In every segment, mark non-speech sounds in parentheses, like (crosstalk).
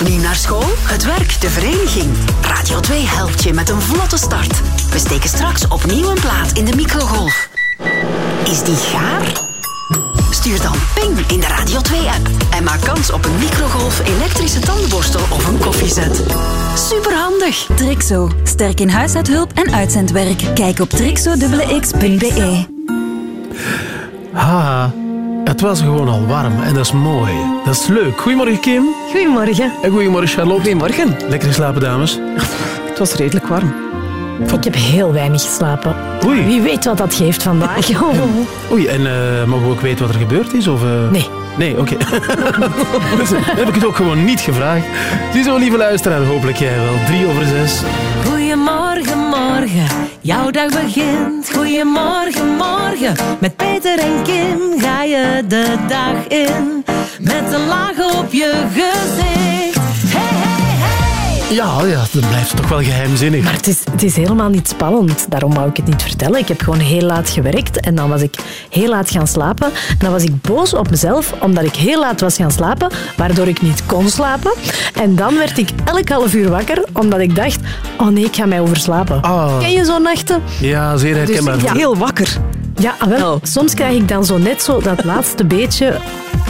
Opnieuw naar school, het werk, de vereniging. Radio 2 helpt je met een vlotte start. We steken straks opnieuw een plaat in de microgolf. Is die gaar? Stuur dan ping in de Radio 2-app en maak kans op een microgolf, elektrische tandenborstel of een koffiezet. Superhandig! Trixo. Sterk in huishoudhulp en uitzendwerk. Kijk op trixo.x.be. Haha, het was gewoon al warm en dat is mooi. Dat is leuk. Goedemorgen Kim. Goedemorgen. En goedemorgen Charlotte. Goedemorgen. Lekker slapen dames. (laughs) Het was redelijk warm. Ik heb heel weinig geslapen. Oei. Wie weet wat dat geeft vandaag. (laughs) Oei, en uh, mogen we ook weten wat er gebeurd is? Of, uh... Nee. Nee, oké. (laughs) dus, dan heb ik het ook gewoon niet gevraagd. Ziezo, lieve luisteraar, hopelijk jij wel. Drie over zes. Jouw dag begint. Goedemorgen, morgen. Met Peter en Kim ga je de dag in. Met een laag op je gezicht. Ja, ja, dat blijft toch wel geheimzinnig. Maar het is, het is helemaal niet spannend. Daarom wou ik het niet vertellen. Ik heb gewoon heel laat gewerkt en dan was ik heel laat gaan slapen. En dan was ik boos op mezelf omdat ik heel laat was gaan slapen, waardoor ik niet kon slapen. En dan werd ik elk half uur wakker omdat ik dacht, oh nee, ik ga mij overslapen. Ah. Ken je zo'n nachten? Ja, zeer herkenbaar. Dus, ja. Heel wakker. Ja, wel. Soms krijg ik dan zo net zo dat laatste (laughs) beetje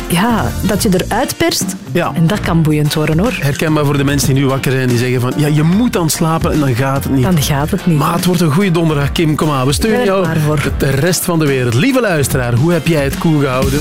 ja, dat je eruit perst. Ja. En dat kan boeiend worden, hoor. Herkenbaar voor de mensen die nu wakker zijn die zeggen van ja, je moet dan slapen en dan gaat het niet. Dan gaat het niet. Maar het wordt een goede donderdag, Kim. Kom aan, we steunen jou. De rest van de wereld. Lieve luisteraar, hoe heb jij het cool gehouden?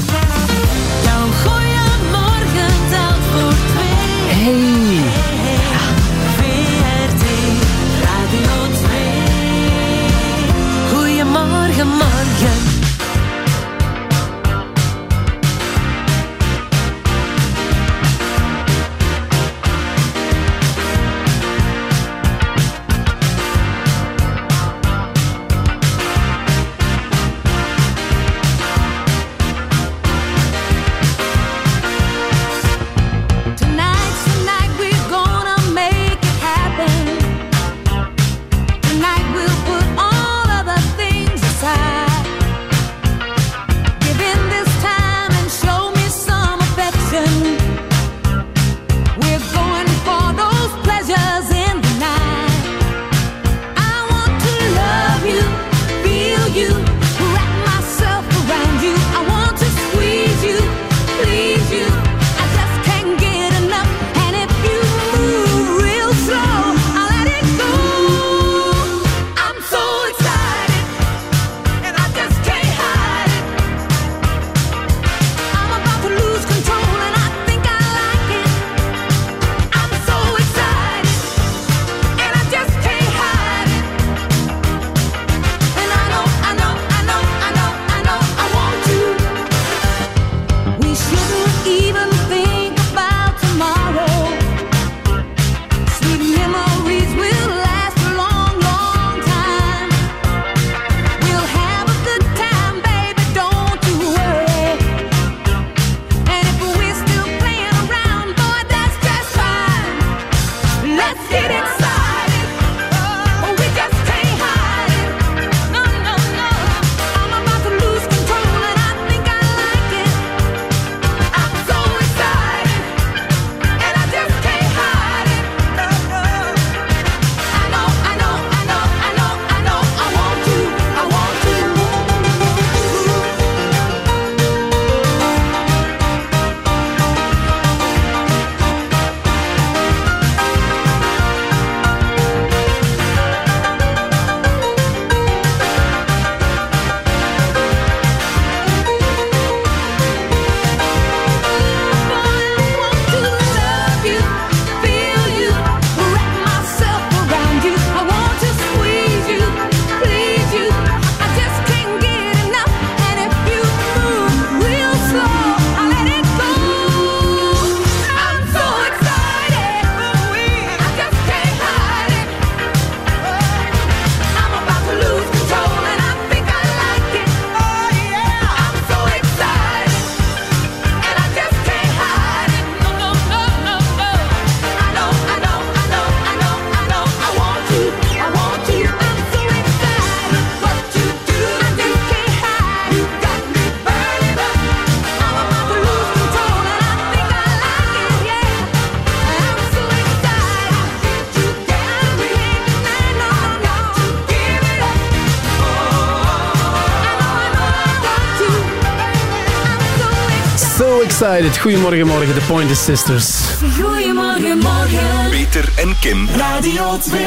Goedemorgen, morgen, de Pointer Sisters. Goedemorgen, morgen. Peter en Kim. Radio 2.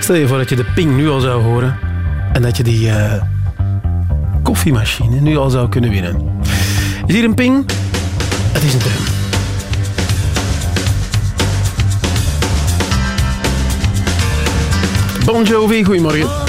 Stel je voor dat je de ping nu al zou horen en dat je die uh, koffiemachine nu al zou kunnen winnen. Is hier een ping? Het is een drum. Bon Jovi, goedemorgen.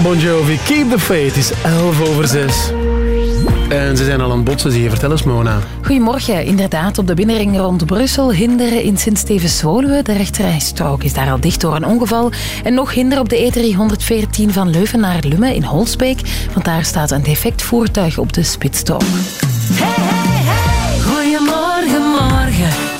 Ja, Bon Jovi, keep the faith. Het is 11 over 6. En ze zijn al aan het botsen, zie je. Vertel eens, Mona. Goedemorgen. Inderdaad, op de binnenring rond Brussel hinderen in Sint-Stevens-Woluwe. De rechterrijstrook is daar al dicht door een ongeval. En nog hinder op de E314 van Leuven naar Lumme in Holsbeek. Want daar staat een defect voertuig op de spitsstrook.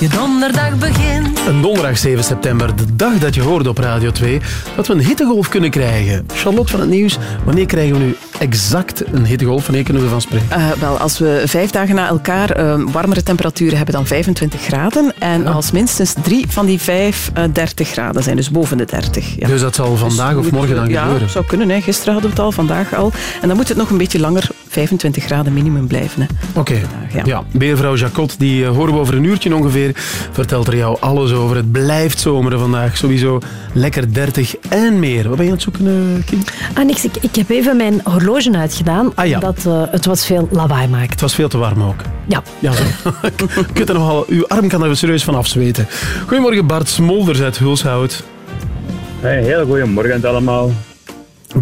Je donderdag begint. Een donderdag 7 september, de dag dat je hoorde op Radio 2 dat we een hittegolf kunnen krijgen. Charlotte van het Nieuws, wanneer krijgen we nu exact een hittegolf? Wanneer kunnen we van spreken? Uh, wel, als we vijf dagen na elkaar uh, warmere temperaturen hebben dan 25 graden. En ja. als minstens drie van die vijf uh, 30 graden zijn, dus boven de 30. Ja. Dus dat zal vandaag dus of morgen dan ja, gebeuren? Ja, zou kunnen. Hè. Gisteren hadden we het al, vandaag al. En dan moet het nog een beetje langer 25 graden minimum blijven. Oké. Okay. Ja. ja. Beervrouw Jacot, die horen we over een uurtje ongeveer, vertelt er jou alles over. Het blijft zomeren vandaag. Sowieso lekker 30 en meer. Wat ben je aan het zoeken, Kim? Ah, niks. Ik, ik heb even mijn horloge uitgedaan, ah, ja. omdat uh, het was veel lawaai maakt. Het was veel te warm ook. Ja. ja zo. (laughs) kunt er nogal, uw arm kan er serieus van afzweten. Goedemorgen Bart Smolders uit Hulshout. Hey, heel goedemorgen allemaal.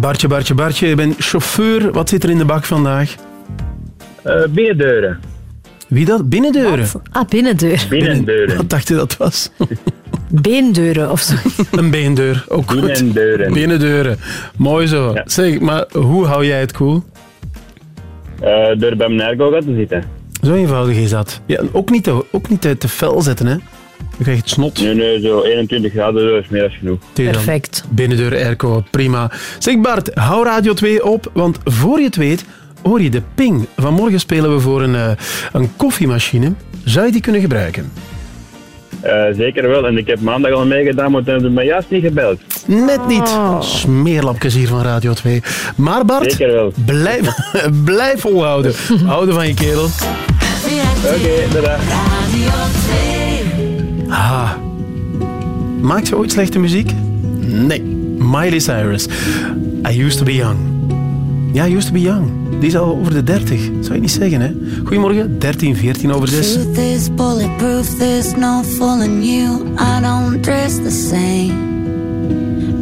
Bartje, Bartje, Bartje, je bent chauffeur. Wat zit er in de bak vandaag? Uh, binnendeuren. Wie dat? Binnendeuren? Wat? Ah, binnendeur. Binnendeuren. Wat dacht je dat was? (laughs) Beendeuren of zo. (laughs) Een beendeur, ook goed. Binnendeuren. Binnendeuren. Mooi zo. Ja. Zeg, maar hoe hou jij het cool? Uh, door bij mijn airco te zitten. Zo eenvoudig is dat. Ja, ook niet te, ook niet te, te fel zetten, hè. Dan krijg je het snot. Nee, nee, zo 21 graden is meer dan genoeg. Perfect. Binnendeur airco, prima. Zeg Bart, hou Radio 2 op, want voor je het weet hoor je de ping. Vanmorgen spelen we voor een, uh, een koffiemachine. Zou je die kunnen gebruiken? Uh, zeker wel. En ik heb maandag al meegedaan, maar toen hebben ze mij juist niet gebeld. Net niet. Oh. Smeerlapjes hier van Radio 2. Maar Bart, zeker wel. Blijf, (laughs) blijf volhouden. Houden van je kerel. Oké, okay, Radio 2. Ah. Maakt ze ooit slechte muziek? Nee. Miley Cyrus. I used to be young. Ja, used to be young. Die is al over de 30. Zou je niet zeggen, hè? Goedemorgen, 13, 14 over 6. Truth is bulletproof, there's no fooling you. I don't dress the same.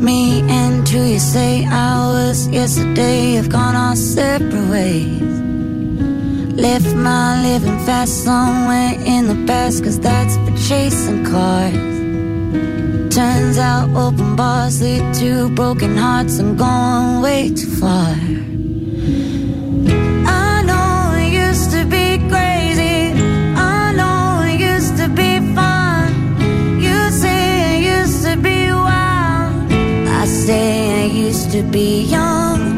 Me and who you say I was yesterday have gone our separate ways. Left my living fast somewhere in the past, cause that's for chasing cars. Turns out open bars lead to broken hearts. I'm going way too far. say I used to be young.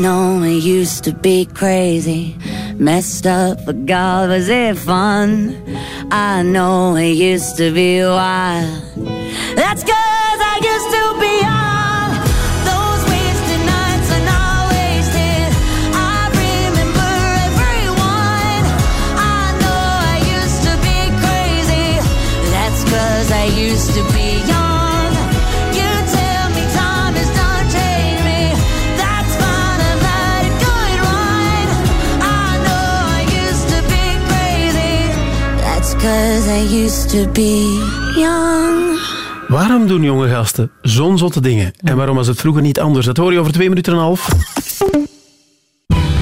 Know it used to be crazy, messed up, but God, was it fun? I know it used to be wild. That's cause I get stupid on. Those wasted nights and all wasted. I remember everyone. I know I used to be young. Those wasted nights I used to be young. Waarom doen jonge gasten zo'n zotte dingen? En waarom was het vroeger niet anders? Dat hoor je over twee minuten en een half.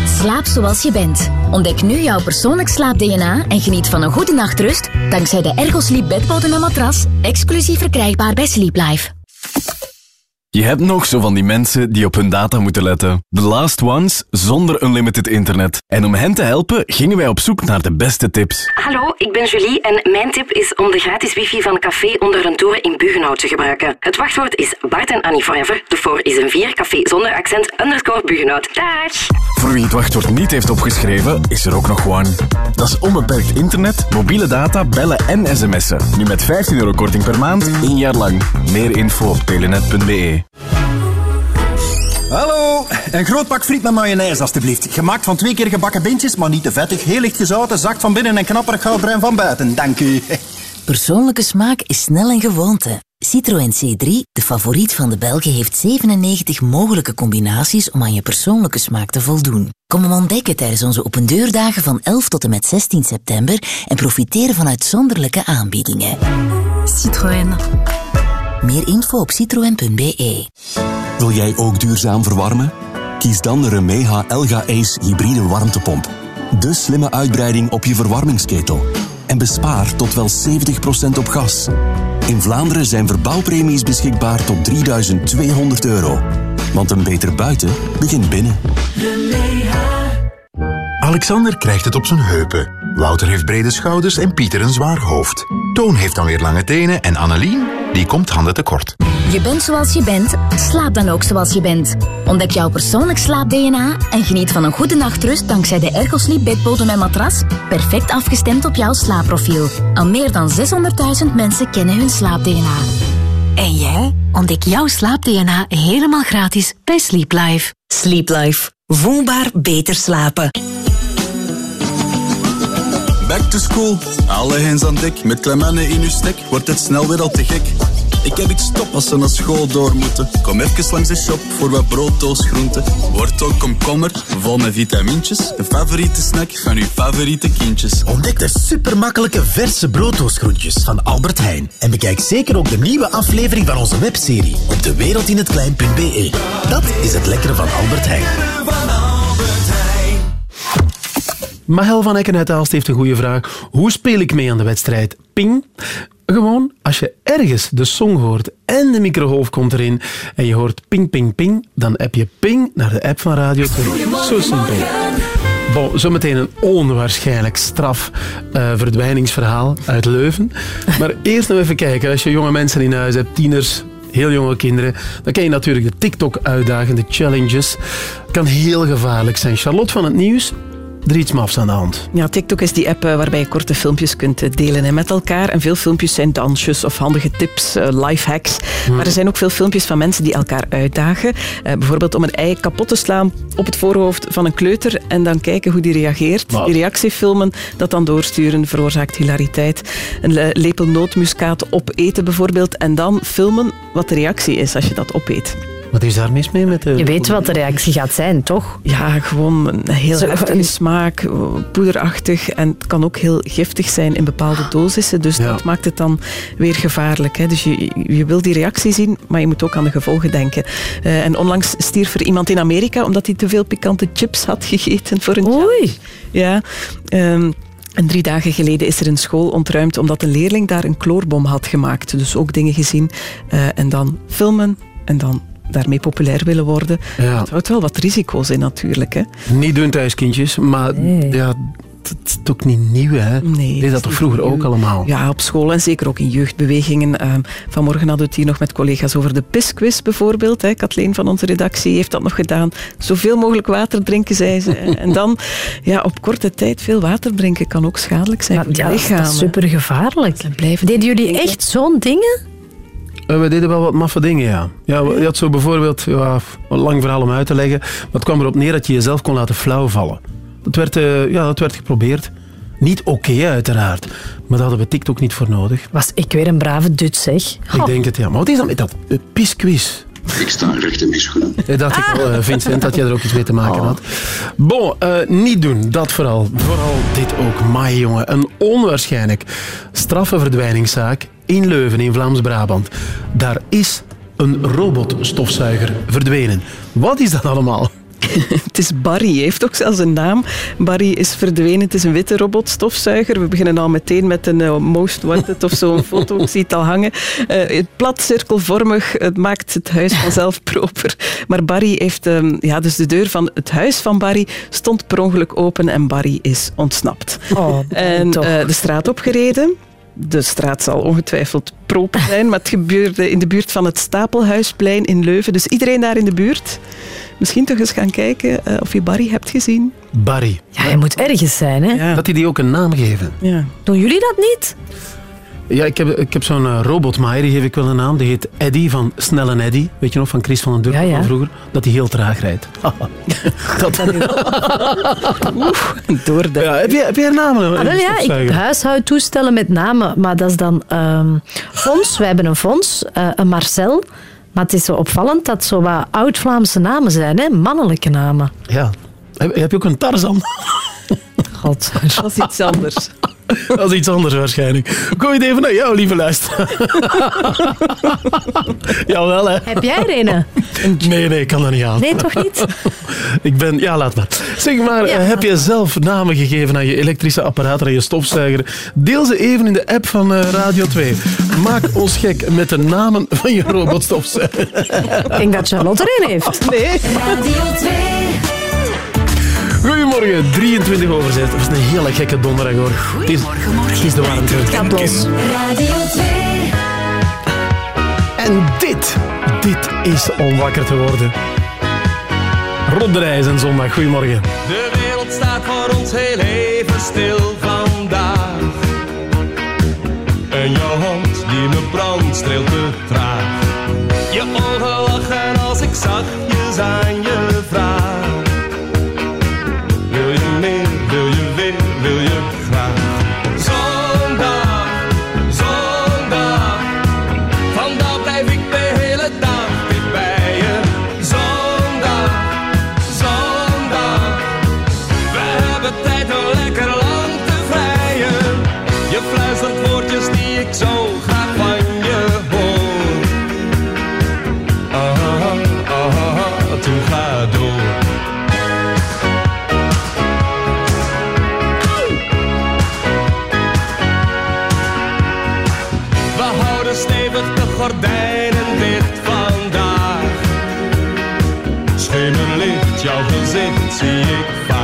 Slaap zoals je bent. Ontdek nu jouw persoonlijk slaap-DNA en geniet van een goede nachtrust dankzij de Ergo Sleep bedbodem en matras, exclusief verkrijgbaar bij Sleep Life. Je hebt nog zo van die mensen die op hun data moeten letten. The last ones zonder unlimited internet. En om hen te helpen gingen wij op zoek naar de beste tips. Hallo, ik ben Julie en mijn tip is om de gratis wifi van Café onder een toren in Bugenhout te gebruiken. Het wachtwoord is Bart en Annie Forever. De voor is een 4, café zonder accent, underscore Bugenhout. Dag! Voor wie het wachtwoord niet heeft opgeschreven, is er ook nog One. Dat is onbeperkt internet, mobiele data, bellen en sms'en. Nu met 15 euro korting per maand, één jaar lang. Meer info op telenet.be. Hallo, een groot pak friet met mayonaise alstublieft. Gemaakt van twee keer gebakken bintjes, maar niet te vettig. Heel licht gezouten, zacht van binnen en knapperig goudbruin van buiten. Dank u. (laughs) Persoonlijke smaak is snel een gewoonte. Citroën C3, de favoriet van de Belgen, heeft 97 mogelijke combinaties om aan je persoonlijke smaak te voldoen. Kom hem ontdekken tijdens onze opendeurdagen van 11 tot en met 16 september en profiteer van uitzonderlijke aanbiedingen. Citroën. Meer info op citroen.be. Wil jij ook duurzaam verwarmen? Kies dan de Remeha Elga Ace hybride warmtepomp. De slimme uitbreiding op je verwarmingsketel. En bespaar tot wel 70% op gas. In Vlaanderen zijn verbouwpremies beschikbaar tot 3200 euro. Want een beter buiten begint binnen. Alexander krijgt het op zijn heupen. Wouter heeft brede schouders en Pieter een zwaar hoofd. Toon heeft dan weer lange tenen en Annelien, die komt handen tekort. Je bent zoals je bent, slaap dan ook zoals je bent. Ontdek jouw persoonlijk slaap-DNA en geniet van een goede nachtrust dankzij de Ergosleep bedbodem en matras, perfect afgestemd op jouw slaapprofiel. Al meer dan 600.000 mensen kennen hun slaap-DNA. En jij? Ontdek jouw slaap-DNA helemaal gratis bij Sleep Life. Sleep Life. Voelbaar beter slapen. Back school, alle hens aan dek. Met Clemenne in uw stek wordt het snel weer al te gek. Ik heb iets stop als ze naar school door moeten. Kom even langs de shop voor wat brooddoos groenten. Wordt ook komkommer, vol met vitamintjes. Een favoriete snack van uw favoriete kindjes. Ontdek de supermakkelijke verse brooddoosgroentjes van Albert Heijn. En bekijk zeker ook de nieuwe aflevering van onze webserie op dewereldinhetklein.be. Dat is het lekkere van Albert Heijn. Mahel van Ecken uit heeft een goede vraag. Hoe speel ik mee aan de wedstrijd? Ping. Gewoon, als je ergens de song hoort en de microgolf komt erin en je hoort ping, ping, ping, dan heb je ping naar de app van Radio 2. Zo simpel. Zometeen een onwaarschijnlijk straf eh, verdwijningsverhaal uit Leuven. Maar eerst nog even kijken. Als je jonge mensen in huis hebt, tieners, heel jonge kinderen, dan ken je natuurlijk de TikTok-uitdagingen, de challenges. kan heel gevaarlijk zijn. Charlotte van het Nieuws, er iets mafs aan de hand. Ja, TikTok is die app eh, waarbij je korte filmpjes kunt eh, delen hè, met elkaar. En veel filmpjes zijn dansjes of handige tips, uh, lifehacks. Maar er zijn ook veel filmpjes van mensen die elkaar uitdagen. Uh, bijvoorbeeld om een ei kapot te slaan op het voorhoofd van een kleuter en dan kijken hoe die reageert. Die reactie filmen, dat dan doorsturen, veroorzaakt hilariteit. Een le- lepel nootmuskaat opeten bijvoorbeeld en dan filmen wat de reactie is als je dat opeet. Wat is daar mis mee met de... Je weet wat de reactie gaat zijn, toch? Ja, gewoon een heel heftige een- smaak, eh, poederachtig. En het kan ook heel giftig zijn in bepaalde dosissen. Dus dat maakt het dan weer gevaarlijk. Hè. Dus je, je wil die reactie zien, maar je moet ook aan de gevolgen denken. Eh, en onlangs stierf er iemand in Amerika omdat hij te veel pikante chips had gegeten voor een Oei. Ja. ehm, en drie dagen geleden is er een school ontruimd omdat een leerling daar een kloorbom had gemaakt. Dus ook dingen gezien eh, en dan filmen en dan daarmee populair willen worden. Ja. Het houdt wel wat risico's in natuurlijk. Hè. Niet doen thuis, kindjes. Maar ja, het is toch niet nieuw, hè? Nee. Deed dat toch vroeger ook allemaal? Ja, op school en zeker ook in jeugdbewegingen. Ehm, vanmorgen hadden we het hier nog met collega's over de pisquiz bijvoorbeeld. Hè. Kathleen van onze redactie heeft dat nog gedaan. Zoveel mogelijk water drinken, zei ze. (laughs) en dan ja, op korte tijd veel water drinken kan ook schadelijk zijn voor het Ja, lichaam. dat is super gevaarlijk. Deden jullie echt zo'n dingen? Eh, we deden wel wat maffe dingen, ja. ja je had zo bijvoorbeeld, ja, een lang verhaal om uit te leggen, maar het kwam erop neer dat je jezelf kon laten flauwvallen. Dat werd, eh, ja, dat werd geprobeerd. Niet oké, uiteraard. Maar daar hadden we TikTok niet voor nodig. Was ik weer een brave dut, zeg. Ik denk het, ja. Maar wat is dat met dat uh, pisquiz? Ik sta recht in mijn schoenen. Dat dacht ik al, eh, Vincent, dat jij er ook iets mee te maken had. Bon, eh, niet doen, dat vooral. Vooral dit ook. Mai, jongen. Een onwaarschijnlijk straffe verdwijningszaak in Leuven, in Vlaams-Brabant. Daar is een robotstofzuiger verdwenen. Wat is dat allemaal? (laughs) Het is Barry, hij heeft ook zelfs een naam. Barry is verdwenen, het is een witte robotstofzuiger. We beginnen al meteen met een eh, most wanted of zo'n (laughs) foto, ik zie het al hangen. Eh, het plat, cirkelvormig, het maakt het huis vanzelf (laughs) proper. Maar Barry heeft, ehm, ja, dus de deur van het huis van Barry stond per ongeluk open en Barry is ontsnapt. Oh, en toch. eh, de straat opgereden. De straat zal ongetwijfeld proper zijn, maar het gebeurde in de buurt van het Stapelhuisplein in Leuven. Dus iedereen daar in de buurt, misschien toch eens gaan kijken eh, of je Barry hebt gezien. Barry. Ja, hij moet ergens zijn, hè? Dat hij die ook een naam geven. Ja. Doen jullie dat niet? Ja, ik heb, ik heb zo'n uh, robotmaaier, die geef ik wel een naam. Die heet Eddy van Snelle Eddy. Weet je nog, van Chris van den Durk Ja, ja. van vroeger? Dat hij heel traag rijdt. (laughs) dat... Oeh, door de... Ja, heb, jij, heb jij namen? Ah, wel ja, ik huishoudtoestellen met namen, maar dat is dan ehm Fons. Wij hebben een Fons, eh, een Marcel. Maar het is zo opvallend dat zo wat oud-Vlaamse namen zijn, hè? mannelijke namen. Ja. Heb, heb je ook een Tarzan? God. Dat is iets anders. (laughs) (laughs) Dat is iets anders waarschijnlijk. Gooi het even naar jou, lieve luisteraar. (laughs) Jawel, hè. Heb jij er een? (laughs) Nee, nee, ik kan dat niet aan. Nee, toch niet? Ik ben... Ja, laat maar. Zeg maar, eh, heb je zelf namen gegeven aan je elektrische apparaat, aan je stofzuiger? Deel ze even in de app van eh, Radio 2. Maak ons gek met de namen van je robotstofzuiger. Ik denk dat Charlotte er een heeft. Nee. Radio 2. Goedemorgen, 23 over 6. Dat is een hele gekke donderdag hoor. Het is, het is de warmte. Radio 2. En dit, dit is om wakker te worden. Rob de Reis en zondag, goedemorgen. De wereld staat voor ons heel even stil vandaag. En jouw hand die me brandt streelt te traag. Gordijnen dicht vandaag. Schemerlicht, jouw gezicht zie ik vaag.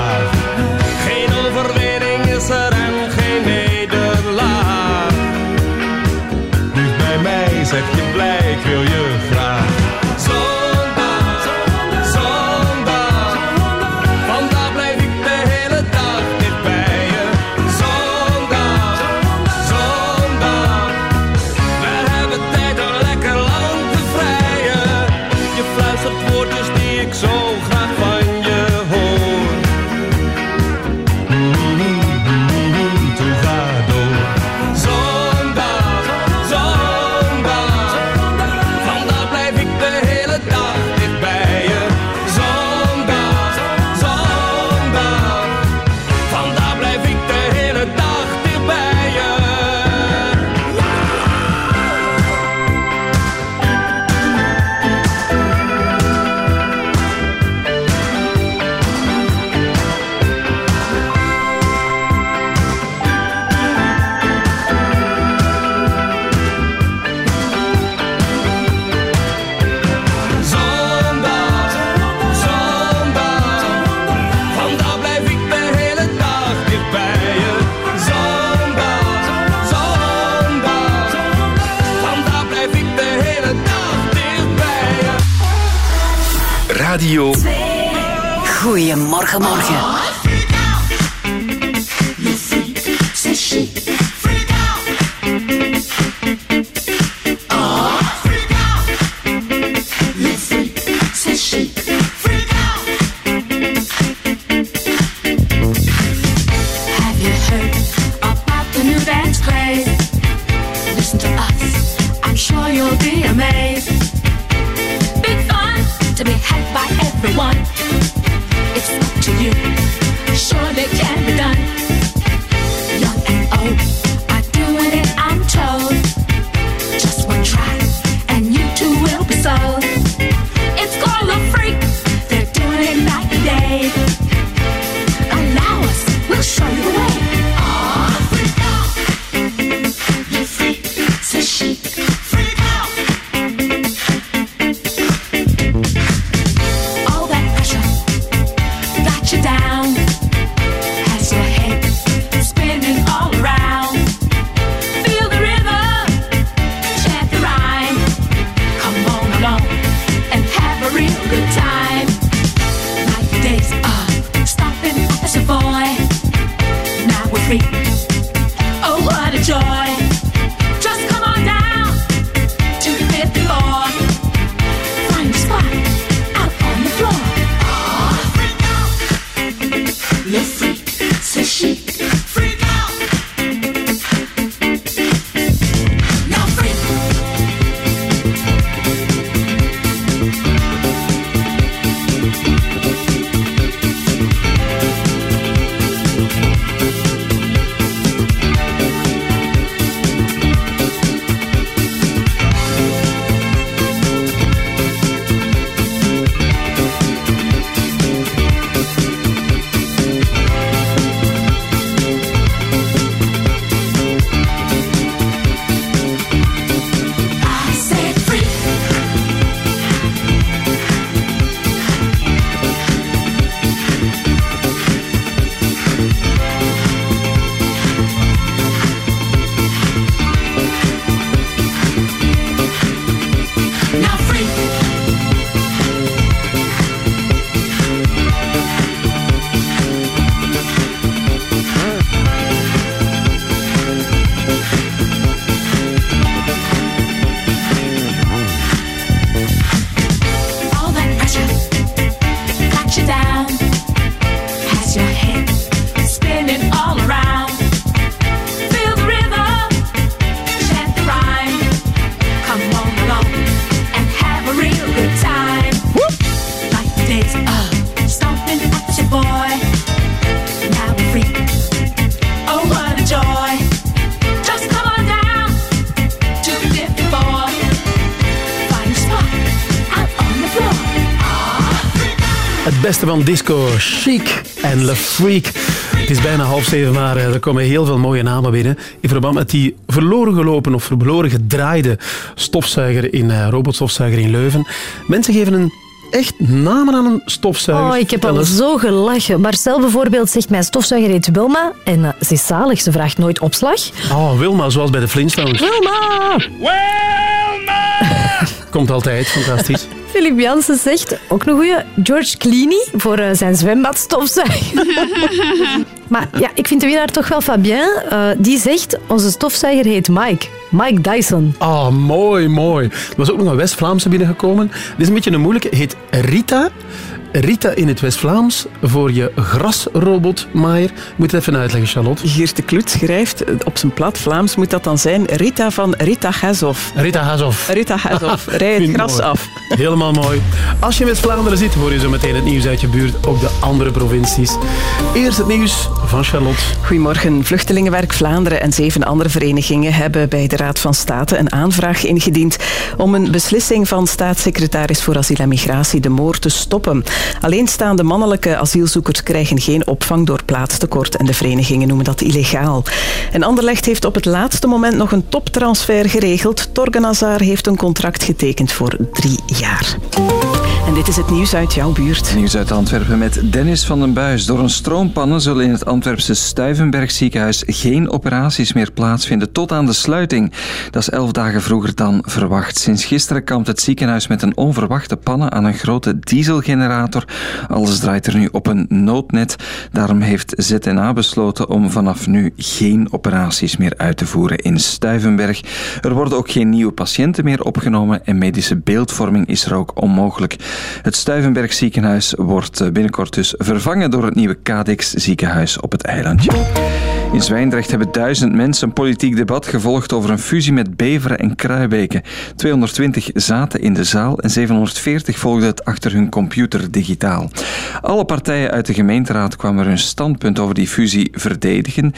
Beste van disco, chic en Le Freak. Het is bijna half zeven, maar eh, er komen heel veel mooie namen binnen. In verband met die verloren gelopen of verloren gedraaide stofzuiger in uh, robotstofzuiger in Leuven. Mensen geven een echt namen aan een stofzuiger. Oh, ik heb al zo gelachen. Marcel bijvoorbeeld zegt, mijn stofzuiger heet Wilma en eh, ze is zalig, ze vraagt nooit opslag. Oh, Wilma, zoals bij de Flintstones. Wilma! (laughs) Komt altijd, fantastisch. Philip Jansen zegt, ook een goeie, George Clooney voor eh, zijn zwembadstofzuiger. (laughs) maar ja, ik vind de winnaar toch wel Fabien. Eh, die zegt, onze stofzuiger heet Mike. Mike Dyson. Ah, mooi, mooi. Er was ook nog een West-Vlaamse binnengekomen. Dit is een beetje een moeilijke. Heet Rita. Rita in het West-Vlaams voor je grasrobotmaaier. Moet het even uitleggen, Charlotte. Geert de Kloet schrijft, eh, op zijn plat Vlaams moet dat dan zijn Rita van Rita Hazov. Rita Hazov. Rita Hazov, (laughs) rij het gras mooi. af. Helemaal mooi. Als je in West-Vlaanderen zit, hoor je zo meteen het nieuws uit je buurt. Ook de andere provincies. Eerst het nieuws van Charlotte. Goedemorgen. Vluchtelingenwerk Vlaanderen en zeven andere verenigingen hebben bij de Raad van State een aanvraag ingediend om een beslissing van staatssecretaris voor asiel en migratie de Moor te stoppen. Alleenstaande mannelijke asielzoekers krijgen geen opvang door plaatstekort en de verenigingen noemen dat illegaal. En Anderlecht heeft op het laatste moment nog een toptransfer geregeld. Torgan Hazard heeft een contract getekend voor drie jaar. En dit is het nieuws uit jouw buurt. Nieuws uit Antwerpen met Dennis van den Buis. Door een stroompanne zullen in het Antwerpse Stuivenberg ziekenhuis geen operaties meer plaatsvinden tot aan de sluiting. Dat is elf dagen vroeger dan verwacht. Sinds gisteren kampt het ziekenhuis met een onverwachte pannen aan een grote dieselgenerator. Alles draait er nu op een noodnet. Daarom heeft ZNA besloten om vanaf nu geen operaties meer uit te voeren in Stuivenberg. Er worden ook geen nieuwe patiënten meer opgenomen en medische beeldvorming is er ook onmogelijk. Het Stuivenberg ziekenhuis wordt eh, binnenkort dus vervangen door het nieuwe Cadix ziekenhuis op het eilandje. In Zwijndrecht hebben duizend mensen een politiek debat gevolgd over een fusie met Beveren en Kruibeke. 220 zaten in de zaal en 740 volgden het achter hun computer digitaal. Alle partijen uit de gemeenteraad kwamen hun standpunt over die fusie verdedigen. Het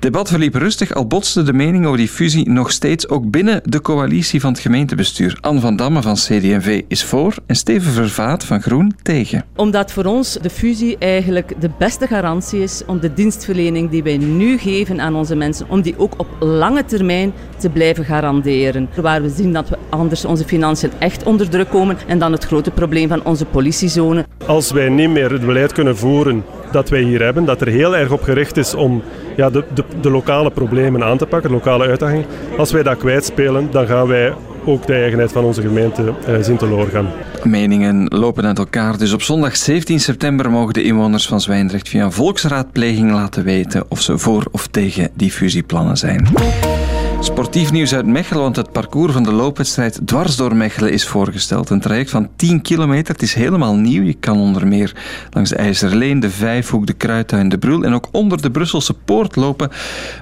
debat verliep rustig, al botste de mening over die fusie nog steeds ook binnen de coalitie van het gemeentebestuur. Anne van Damme van CD&V is voor en Steven Vervaat van Groen tegen. Omdat voor ons de fusie eigenlijk de beste garantie is om de dienstverlening die wij nu geven aan onze mensen, om die ook op lange termijn te blijven garanderen. Waar we zien dat we anders onze financiën echt onder druk komen en dan het grote probleem van onze politiezone. Als wij niet meer het beleid kunnen voeren dat wij hier hebben, dat er heel erg op gericht is om ja, de, de, de lokale problemen aan te pakken, de lokale uitdagingen. Als wij dat kwijtspelen, dan gaan wij ook de eigenheid van onze gemeente eh, zien te. Meningen lopen uit elkaar, dus op zondag 17 september mogen de inwoners van Zwijndrecht via een volksraadpleging laten weten of ze voor of tegen die fusieplannen zijn. Sportief nieuws uit Mechelen, want het parcours van de loopwedstrijd dwars door Mechelen is voorgesteld. Een traject van 10 kilometer, het is helemaal nieuw. Je kan onder meer langs de IJzerleen, de Vijfhoek, de Kruidtuin, de Brul en ook onder de Brusselse Poort lopen.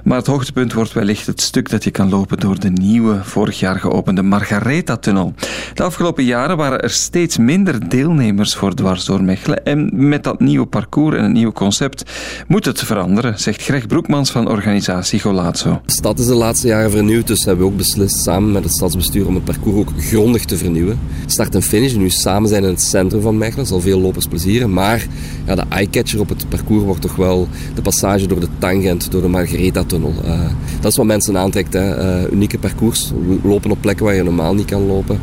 Maar het hoogtepunt wordt wellicht het stuk dat je kan lopen door de nieuwe, vorig jaar geopende Margaretha-tunnel. De afgelopen jaren waren er steeds minder deelnemers voor dwars door Mechelen. En met dat nieuwe parcours en het nieuwe concept moet het veranderen, zegt Greg Broekmans van organisatie Golazo. De stad is de laatste jaren vernieuwd, dus hebben we ook beslist samen met het stadsbestuur om het parcours ook grondig te vernieuwen. Start en finish nu samen zijn in het centrum van Mechelen, zal veel lopers plezieren, maar ja, de eyecatcher op het parcours wordt toch wel de passage door de tangent, door de Margaretha-tunnel. Eh, dat is wat mensen aantrekt, hè. Eh, unieke parcours, lopen op plekken waar je normaal niet kan lopen.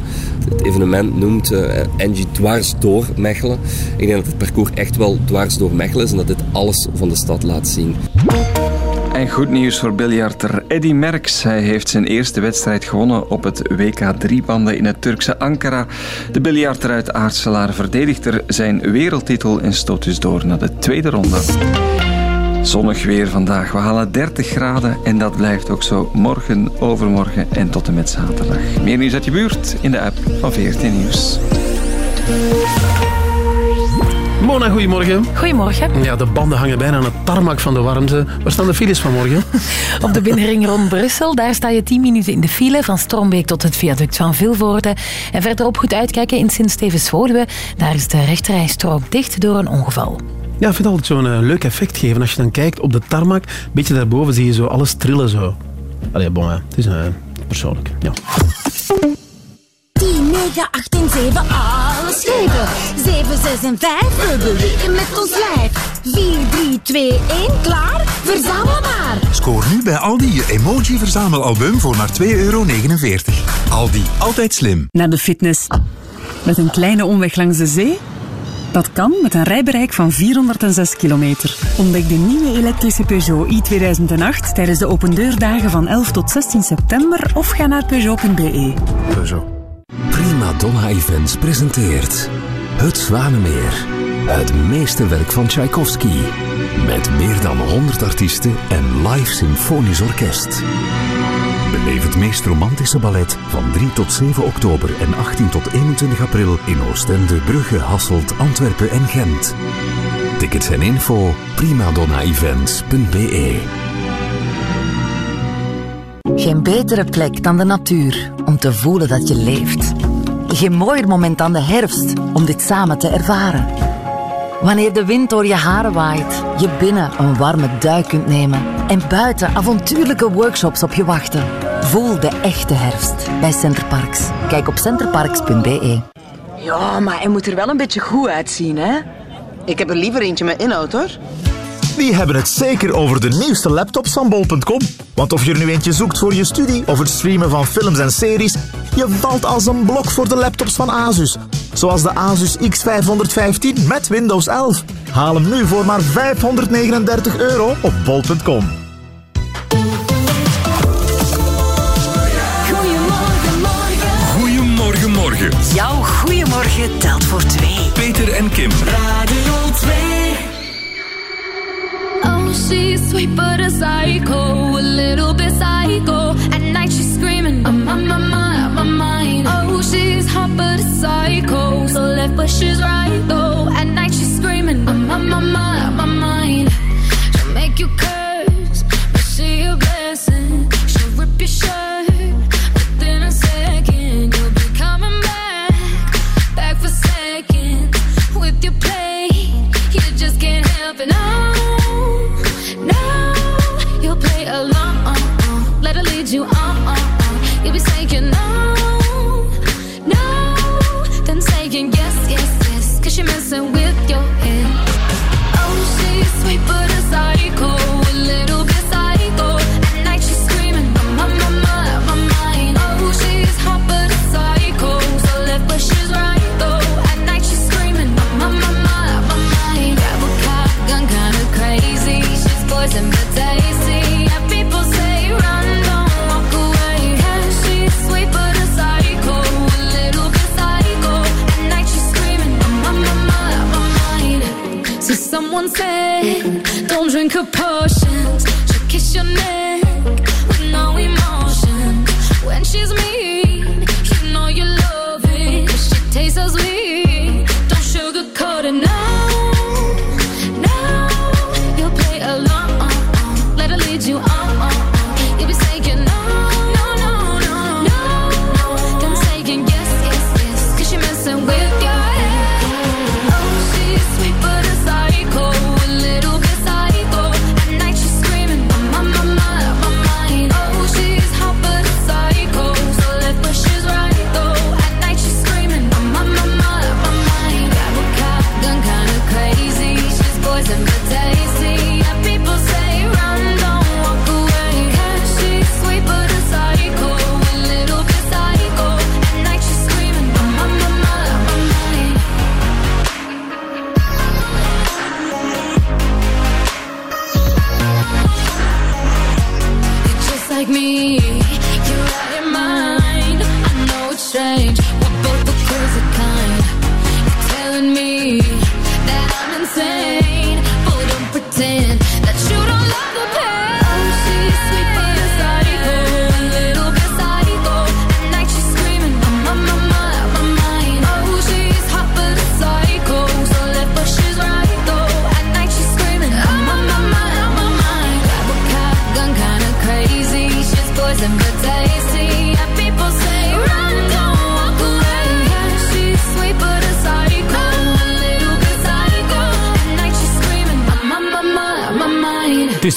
Het evenement noemt uh, Engie dwars door Mechelen. Ik denk dat het parcours echt wel dwars door Mechelen is en dat dit alles van de stad laat zien. En goed nieuws voor biljarter Eddy Merckx. Hij heeft zijn eerste wedstrijd gewonnen op het WK 3-banden in het Turkse Ankara. De biljarter uit Aartselaar verdedigt er zijn wereldtitel en stoot dus door naar de tweede ronde. Zonnig weer vandaag. We halen 30 graden en dat blijft ook zo morgen, overmorgen en tot en met zaterdag. Meer nieuws uit je buurt in de app van 14 Nieuws. Goedemorgen. Goedemorgen. Ja, de banden hangen bijna aan het tarmac van de warmte. Waar staan de files vanmorgen? (laughs) Op de binnenring rond Brussel, daar sta je 10 minuten in de file van Strombeek tot het viaduct van Vilvoorde. En verderop goed uitkijken in Sint-Stevens-Woluwe. Daar is de rechterrijstrook dicht door een ongeval. Ja, ik vind het altijd zo'n eh, leuk effect geven. Als je dan kijkt op de tarmac, een beetje daarboven zie je zo alles trillen zo. Allee, bon, hè. het is eh, persoonlijk. Ja. 10, 9, 8 en 7, alle schepen. 7, 6 en 5, we bewegen met ons lijf. 4, 3, 2, 1, klaar? Verzamel maar. Scoor nu bij Aldi je emoji-verzamelalbum voor maar 2,49 euro. Aldi, altijd slim. Naar de fitness. Met een kleine omweg langs de zee? Dat kan met een rijbereik van 406 kilometer. Ontdek de nieuwe elektrische Peugeot i2008 tijdens de opendeurdagen van 11 tot 16 september of ga naar peugeot.be. Peugeot. Prima Donna Events presenteert Het Zwanemeer. Het meesterwerk van Tchaikovsky. Met meer dan 100 artiesten en live symfonisch orkest. Beleef het meest romantische ballet van 3 tot 7 oktober en 18 tot 21 april in Oostende, Brugge, Hasselt, Antwerpen en Gent. Tickets en info primadonnaevents.be Geen betere plek dan de natuur om te voelen dat je leeft. Geen mooier moment dan de herfst om dit samen te ervaren. Wanneer de wind door je haren waait, je binnen een warme duik kunt nemen en buiten avontuurlijke workshops op je wachten. Voel de echte herfst bij Centerparks. Kijk op centerparks.be. Ja, maar hij moet er wel een beetje goed uitzien, hè? Ik heb er liever eentje met inhoud, hoor. Die hebben het zeker over de nieuwste laptops van bol.com. Want of je er nu eentje zoekt voor je studie of het streamen van films en series, je valt als een blok voor de laptops van Asus. Zoals de Asus X515 met Windows 11. Haal hem nu voor maar 539 euro op bol.com. Goedemorgen, morgen. Jouw goeiemorgen telt voor twee. Peter en Kim. Radio 2. She's sweet but a psycho, a little bit psycho. At night she's screaming, I'm on my mind, on my mind. Oh, she's hot but a psycho, so left but she's right though. At night she's screaming, I'm on my mind, my mind. She'll make you curse, but she a blessing. She'll rip your shirt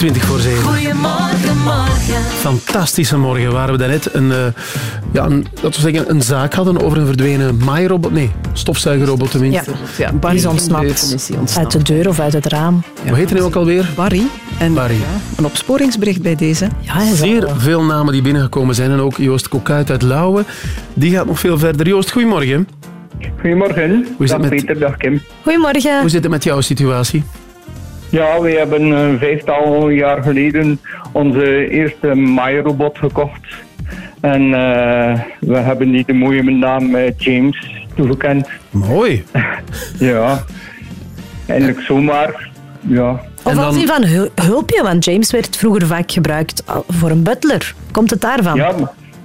20 voor 7. Goedemorgen, morgen. Fantastische morgen waar we daarnet een, eh, ja, een, we zeggen, een zaak hadden over een verdwenen maairobot. Nee, stofzuigerrobot tenminste. Ja, ja Barry is ontsnapt. is die ontsnapt. Uit de deur of uit het raam. Hoe heet hij nu ook alweer? Barry. En Barry. ja, een opsporingsbericht bij deze. Ja, Zeer veel namen die binnengekomen zijn. En ook Joost Kokuit uit Lauwen. Die gaat nog veel verder. Joost, goedemorgen. Goedemorgen. Hoe is dag het met- Peter, dag Kim. Goedemorgen. Hoe zit het met jouw situatie? Ja, we hebben een vijftal jaar geleden onze eerste maairobot gekocht. En eh, we hebben die de mooie naam eh, James toegekend. Mooi. (laughs) ja. Eindelijk zomaar. Ja. Of als hij van hul- hulpje, want James werd vroeger vaak gebruikt al- voor een butler. Komt het daarvan? Ja,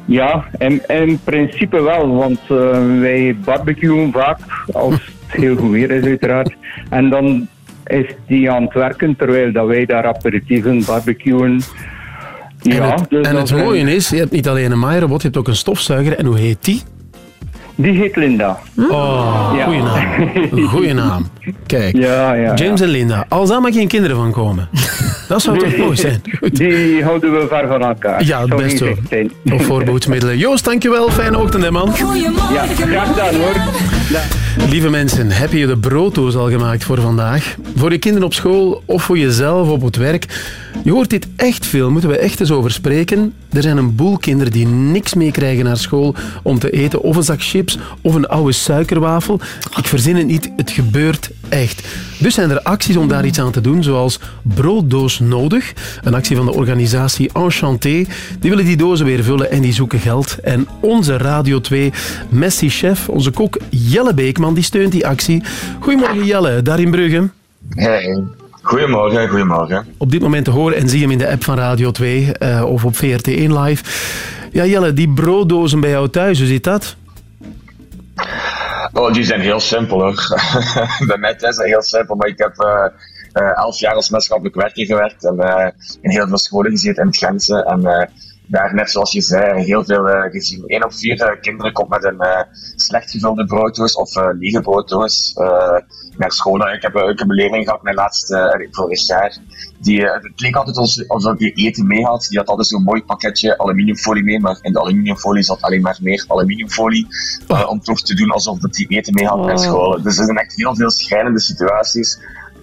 ja in, in principe wel, want eh, wij barbecuen vaak, als het heel goed weer is uiteraard. En dan is die aan het werken terwijl dat wij daar aperitieven barbecuen. Ja, en het, dus en het mooie is, je hebt niet alleen een maairobot, je hebt ook een stofzuiger. En hoe heet die? Die heet Linda. Oh, Ja. goeie naam. Goeie naam. Kijk, Ja, ja, James en Linda. Als daar maar geen kinderen van komen. Dat zou toch mooi zijn? Die houden we ver van elkaar. Ja, het best wel. Of voorbehoedsmiddelen. Joost, dankjewel. Fijne ochtend, hè, man. Ja, graag gedaan hoor. Lieve mensen, heb je de brooddoos al gemaakt voor vandaag? Voor je kinderen op school of voor jezelf op het werk? Je hoort dit echt veel, moeten we echt eens over spreken. Er zijn een boel kinderen die niks meekrijgen naar school om te eten. Of een zak chips of een oude suikerwafel. Ik verzin het niet, het gebeurt echt. Dus zijn er acties om daar iets aan te doen, zoals Brooddoos Nodig. Een actie van de organisatie Enchanté. Die willen die dozen weer vullen en die zoeken geld. En onze Radio 2 Messi-chef, onze kok Jelle Beekman, die steunt die actie. Goedemorgen Jelle, daar in Brugge. Hey, goedemorgen, goedemorgen. Op dit moment te horen en zie je hem in de app van Radio 2 eh, of op VRT1 Live. Ja Jelle, die brooddozen bij jou thuis, hoe zit dat? Oh, die zijn heel simpel hoor. (laughs) Bij mij is dat heel simpel, maar ik heb eh, eh, elf jaar als maatschappelijk werker gewerkt en eh, in heel veel scholen gezeten in het Gentse. En daar, net zoals je zei, heel veel eh, gezien. Eén op vier eh, kinderen komt met een eh, slecht gevulde brooddoos of lege brooddoos naar school. Ik heb, ik heb een leerling gehad, mijn laatste, vorig jaar. Die, het leek altijd alsof, die eten mee had. Die had altijd zo'n mooi pakketje aluminiumfolie mee, maar in de aluminiumfolie zat alleen maar meer aluminiumfolie. om toch te doen alsof dat die eten mee had naar Oh. school. Dus er zijn echt heel veel schrijnende situaties.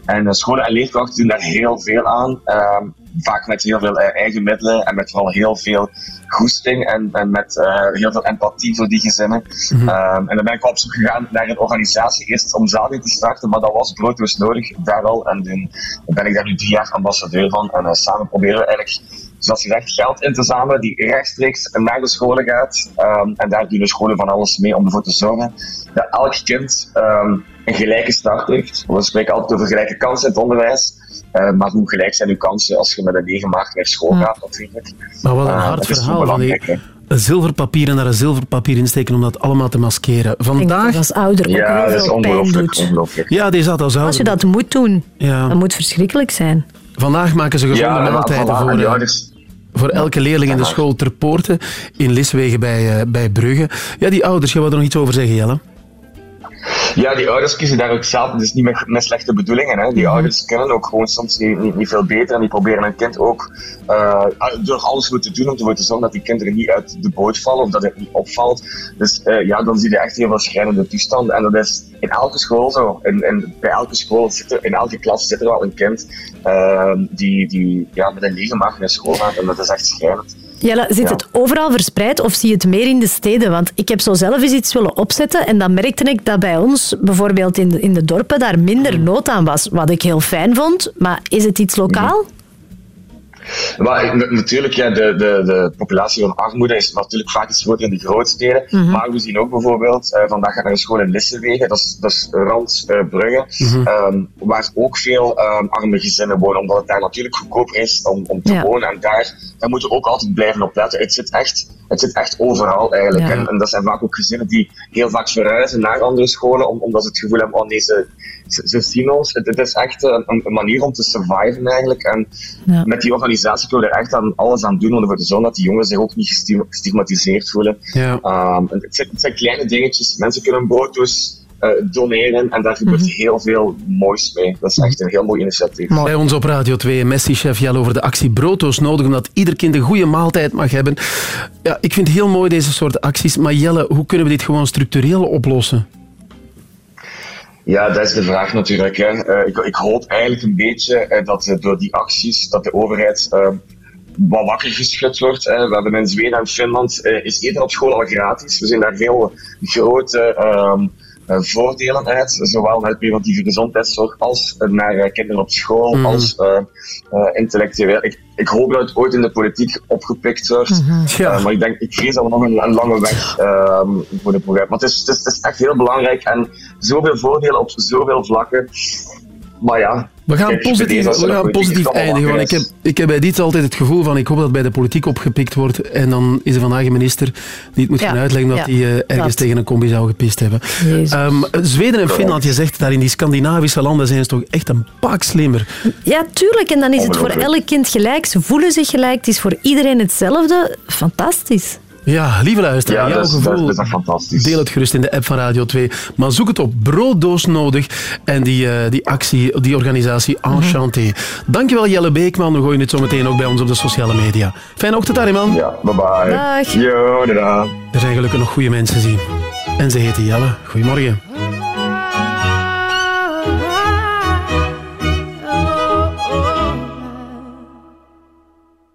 En scholen en leerkrachten doen daar heel veel aan. Ehm, vaak met heel veel eh, eigen middelen en met vooral heel veel goesting en, en met eh, heel veel empathie voor die gezinnen. Ehm, en dan ben ik op zoek gegaan naar een organisatie, eerst om in te starten, maar dat was broodloos nodig, daar al. En toen ben ik daar nu drie jaar ambassadeur van. En eh, samen proberen we eigenlijk, zoals gezegd, geld in te zamelen die rechtstreeks naar de scholen gaat. Ehm, en daar doen de scholen van alles mee om ervoor te zorgen dat elk kind ehm, een gelijke start heeft. We spreken altijd over gelijke kansen in het onderwijs. Eh, maar hoe gelijk zijn uw kansen als je met een 9 maart naar school gaat natuurlijk. Maar wat een hard verhaal van die zilverpapier en daar een zilverpapier in steken om dat allemaal te maskeren. Vandaag... als ouder ook Ja, heel dat is veel pijn ongelooflijk. doet. ongelooflijk. Ja, die zat als ouder. Als je dat moet doen, Ja. dat moet verschrikkelijk zijn. Vandaag maken ze gezonde Ja, maaltijden voor, voor elke leerling in de school ter poorte in Liswegen bij, eh, bij Brugge. Ja, die ouders, je wou er nog iets over zeggen, Jelle? Ja, die ouders kiezen daar ook zelf, dus niet met, met slechte bedoelingen. Hè. Die ouders kunnen ook gewoon soms niet, niet, niet veel beter en die proberen hun kind ook eh, door alles goed te doen om ervoor te zorgen dat die kinderen niet uit de boot vallen of dat het niet opvalt. Dus eh, ja, dan zie je echt heel veel schrijnende toestanden. En dat is in elke school zo. In, in, bij elke school zit er, in elke klas zit er wel een kind eh, die, die ja, met een lege maag naar school gaat en dat is echt schrijnend. Jelle, zit Ja. het overal verspreid of zie je het meer in de steden? Want ik heb zo zelf eens iets willen opzetten en dan merkte ik dat bij ons, bijvoorbeeld in de, in de dorpen, daar minder nood aan was. Wat ik heel fijn vond. Maar is het iets lokaal? Maar natuurlijk, ja, de, de, de populatie van armoede is natuurlijk vaak iets groter in de grootsteden. Mhm. Maar we zien ook bijvoorbeeld, eh, vandaag ga ik naar een school in Lissewegen, dat is, dat is rand eh, Brugge, Mhm. ehm, waar ook veel ehm, arme gezinnen wonen, omdat het daar natuurlijk goedkoper is om, om te Ja. wonen. En daar, daar moeten we ook altijd blijven op letten. Het zit echt, het zit echt overal eigenlijk. Ja. En, en dat zijn vaak ook gezinnen die heel vaak verhuizen naar andere scholen, om, omdat ze het gevoel hebben, oh nee, ze, ze, ze zien ons. Het, het is echt een, een manier om te surviven eigenlijk. En Ja. met die organisatie kunnen we er echt aan, alles aan doen om ervoor te zorgen dat die jongens zich ook niet gesti- gestigmatiseerd voelen. Ja. Ehm, en het, zijn, het zijn kleine dingetjes. Mensen kunnen een brooddoos eh, doneren. En daar gebeurt heel veel moois mee. Dat is echt een heel mooi initiatief. Bij ons op Radio 2, Messi-chef Jelle over de actie Brooddoos nodig, omdat ieder kind een goede maaltijd mag hebben. Ja, ik vind het heel mooi deze soort acties, maar Jelle, hoe kunnen we dit gewoon structureel oplossen? Ja, dat is de vraag natuurlijk. Hè. Eh, ik, ik, hoop eigenlijk een beetje eh, dat uh, door die acties dat de overheid wat wakker geschud wordt. Hè. We hebben in Zweden en Finland is eten op school al gratis. We zien daar veel grote ehm, voordelen uit, zowel naar preventieve gezondheidszorg als naar kinderen op school, Mhm. als intellectueel. Ik, ik hoop dat het ooit in de politiek opgepikt wordt. Mhm. Uh, maar ik denk, ik vrees dat we nog een, een lange weg uh, voor de programma. Maar het is, het, is, het is echt heel belangrijk en zoveel voordelen op zoveel vlakken. Maar ja. We gaan kijk, positief, we gaan positief eindigen. Want ik heb, ik heb bij dit altijd het gevoel van ik hoop dat het bij de politiek opgepikt wordt. En dan is er vandaag een minister die het moet Ja, gaan uitleggen dat ja, hij eh, ergens dat. tegen een combi zou gepist hebben. Ehm, Zweden en Finland, je zegt daar in die Scandinavische landen zijn ze toch echt een pak slimmer. Ja, tuurlijk. En dan is het voor elk kind gelijk. Ze voelen zich gelijk. Het is voor iedereen hetzelfde. Fantastisch. Ja, lieve luisteraar, Ja, jouw dat is- dat is- gevoel. dat is echt fantastisch. Deel het gerust in de app van Radio 2. Maar zoek het op Brooddoos nodig en die, eh, die actie, die organisatie Enchanté. Dankjewel Jelle Beekman. We gooien het zo meteen ook bij ons op de sociale media. Fijne ochtend, Ariman. Ja, bye bye. Dag. Yo, dada. Er zijn gelukkig nog goede mensen zien. En ze heten Jelle. Goedemorgen.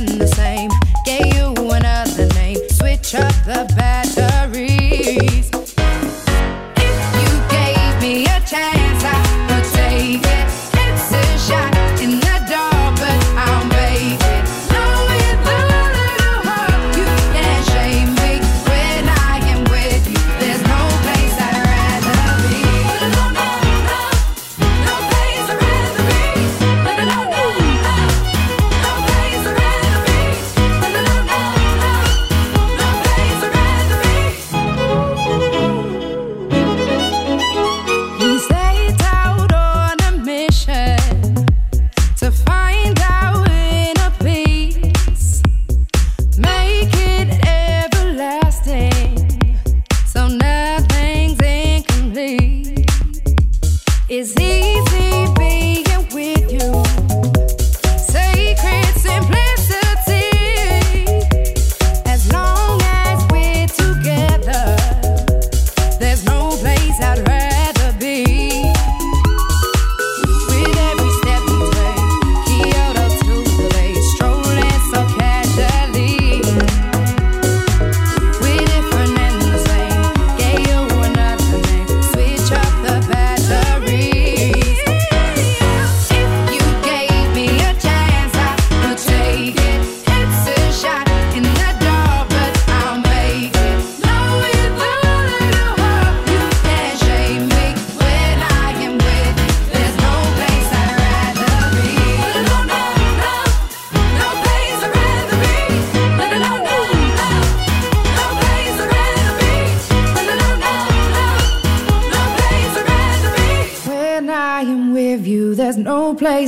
and the same. Gave you another name. Switch up the batteries.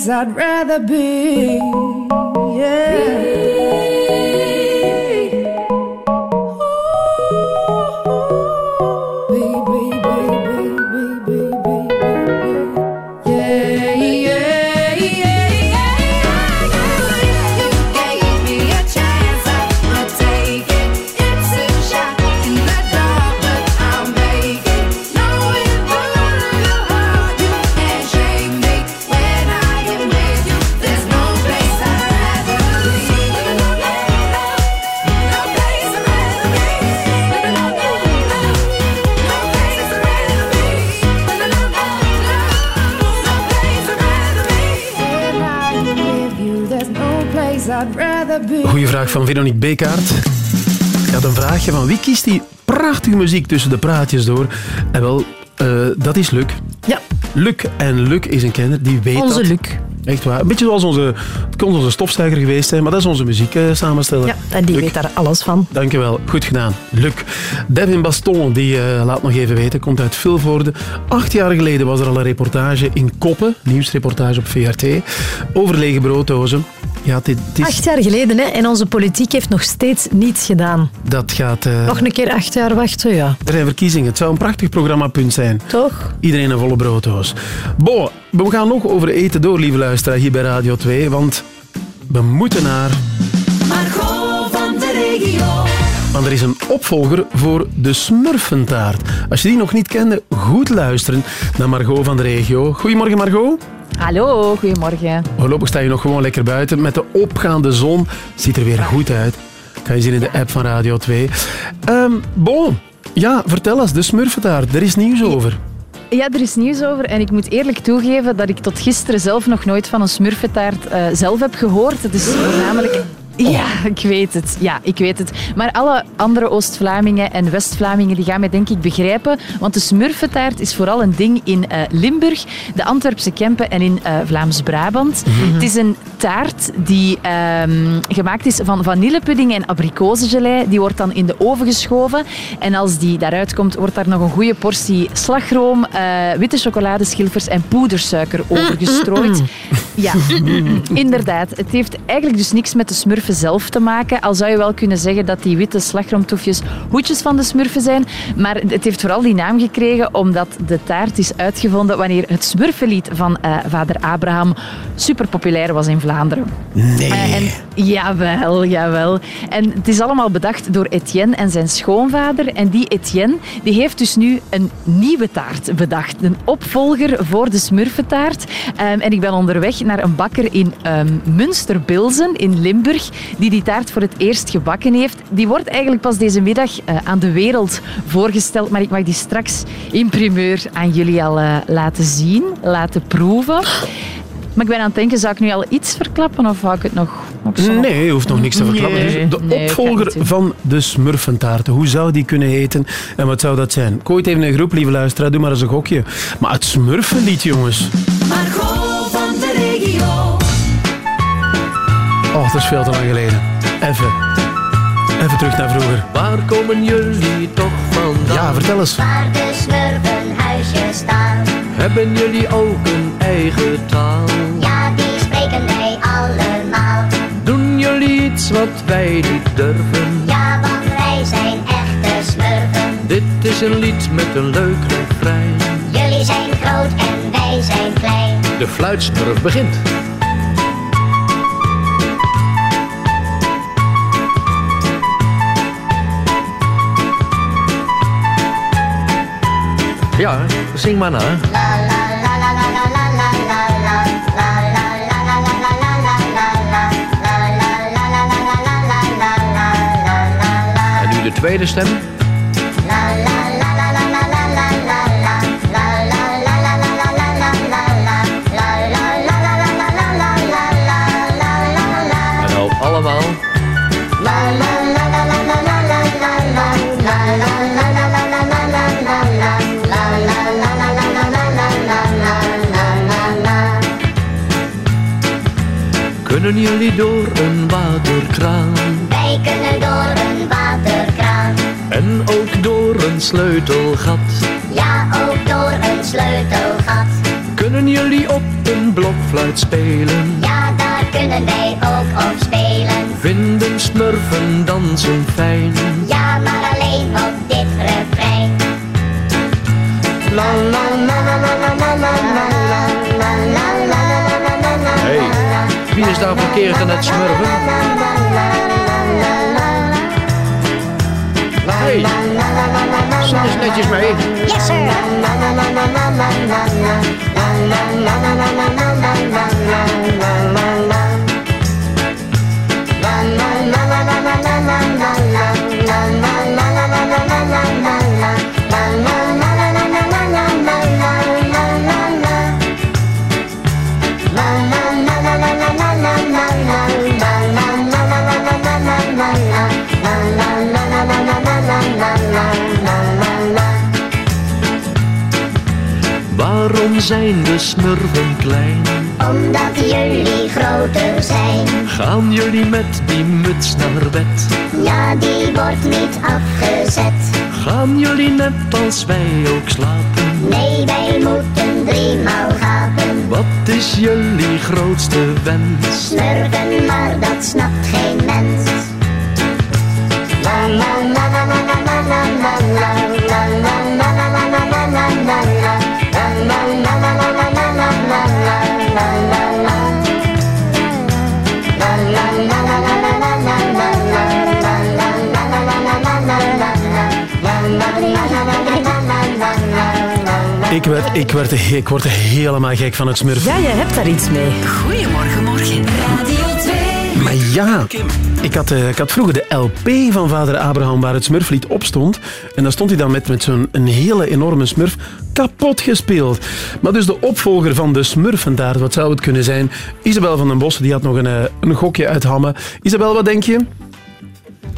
I'd rather be. Veronique Bekaert. Ik had een vraagje van wie kiest die prachtige muziek tussen de praatjes door? En wel, eh, dat is Luc. Ja. Luc. En Luc is een kenner, die weet Onze dat. Luc. Echt waar. Een beetje zoals onze... Het kon onze stofzuiger geweest zijn, maar dat is onze muziek eh, samensteller. Ja, en die weet daar alles van. Dankjewel. Goed gedaan. Luc. Devin Baston, die eh, laat nog even weten, komt uit Vilvoorde. Acht jaar geleden was er al een reportage in Koppen, nieuwsreportage op VRT, over lege brooddozen. Ja, dit, dit is- Acht jaar geleden, hè, en onze politiek heeft nog steeds niets gedaan. dat gaat... eh, Nog een keer acht jaar wachten, ja. Er zijn verkiezingen. Het zou een prachtig programmapunt zijn. Toch? Iedereen een volle brooddoos. Bon, we gaan nog over eten door, lieve luisteraar, hier bij Radio 2. Want we moeten naar... Margot van de regio. Want er is een opvolger voor de Smurfentaart. Als je die nog niet kende, goed luisteren naar Margot van de regio. Goedemorgen, Margot. Hallo, goedemorgen. Voorlopig sta je nog gewoon lekker buiten. Met de opgaande zon ziet er weer goed uit. Kan je zien in de app van Radio 2. Ehm bon, ja, vertel eens, de Smurfentaart. Er is nieuws over. Ja, er is nieuws over en ik moet eerlijk toegeven dat ik tot gisteren zelf nog nooit van een smurfetaart eh, zelf heb gehoord. Het is voornamelijk... Ja, ik weet het. Ja, ik weet het. Maar alle andere Oost-Vlamingen en West-Vlamingen die gaan mij denk ik begrijpen. Want de smurfetaart is vooral een ding in eh, Limburg, de Antwerpse Kempen en in eh, Vlaams-Brabant. Het is een taart die ehm, gemaakt is van vanillepudding en abrikozengelei. Die wordt dan in de oven geschoven. En als die daaruit komt, wordt daar nog een goede portie slagroom, eh, witte chocoladeschilfers en poedersuiker over gestrooid. Ja, (laughs) inderdaad. Het heeft eigenlijk dus niks met de smurfen zelf te maken. Al zou je wel kunnen zeggen dat die witte slagroomtoefjes hoedjes van de smurfen zijn. Maar het heeft vooral die naam gekregen omdat de taart is uitgevonden wanneer het smurfenlied van eh, vader Abraham super populair was in Vlaanderen. Nee. Eh, en, jawel, jawel. En het is allemaal bedacht door Etienne en zijn schoonvader. En die Etienne die heeft dus nu een nieuwe taart bedacht. Een opvolger voor de smurfentaart. Ehm, en ik ben onderweg naar een bakker in ehm Münsterbilzen in Limburg die die taart voor het eerst gebakken heeft. Die wordt eigenlijk pas deze middag eh, aan de wereld voorgesteld. Maar ik mag die straks in primeur aan jullie al eh, laten zien, laten proeven. Maar ik ben aan het denken, zou ik nu al iets verklappen of hou ik het nog... nog zo? Nee, je hoeft nog niks te verklappen. Nee, Dus de nee, opvolger van de Smurfentaarten. Hoe zou die kunnen heten en wat zou dat zijn? Kooi het even een groep, lieve luisteraar. Doe maar eens een gokje. Maar het Smurfenlied, jongens. Oh, dat is veel te lang geleden. Even. Even terug naar vroeger. Waar komen jullie toch vandaan? Ja, vertel eens. Waar de smurfenhuisjes staan. Hebben jullie ook een eigen taal? Ja, die spreken wij allemaal. Doen jullie iets wat wij niet durven? Ja, want wij zijn echte smurfen. Dit is een lied met een leuk refrein. Jullie zijn groot en wij zijn klein. De fluitsmurf begint. Ja, zing maar na. En nu de tweede stem. Kunnen jullie door een waterkraan? Wij kunnen door een waterkraan. En ook door een sleutelgat. Ja, ook door een sleutelgat. Kunnen jullie op een blokfluit spelen? Ja, daar kunnen wij ook op spelen. Vinden smurfen dansen fijn? Ja, maar alleen op dit refrein. La la la la la la la la Wie is daar verkeerd aan het smurven? Hey, zing eens netjes mee. Yes, sir. Zijn de klein? Omdat jullie groter zijn. Gaan jullie met die muts naar bed? Ja, die wordt niet afgezet. Gaan jullie net als wij ook slapen? Nee, wij moeten driemaal gapen. Wat is jullie grootste wens? Smurfen, maar dat snapt geen mens. La la la la la la la la la la Ik werd, ik, werd, ik word helemaal gek van het smurfen. Ja, jij hebt daar iets mee. Goedemorgen, morgen. Radio 2. Maar ja, ik had, eh, ik had vroeger de LP van vader Abraham waar het smurflied op stond. En dan stond hij dan met, met zo'n een hele enorme smurf kapot gespeeld. Maar dus de opvolger van de smurfentaart, wat zou het kunnen zijn? Isabel van den Bos, die had nog een, eh, een gokje uit Hamme. Isabel, wat denk je?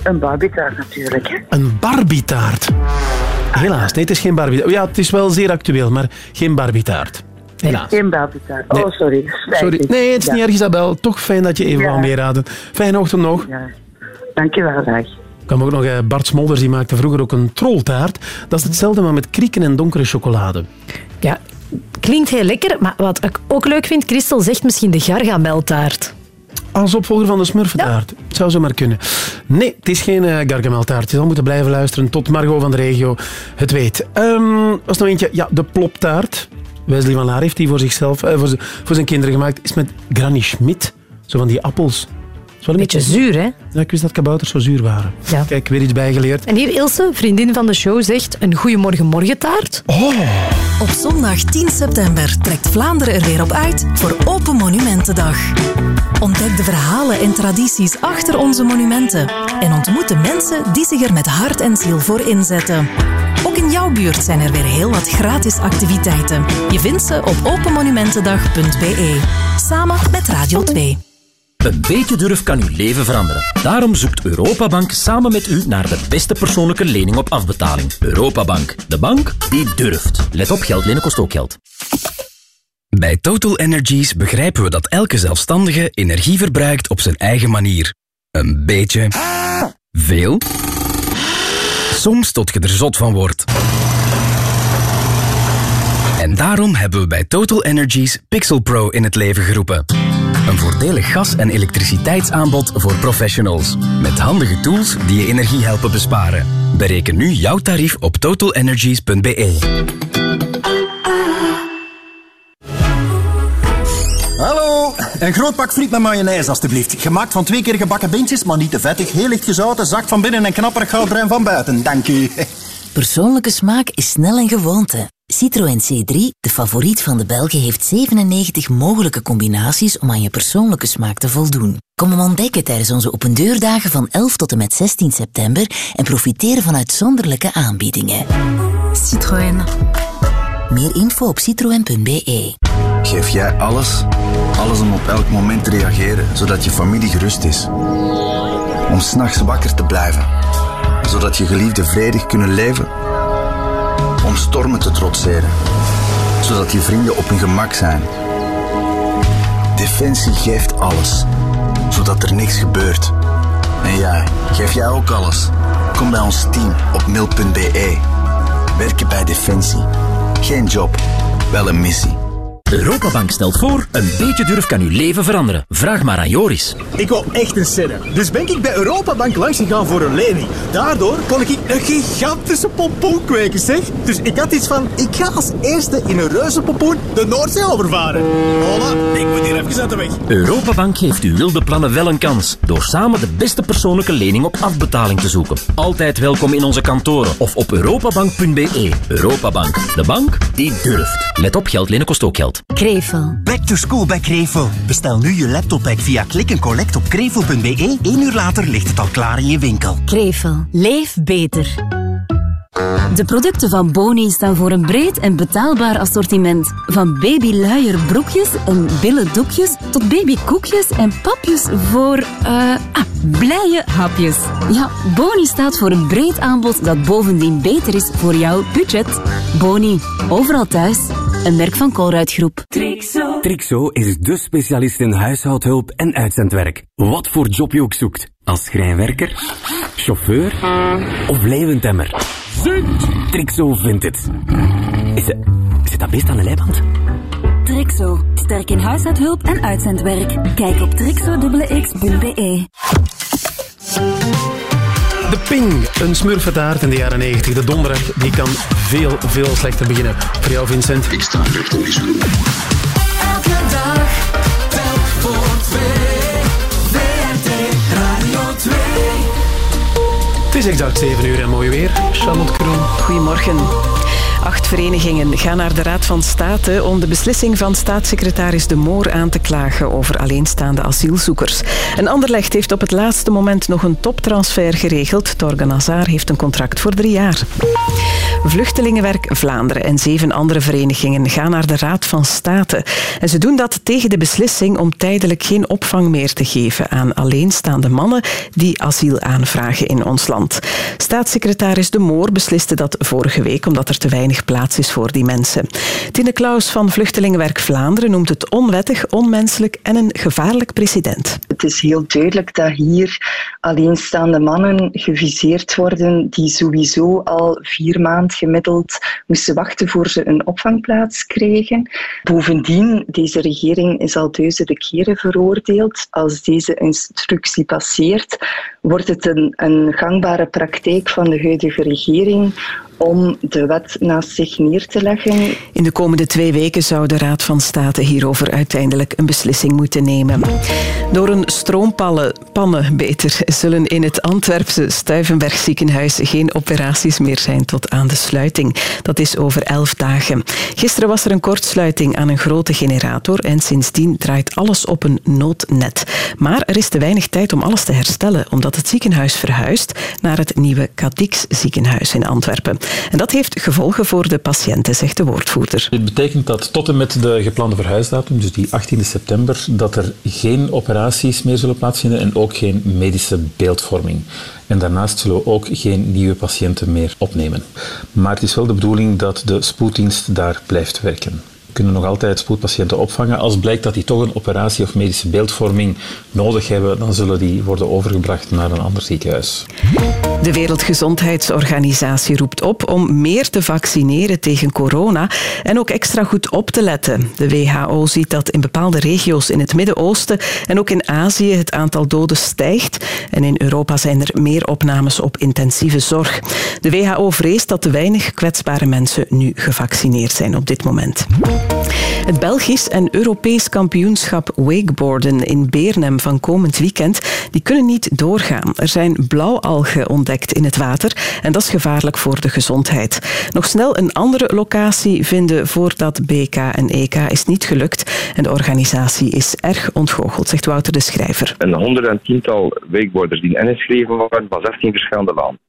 Een barbietaart natuurlijk. hè. Een barbietaart. Helaas, nee, het is geen barbietaart. Ja, het is wel zeer actueel, maar geen barbietaart. Helaas. Geen barbietaart. Nee. Oh, sorry. Sorry. Nee, het is Ja. niet erg, Isabel. Toch fijn dat je even Ja. wou meeraden. Fijne ochtend nog. Ja. Dankjewel, dag. Ik kwam ook nog eh, Bart Smolders, die maakte vroeger ook een trolltaart. Dat is hetzelfde, maar met krieken en donkere chocolade. Ja, klinkt heel lekker, maar wat ik ook leuk vind, Christel zegt misschien de gargameltaart. Als opvolger van de smurfentaart. Het zou zo maar kunnen. Nee, het is geen eh gargameltaart. Je zal moeten blijven luisteren tot Margot van de regio het weet. Ehm was nog eentje. Ja, de ploptaart. Wesley van Laar heeft die voor zichzelf, eh, voor, voor zijn kinderen gemaakt. Is met Granny Schmidt. Zo van die appels. Is wel een Beetje zuur, hè? Ja, ik wist dat kabouters zo zuur waren. Ja. Kijk, weer iets bijgeleerd. En hier Ilse, vriendin van de show, zegt een goeiemorgen morgentaart. Oh. Op zondag 10 september trekt Vlaanderen er weer op uit voor Open Monumentendag. Ontdek de verhalen en tradities achter onze monumenten en ontmoet de mensen die zich er met hart en ziel voor inzetten. Ook in jouw buurt zijn er weer heel wat gratis activiteiten. Je vindt ze op openmonumentendag.be. Samen met Radio 2. Een beetje durf kan uw leven veranderen. Daarom zoekt Europabank samen met u naar de beste persoonlijke lening op afbetaling. Europabank, de bank die durft. Let op, geld lenen kost ook geld. Bij Total Energies begrijpen we dat elke zelfstandige energie verbruikt op zijn eigen manier. Een beetje. Veel. Soms tot je er zot van wordt. En daarom hebben we bij Total Energies Pixel Pro in het leven geroepen. Een voordelig gas- en elektriciteitsaanbod voor professionals. Met handige tools die je energie helpen besparen. Bereken nu jouw tarief op totalenergies.be. Hallo, een groot pak friet met mayonaise alstublieft. Gemaakt van twee keer gebakken bintjes, maar niet te vettig. Heel licht gezouten, zacht van binnen en knapperig goudbruin van buiten. Dank u. (laughs) Persoonlijke smaak is snel een gewoonte. Citroën C3, de favoriet van de Belgen, heeft 97 mogelijke combinaties om aan je persoonlijke smaak te voldoen. Kom hem ontdekken tijdens onze opendeurdagen van 11 tot en met 16 september en profiteer van uitzonderlijke aanbiedingen. Citroën. Meer info op citroën.be. Geef jij alles? Alles om op elk moment te reageren, zodat je familie gerust is. Om s'nachts wakker te blijven, zodat je geliefden vredig kunnen leven. Om stormen te trotseren, zodat je vrienden op hun gemak zijn. Defensie geeft alles, zodat er niks gebeurt. En jij, geef jij ook alles? Kom bij ons team op mil.be. Werken bij Defensie. Geen job, wel een missie. Europabank stelt voor, een beetje durf kan uw leven veranderen. Vraag maar aan Joris. Ik wou echt een serre. Dus ben ik bij Europabank langs gegaan voor een lening. Daardoor kon ik een gigantische pompoen kweken, zeg. Dus ik had iets van, ik ga als eerste in een reuze pompoen de Noordzee overvaren. Hola, ik moet hier even uit de weg. Europabank geeft uw wilde plannen wel een kans. Door samen de beste persoonlijke lening op afbetaling te zoeken. Altijd welkom in onze kantoren of op europabank.be. Europabank, de bank die durft. Let op, geld lenen kost ook geld. Krevel. Back to school bij Krevel. Bestel nu je laptoppack via klik en collect op krevel.be. Eén uur later ligt het al klaar in je winkel. Krevel. Leef beter. De producten van Boni staan voor een breed en betaalbaar assortiment. Van babyluier broekjes en billen doekjes tot babykoekjes en papjes voor, eh ah, blije hapjes. Ja, Boni staat voor een breed aanbod dat bovendien beter is voor jouw budget. Boni, overal thuis. Een merk van Colruyt Groep. Trixo. Trixo is de specialist in huishoudhulp en uitzendwerk. Wat voor job je ook zoekt. Als schrijnwerker, chauffeur of leeuwentemmer. Trixo vindt het. Is, het- zit dat beest aan de leiband? Trixo, sterk in huishoudhulp en uitzendwerk. Kijk op trixo.x.be. De Ping, een smurfentaart in de jaren 90. De donderdag, die kan veel, veel slechter beginnen. Voor jou, Vincent. Ik sta rechtop Elke dag, telk voor twee. VRT Radio 2. Het is exact 7 uur en mooi weer. Charlotte Kroon. Goedemorgen. Acht verenigingen gaan naar de Raad van State om de beslissing van staatssecretaris De Moor aan te klagen over alleenstaande asielzoekers. Een Anderlecht heeft op het laatste moment nog een toptransfer geregeld. Torgan Hazard heeft een contract voor drie jaar. Vluchtelingenwerk Vlaanderen en zeven andere verenigingen gaan naar de Raad van State. En ze doen dat tegen de beslissing om tijdelijk geen opvang meer te geven aan alleenstaande mannen die asiel aanvragen in ons land. Staatssecretaris De Moor besliste dat vorige week omdat er te weinig plaats is voor die mensen. Tine Klaus van Vluchtelingenwerk Vlaanderen noemt het onwettig, onmenselijk en een gevaarlijk precedent. Het is heel duidelijk dat hier alleenstaande mannen geviseerd worden die sowieso al vier maanden gemiddeld moesten wachten voor ze een opvangplaats kregen. Bovendien, deze regering is al duizenden keren veroordeeld. Als deze instructie passeert, wordt het een, een gangbare praktijk van de huidige regering om de wet naast zich neer te leggen. In de komende twee weken zou de Raad van State hierover uiteindelijk een beslissing moeten nemen. Door een stroompannen, pannen beter, zullen in het Antwerpse Stuivenberg ziekenhuis geen operaties meer zijn tot aan de sluiting. Dat is over elf dagen. Gisteren was er een kortsluiting aan een grote generator en sindsdien draait alles op een noodnet. Maar er is te weinig tijd om alles te herstellen, omdat het ziekenhuis verhuist naar het nieuwe Cadix ziekenhuis in Antwerpen. En dat heeft gevolgen voor de patiënten, zegt de woordvoerder. Dit betekent dat tot en met de geplande verhuisdatum, dus die 18 september, dat er geen operaties meer zullen plaatsvinden en ook geen medische beeldvorming. En daarnaast zullen we ook geen nieuwe patiënten meer opnemen. Maar het is wel de bedoeling dat de spoeddienst daar blijft werken. Kunnen nog altijd spoedpatiënten opvangen. Als blijkt dat die toch een operatie of medische beeldvorming nodig hebben, dan zullen die worden overgebracht naar een ander ziekenhuis. De Wereldgezondheidsorganisatie roept op om meer te vaccineren tegen corona en ook extra goed op te letten. De WHO ziet dat in bepaalde regio's in het Midden-Oosten en ook in Azië het aantal doden stijgt. En in Europa zijn er meer opnames op intensieve zorg. De WHO vreest dat te weinig kwetsbare mensen nu gevaccineerd zijn op dit moment. Het Belgisch en Europees kampioenschap wakeboarden in Beernem van komend weekend die kunnen niet doorgaan. Er zijn blauwalgen ontdekt in het water en dat is gevaarlijk voor de gezondheid. Nog snel een andere locatie vinden voor dat BK en EK is niet gelukt en de organisatie is erg ontgoocheld, zegt Wouter de Schrijver. een honderd en tiental wakeboarders die ingeschreven waren van 16 verschillende landen.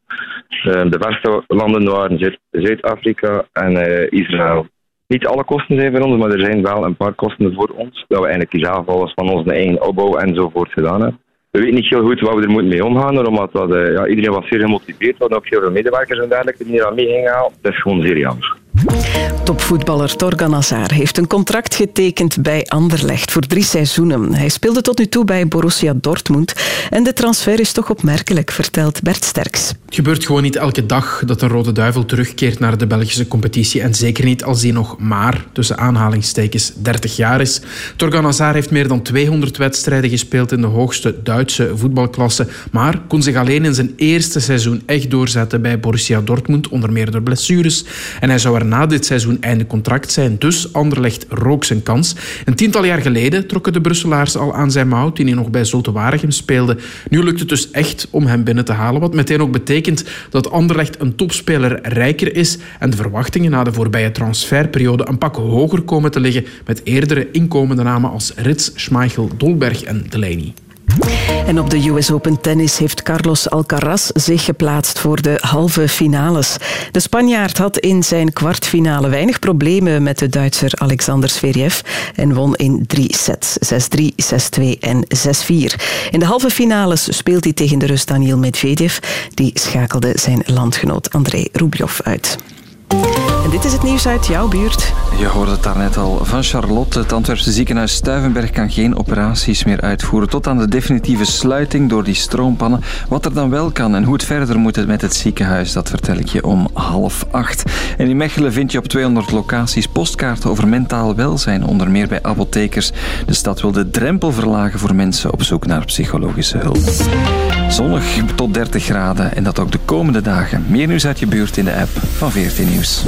Eh, de verste landen waren Zuid- Zuid-Afrika en eh, Israël. Niet alle kosten zijn voor ons, maar er zijn wel een paar kosten voor ons. Dat we eigenlijk zelf alles van onze eigen opbouw enzovoort gedaan hebben. We weten niet heel goed wat we er moeten mee omgaan, omdat dat, eh, ja, iedereen was zeer gemotiveerd. We hadden ook heel veel medewerkers en dergelijke die hier aan mee gingen. Dat is gewoon zeer jammer. Topvoetballer Torgan Hazard heeft een contract getekend bij Anderlecht voor drie seizoenen. Hij speelde tot nu toe bij Borussia Dortmund en de transfer is toch opmerkelijk, vertelt Bert Sterks. Het gebeurt gewoon niet elke dag dat een Rode Duivel terugkeert naar de Belgische competitie. En zeker niet als die nog maar, tussen aanhalingstekens, 30 jaar is. Torgan Hazard heeft meer dan 200 wedstrijden gespeeld in de hoogste Duitse voetbalklasse. Maar kon zich alleen in zijn eerste seizoen echt doorzetten bij Borussia Dortmund, onder meer door blessures. En hij zou er na dit seizoen einde contract zijn. Dus Anderlecht rook zijn kans. Een tiental jaar geleden trokken de Brusselaars al aan zijn mouw toen hij nog bij Zulte Waregem speelde. Nu lukt het dus echt om hem binnen te halen. Wat meteen ook betekent dat Anderlecht een topspeler rijker is en de verwachtingen na de voorbije transferperiode een pak hoger komen te liggen met eerdere inkomende namen als Rits, Schmeichel, Dolberg en Delaney. En op de US Open Tennis heeft Carlos Alcaraz zich geplaatst voor de halve finales. De Spanjaard had in zijn kwartfinale weinig problemen met de Duitser Alexander Zverev en won in drie sets, 6-3, 6-2 en 6-4. In de halve finales speelt hij tegen de Rus Daniil Medvedev. Die schakelde zijn landgenoot Andrei Rublev uit. En dit is het nieuws uit jouw buurt. Je hoorde het daarnet al van Charlotte. Het Antwerpse ziekenhuis Stuivenberg kan geen operaties meer uitvoeren tot aan de definitieve sluiting door die stroompannen. Wat er dan wel kan en hoe het verder moet met het ziekenhuis, dat vertel ik je om half acht. En in Mechelen vind je op 200 locaties postkaarten over mentaal welzijn, onder meer bij apothekers. De stad wil de drempel verlagen voor mensen op zoek naar psychologische hulp. Zonnig tot 30 graden en dat ook de komende dagen. Meer nieuws uit je buurt in de app van 14 Nieuws.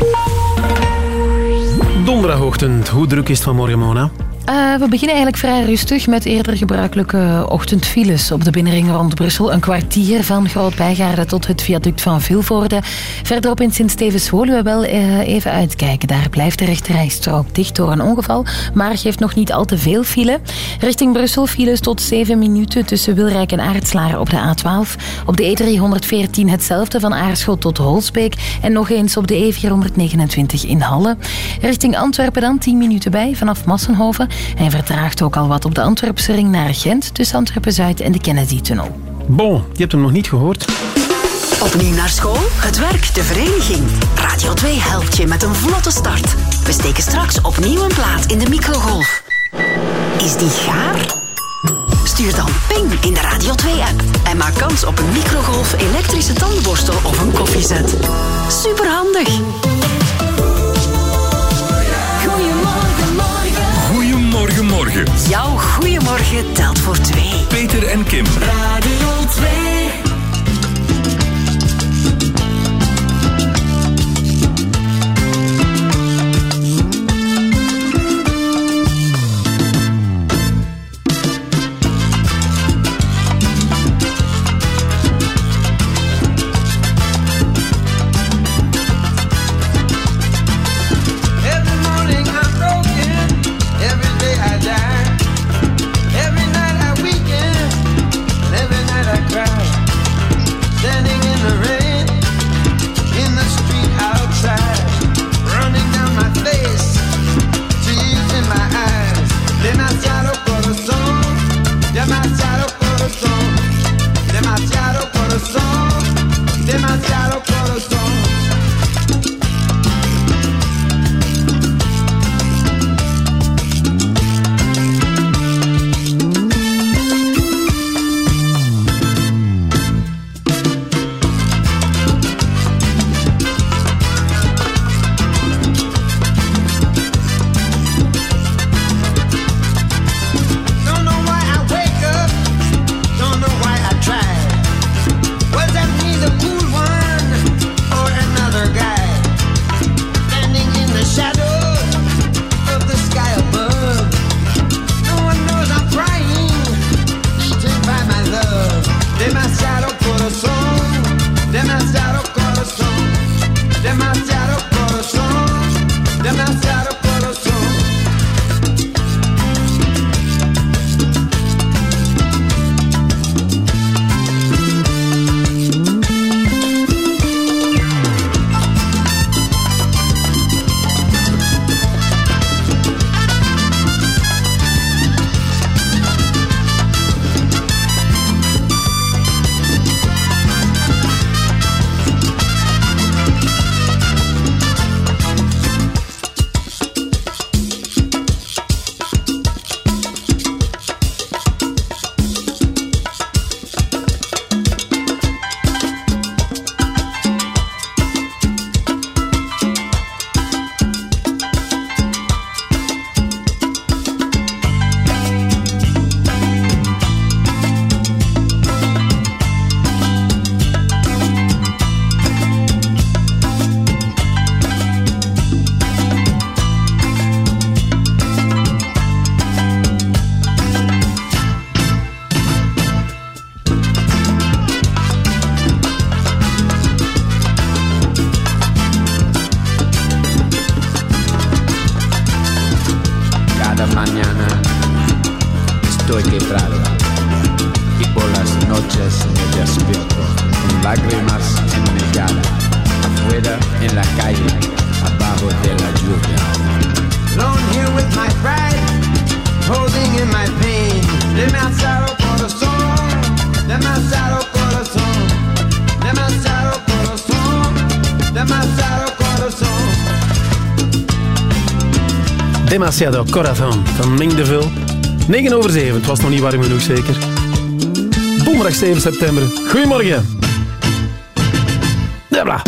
Donderdagochtend, hoe druk is het vanmorgen, Mona? Eh, we beginnen eigenlijk vrij rustig met eerder gebruikelijke ochtendfiles op de binnenring rond Brussel. Een kwartier van Groot-Bijgaarde tot het viaduct van Vilvoorde. Verderop in Sint-Stevens-Woluwe wel eh, even uitkijken. Daar blijft de rechterrijstrook dicht door een ongeval, maar geeft nog niet al te veel file. Richting Brussel files tot 7 minuten tussen Wilrijk en Aartslaar op de A12. Op de E314 hetzelfde van Aarschot tot Holsbeek. En nog eens op de E429 in Halle. Richting Antwerpen dan 10 minuten bij vanaf Massenhoven. Hij vertraagt ook al wat op de Antwerpse ring naar Gent tussen Antwerpen-Zuid en de Kennedy-tunnel. Bon, je hebt hem nog niet gehoord. Opnieuw naar school, het werk, de vereniging. Radio 2 helpt je met een vlotte start. We steken straks opnieuw een plaat in de microgolf. Is die gaar? Stuur dan ping in de Radio 2-app en maak kans op een microgolf, elektrische tandenborstel of een koffiezet. Superhandig! Goedemorgen, morgen. Jouw goeiemorgen telt voor twee. Peter en Kim. Radio 2. Demasiado Corazon van Ming de Vil. 9 over 7, het was nog niet warm genoeg zeker. Donderdag 7 september. Goedemorgen. Debra.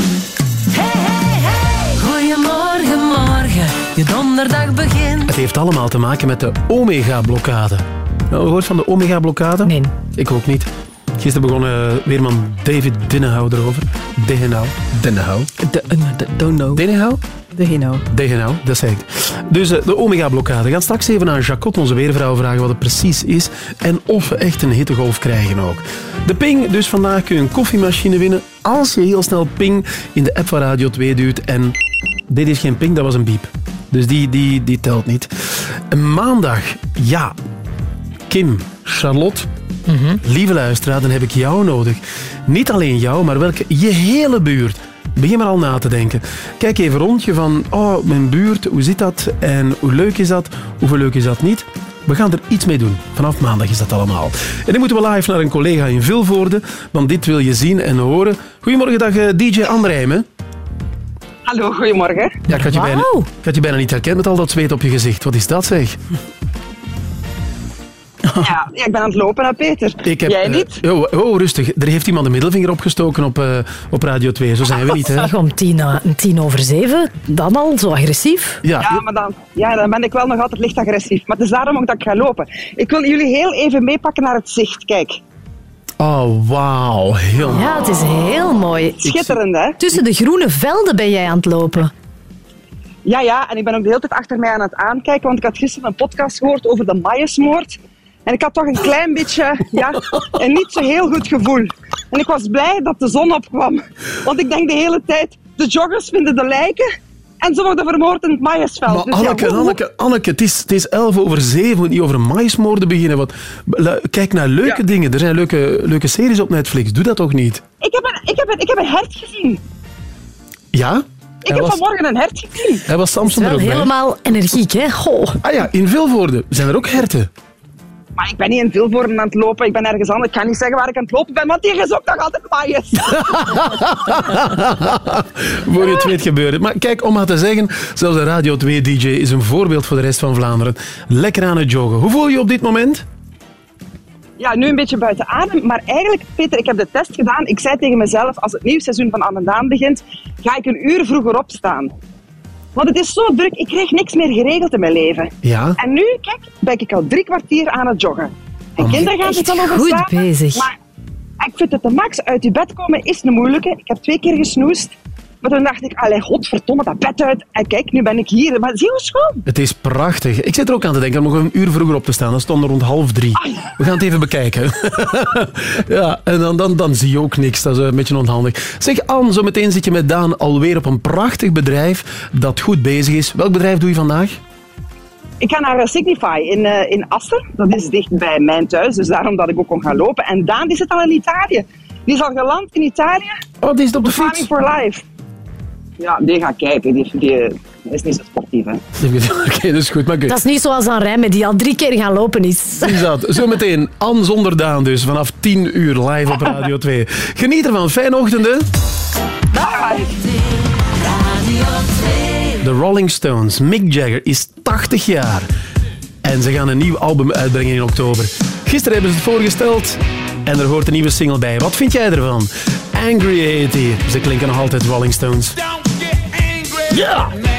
Goedemorgen, morgen. Je donderdag begint. Het heeft allemaal te maken met de omega-blokkade. Nou, gehoord van de omega-blokkade? Nee. Ik ook niet. Gisteren begon eh, weerman David Dinnehou erover. Dinnehou. Dinnehou. De, uh, de, don't Dinnehou? Degenau. Degenau, dat zeg ik. Dus eh, de omega-blokkade. We gaan straks even aan Jacot, onze weervrouw, vragen wat het precies is en of we echt een hittegolf krijgen ook. De ping, dus vandaag kun je een koffiemachine winnen als je heel snel ping in de app van Radio 2 duwt. En dit is geen ping, dat was een biep. Dus die, die, die telt niet. Maandag, ja. Kim, Charlotte, lieve luisteraar, dan heb ik jou nodig. Niet alleen jou, maar welke je hele buurt. Begin maar al na te denken. Kijk even rondje van, oh, mijn buurt, hoe zit dat? En hoe leuk is dat? Hoeveel leuk is dat niet? We gaan er iets mee doen. Vanaf maandag is dat allemaal. En dan moeten we live naar een collega in Vilvoorde, want dit wil je zien en horen. Goedemorgen, dag eh, DJ Andrijmen. Hallo, goedemorgen. Ja, ik had, je bijna, ik had je bijna niet herkend met al dat zweet op je gezicht. Wat is dat zeg? Ja, ik ben aan het lopen naar Peter. Ik heb, Jij eh, niet? oh, oh, rustig. Er heeft iemand de middelvinger opgestoken op, eh, op Radio 2. Zo zijn we niet, hè? Zeg, om tien, over zeven, dan al zo agressief. Ja. maar dan, ja, dan ben ik wel nog altijd licht agressief. Maar het is daarom ook dat ik ga lopen. Ik wil jullie heel even meepakken naar het zicht. Kijk. Oh, wauw. Heel Ja, het is heel mooi. Schitterend, hè? Tussen de groene velden ben jij aan het lopen. Ja, ja, en ik ben ook de hele tijd achter mij aan het aankijken, want ik had gisteren een podcast gehoord over de Majesmoord. En ik had toch een klein beetje, ja, een niet zo heel goed gevoel. En ik was blij dat de zon opkwam. Want ik denk de hele tijd, de joggers vinden de lijken en ze worden vermoord in het Majesveld. Maar Dus Anneke. Anneke, Anneke, het is, het is elf over zeven. We moeten niet over maïsmoorden beginnen. Want, lu- kijk naar leuke dingen. Er zijn leuke, leuke series op Netflix. Doe dat toch niet? Ik heb een, ik heb een, ik heb een hert gezien. Ja? Ik Hij heb was, vanmorgen een hert gezien. hij was Samson er ook bij. helemaal energiek, hè? Goh. Ah ja, in Vilvoorde zijn er ook herten. Maar ik ben niet in Vilvoorde aan het lopen, ik ben ergens anders. Ik kan niet zeggen waar ik aan het lopen ben, want hier is ook nog altijd Majes. (laughs) Voor je het weet gebeuren. Maar kijk, om maar te zeggen, zelfs de Radio 2-dj is een voorbeeld voor de rest van Vlaanderen. Lekker aan het joggen. Hoe voel je je op dit moment? Ja, nu een beetje buiten adem. Maar eigenlijk, Peter, ik heb de test gedaan. Ik zei tegen mezelf, als het nieuwe seizoen van Annendaan begint, ga ik een uur vroeger opstaan. Want het is zo druk, ik krijg niks meer geregeld in mijn leven. Ja. En nu, kijk, ben ik al drie kwartier aan het joggen. En Oh, kinderen gaan zich al over goed bezig. Maar ik vind het de max. Uit je bed komen is een moeilijke. Ik heb twee keer gesnoest. Maar toen dacht ik, allee, godverdomme, dat bed uit. En kijk, nu ben ik hier. Maar zie hoe schoon. Het is prachtig. Ik zit er ook aan te denken om nog een uur vroeger op te staan. Dat stond er rond half drie. We gaan het even bekijken. (laughs) ja, en dan, dan, dan zie je ook niks. Dat is een beetje onhandig. Zeg, Anne, zo meteen zit je met Daan alweer op een prachtig bedrijf dat goed bezig is. Welk bedrijf doe je vandaag? Ik ga naar eh, Signify in, eh, in Aster. Dat is dicht bij mijn thuis, dus daarom dat ik ook kon gaan lopen. En Daan die zit al in Italië. Die is al geland in Italië. Oh, die is op de Farming fiets. for life. Ja, die gaat kijken. Die, die is niet zo sportief, hè. (laughs) Oké, dat is goed. Maar goed. Dat is niet zoals aan Rijmen, die al drie keer gaan lopen is. (laughs) Is dat. Zometeen Anne zonder Daan dus. Vanaf 10 uur live op Radio (laughs) 2. Geniet ervan. Fijne ochtenden. De Rolling Stones. Mick Jagger is 80 jaar. En ze gaan een nieuw album uitbrengen in oktober. Gisteren hebben ze het voorgesteld. En er hoort een nieuwe single bij. Wat vind jij ervan? Angry heet hier. Ze klinken nog altijd Rolling Stones. Ja!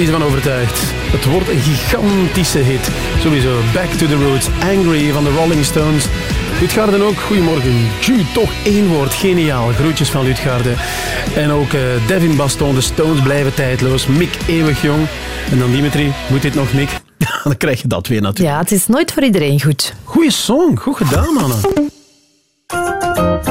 Die is ervan overtuigd. Het wordt een gigantische hit. Sowieso. Back to the Roots. Angry van de Rolling Stones. Lutgaarden ook. Goedemorgen. Ju, toch één woord. Geniaal. Groetjes van Lutgaarden. En ook eh, Devin Baston. De Stones blijven tijdloos. Mick eeuwig jong. En dan Dimitri. Moet dit nog, Mick? (laughs) dan krijg je dat weer natuurlijk. Ja, het is nooit voor iedereen goed. Goeie song. Goed gedaan, mannen.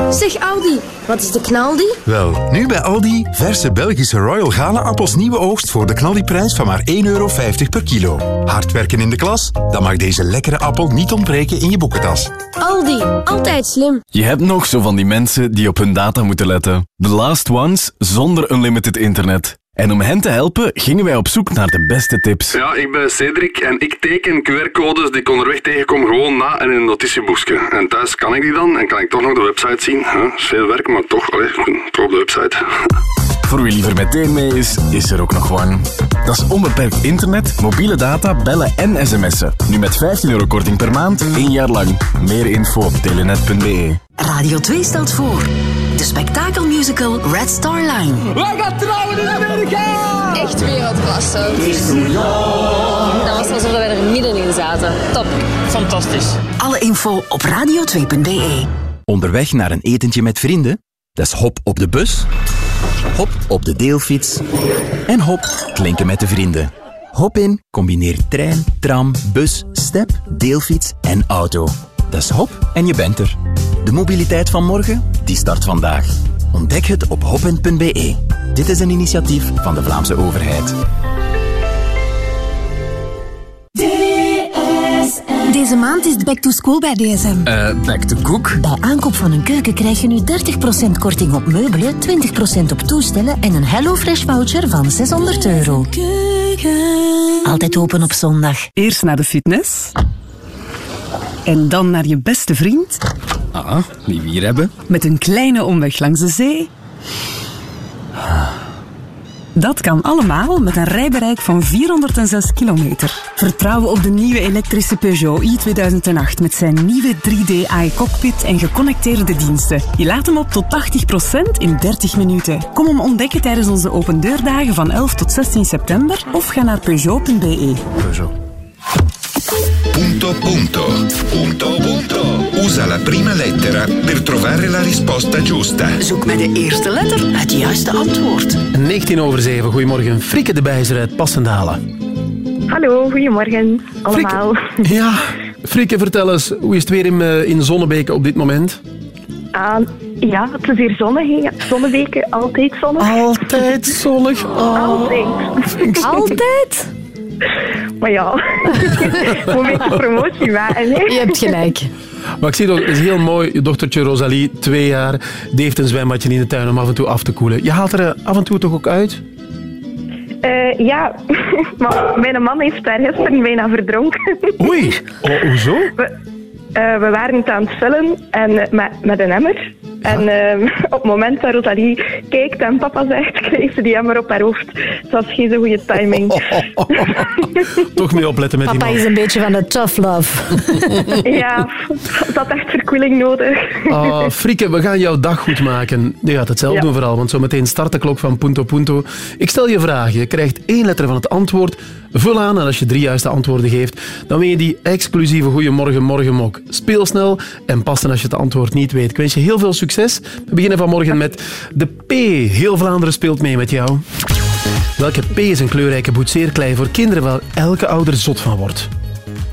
Zeg Aldi, wat is de knaldi? Wel, nu bij Aldi verse Belgische Royal Gala appels nieuwe oogst voor de knaldiprijs van maar 1,50 euro per kilo. Hard werken in de klas? Dan mag deze lekkere appel niet ontbreken in je boekentas. Aldi, altijd slim. Je hebt nog zo van die mensen die op hun data moeten letten. The last ones zonder unlimited internet. En om hen te helpen gingen wij op zoek naar de beste tips. Ja, ik ben Cedric en ik teken QR-codes die ik onderweg tegenkom gewoon na en in een notitieboekje. En thuis kan ik die dan en kan ik toch nog de website zien. Huh? veel werk, maar toch, allee, toch op de website. (laughs) Voor wie liever meteen mee is, is er ook nog One. Dat is onbeperkt internet, mobiele data, bellen en sms'en. Nu met 15 euro korting per maand, één jaar lang. Meer info op telenet.be. Radio 2 stelt voor de spektakelmusical Red Star Line. Wij gaan trouwen in Amerika! Echt wereldklasse. Dat was alsof wij er middenin zaten. Top. Fantastisch. Alle info op radio2.be. Onderweg naar een etentje met vrienden? Dat is hop op de bus, hop op de deelfiets en hop klinken met de vrienden. Hop in combineert trein, tram, bus, step, deelfiets en auto. Dat is hop en je bent er. De mobiliteit van morgen, die start vandaag. Ontdek het op hopin.be. Dit is een initiatief van de Vlaamse overheid. Deze maand is het back to school bij DSM. Eh, back to cook? Bij aankoop van een keuken krijg je nu 30% korting op meubelen, 20% op toestellen en een HelloFresh voucher van 600 euro. Altijd open op zondag. Eerst naar de fitness. En dan naar je beste vriend. Ah, die we hier hebben. Met een kleine omweg langs de zee. Dat kan allemaal met een rijbereik van 406 kilometer. Vertrouwen op de nieuwe elektrische Peugeot i2008 met zijn nieuwe 3D AI-cockpit en geconnecteerde diensten. Je laat hem op tot 80% in 30 minuten. Kom hem ontdekken tijdens onze open deurdagen van 11 tot 16 september of ga naar peugeot.be. Peugeot. Punto punto. Punto punto. Usa la prima lettera per trovare la risposta giusta. Zoek met de eerste letter het juiste antwoord. 19 over 7. Goedemorgen. Frikke de Bijzer uit Passendalen. Hallo, goedemorgen allemaal. Ja, Frikke, vertel eens, hoe is het weer in, eh, in Zonnebeke op dit moment? Ah, ja, het is hier zonnig. hè. Zonneweken, altijd zonnig. Altijd zonnig. Oh. Altijd. Altijd? Maar ja, moet (laughs) een beetje promotie maken. Hè? Je hebt gelijk. Maar ik zie het is heel mooi. Je dochtertje Rosalie, twee jaar, die heeft een zwembadje in de tuin om af en toe af te koelen. Je haalt er eh, af en toe toch ook uit? Eh, ja, (laughs) maar mijn man heeft daar gisteren bijna verdronken. Oei, oh, hoezo? We, eh, we waren het aan het vullen en, eh, met, met een emmer. En eh, (laughs) op het moment dat Rosalie kijkt en papa zegt, (laughs) krijgt ze die emmer op haar hoofd. Dat was geen zo goede timing. (laughs) Toch mee opletten met Papa die is man. een beetje van de tough love. ja, dat had echt verkoeling nodig. Ah, Frieke, we gaan jouw dag goed maken. Je gaat het zelf Ja. doen vooral, want zo meteen start de klok van Punto Punto. Ik stel je vragen. Je krijgt één letter van het antwoord. Vul aan en als je drie juiste antwoorden geeft, dan win je die exclusieve Goeiemorgen Morgenmok. Speel snel en pas dan als je het antwoord niet weet. Ik wens je heel veel succes. We beginnen vanmorgen met de P. Heel Vlaanderen speelt mee met jou. Welke P is een kleurrijke boetseerklei voor kinderen waar elke ouder zot van wordt?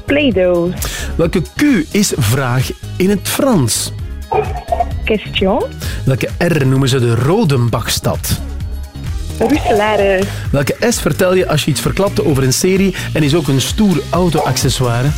Play-Doh. Welke Q is vraag in het Frans? Question. Welke R noemen ze de Rodenbachstad? Roeselare. Welke S vertel je als je iets verklapt over een serie en is ook een stoer auto-accessoire?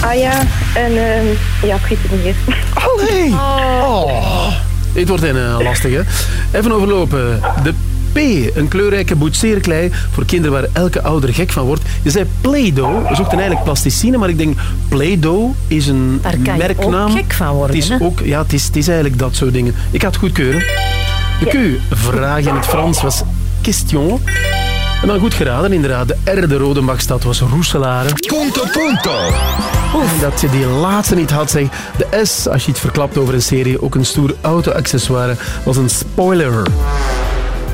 Ah ja, en ehm, ja, ik weet het niet eens. Allee! Oh. Dit wordt een eh, lastige. Even overlopen. De P, een kleurrijke boetseerklei voor kinderen waar elke ouder gek van wordt. Je zei Play-Doh, we zochten eigenlijk plasticine, maar ik denk Play-Doh is een Daar kan je merknaam. ook gek van worden, Het is, hè? ook, ja, het, is, het is eigenlijk dat soort dingen. Ik ga het goedkeuren. De Q, vraag in het Frans, was question. En dan goed geraden, inderdaad. De R, de Rodenbachstad, was Roeselare. Punto punto. En dat je die laatste niet had, zeg. De S, als je iets verklapt over een serie, ook een stoer auto-accessoire, was een spoiler.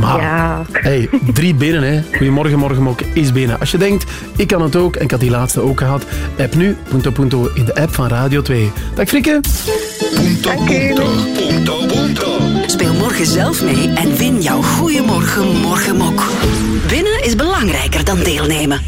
Maar, Ja. hey, drie binnen, hè. Goedemorgen, morgen ook is binnen. Als je denkt, ik kan het ook, en ik had die laatste ook gehad, app nu, punto punto, in de app van Radio 2. Dag Frikke. Speel morgen zelf mee en win jouw Goeiemorgen Morgenmok. Winnen is belangrijker dan deelnemen.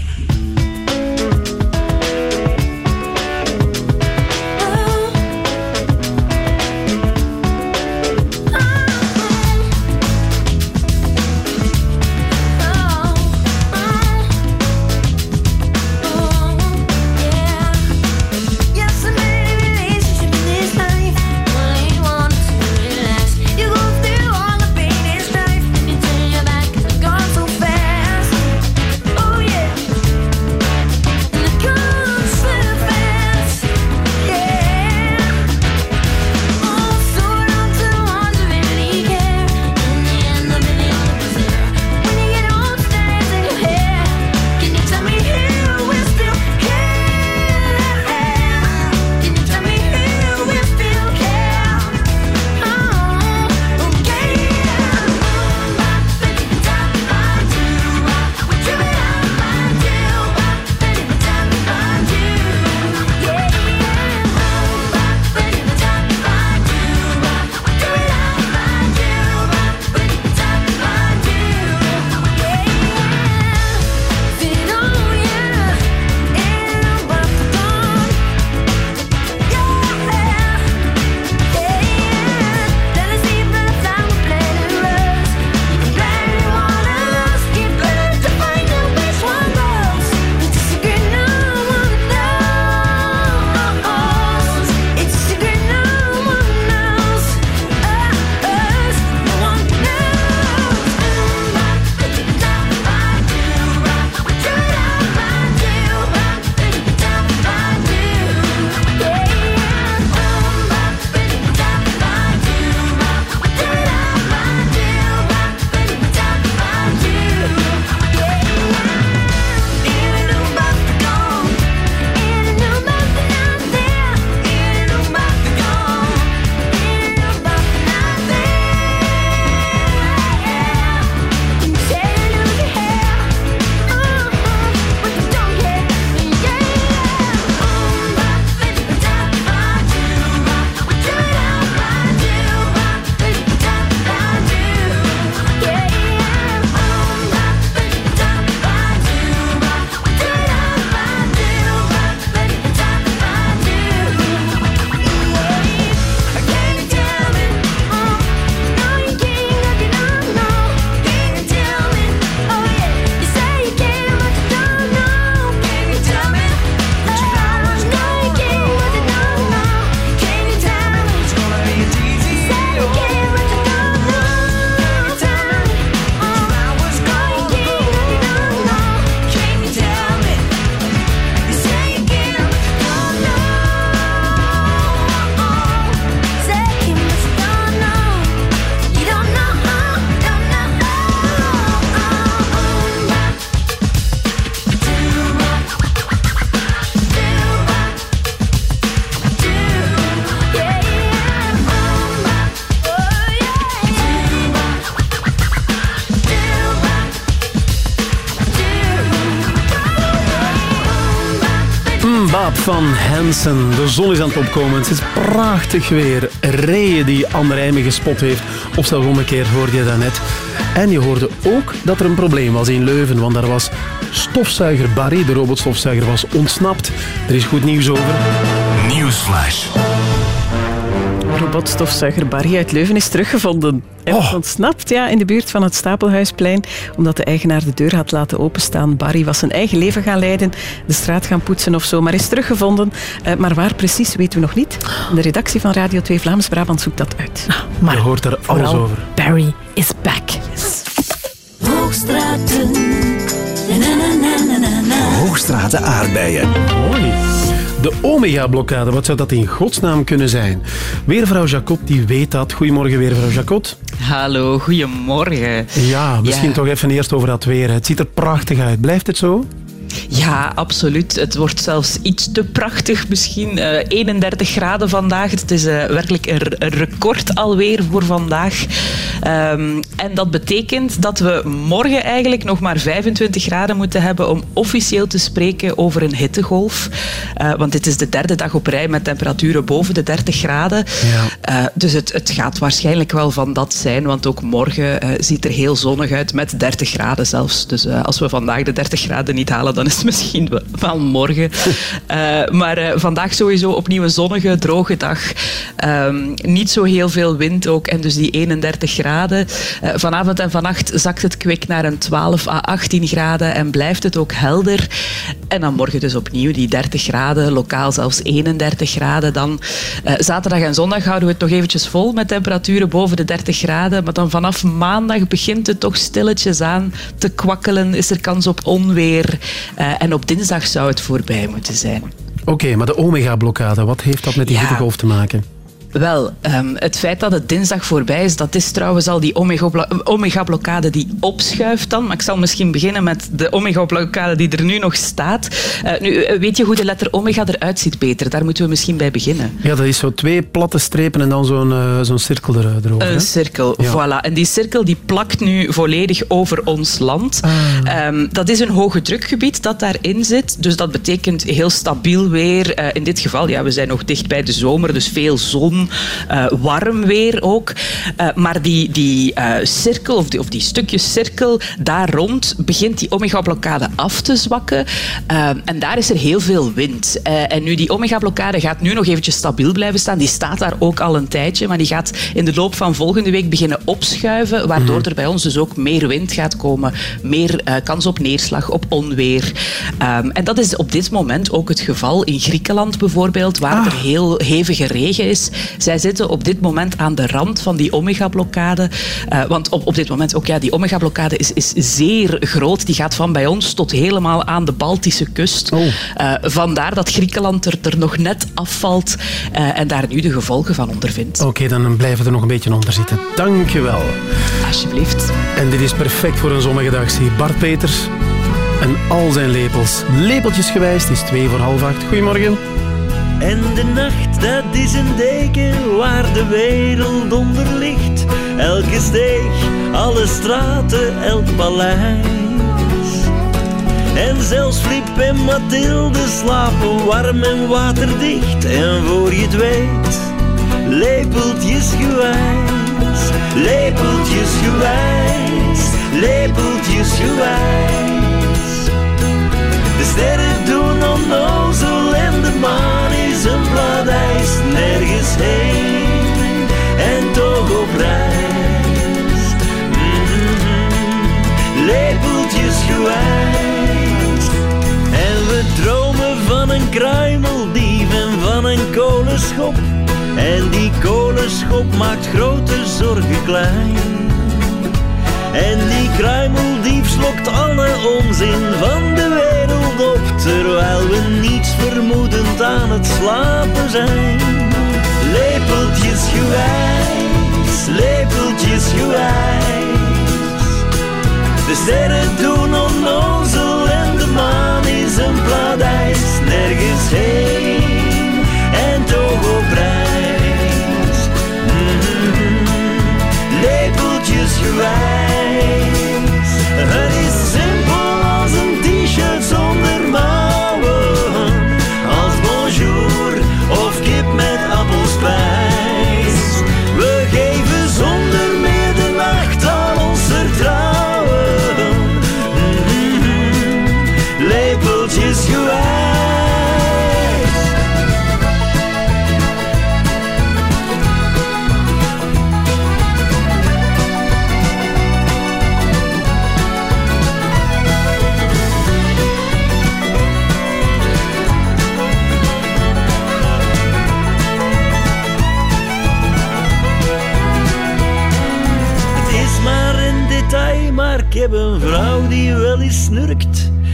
Van Hansen. De zon is aan het opkomen. Het is prachtig weer. Reeën die Anne gespot heeft. Of zelfs omgekeerd hoorde je dat net. En je hoorde ook dat er een probleem was in Leuven. Want daar was stofzuiger Barry, de robotstofzuiger, was ontsnapt. Er is goed nieuws over. Newsflash. Robotstofzuiger Barry uit Leuven is teruggevonden. En Oh. ontsnapt ja, in de buurt van het Stapelhuisplein, omdat de eigenaar de deur had laten openstaan. Barry was zijn eigen leven gaan leiden, de straat gaan poetsen of zo, maar is teruggevonden. Eh, maar waar precies, weten we nog niet. De redactie van Radio 2 Vlaams-Brabant zoekt dat uit. je hoort er alles over. Barry is back. Hoogstraten. Na, na, na, na, na, na. Hoogstraten aardbeien. Mooi. De Omega-blokkade, wat zou dat in godsnaam kunnen zijn? Weervrouw Jacot, die weet dat. Goedemorgen, Weervrouw Jacot. Hallo, goedemorgen. Ja, misschien Ja. toch even eerst over dat weer. Het ziet er prachtig uit. Blijft het zo? Ja, absoluut. Het wordt zelfs iets te prachtig misschien. Eh 31 graden vandaag. Het is eh, werkelijk een, record alweer voor vandaag. Ehm, en dat betekent dat we morgen eigenlijk nog maar 25 graden moeten hebben om officieel te spreken over een hittegolf. Eh, want dit is de derde dag op rij met temperaturen boven de 30 graden. Eh, dus het, het gaat waarschijnlijk wel van dat zijn, want ook morgen ziet er heel zonnig uit met 30 graden zelfs. Dus als we vandaag de 30 graden niet halen, dan is het misschien wel- morgen. (laughs) Eh, maar eh, vandaag sowieso opnieuw een zonnige, droge dag. Ehm, niet zo heel veel wind ook en dus die 31 graden. Eh, vanavond en vannacht zakt het kwik naar een 12 à 18 graden en blijft het ook helder. En dan morgen dus opnieuw die 30 graden, lokaal zelfs 31 graden. Dan zaterdag en zondag houden we het nog eventjes vol met temperaturen boven de 30 graden. Maar dan vanaf maandag begint het toch stilletjes aan te kwakkelen. Is er kans op onweer. Eh, en op dinsdag zou het voorbij moeten zijn. Oké, maar de omega-blokkade, wat heeft dat met die Ja. hittegolf te maken? Wel, ehm, het feit dat het dinsdag voorbij is, dat is trouwens al die omega- omega-blokkade die opschuift dan. Maar ik zal misschien beginnen met de omega-blokkade die er nu nog staat. Eh, nu, eh, weet je hoe de letter omega eruit ziet, Peter? Daar moeten we misschien bij beginnen. Ja, dat is zo twee platte strepen en dan zo'n eh, zo'n cirkel er, erover. Een cirkel, Ja. voilà. En die cirkel die plakt nu volledig over ons land. Ehm, dat is een hoge drukgebied dat daarin zit. Dus dat betekent heel stabiel weer. Eh, in dit geval, ja, we zijn nog dicht bij de zomer, dus veel zon, eh, warm weer ook. Eh, maar die, die eh, cirkel, of die, of die stukjes cirkel, daar rond begint die omega-blokkade af te zwakken. En daar is er heel veel wind. En nu, die omega-blokkade gaat nu nog eventjes stabiel blijven staan. Die staat daar ook al een tijdje, maar die gaat in de loop van volgende week beginnen opschuiven, waardoor er bij ons dus ook meer wind gaat komen, meer kans op neerslag, op onweer. Ehm, en dat is op dit moment ook het geval in Griekenland bijvoorbeeld, waar er heel hevige regen is. Zij zitten op dit moment aan de rand van die omega-blokkade. Eh, want op, op dit moment ook, ja, die omega-blokkade is, is zeer groot. Die gaat van bij ons tot helemaal aan de Baltische kust. Eh, vandaar dat Griekenland er, er nog net afvalt eh, en daar nu de gevolgen van ondervindt. Oké, dan blijven we er nog een beetje onder zitten. Dankjewel. Alsjeblieft. En dit is perfect voor een zonnige dag, zie Bart Peters en al zijn lepels. Lepeltjesgewijs, het is twee voor half acht. Goedemorgen. En de nacht, dat is een deken waar de wereld onder ligt. Elke steeg, alle straten, elk paleis. En zelfs Flip en Mathilde slapen warm en waterdicht. En voor je het weet, lepeltjes gewijs, lepeltjes gewijs, lepeltjes gewijs. De sterren doen onnozel en de maan is een. Nergens heen en toch op reis. Mhm. Lepeltjes gewijs. En we dromen van een kruimeldief en van een kolenschop. En die kolenschop maakt grote zorgen klein. En die kruimeldief slokt alle onzin van de wereld terwijl we niets vermoedend aan het slapen zijn. Lepeltjes gewijs, lepeltjes gewijs. De sterren doen onnozel en de maan is een plaat ijs. Nergens heen en toch op reis. Mhm. Lepeltjes gewijs.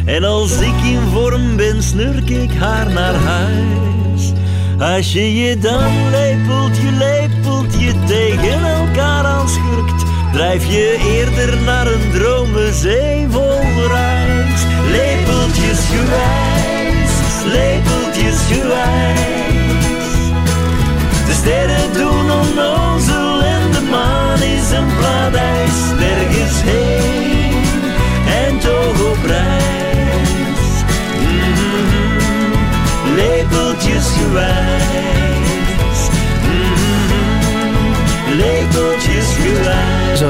En als ik in vorm ben, snurk ik haar naar huis. Als je je dan lepelt, je lepelt je tegen elkaar aan schurkt. Drijf je eerder naar een dromenzee vol ruis. Lepeltjes lepeltjesgewijs. De sterren doen onnozel en de maan is een plaat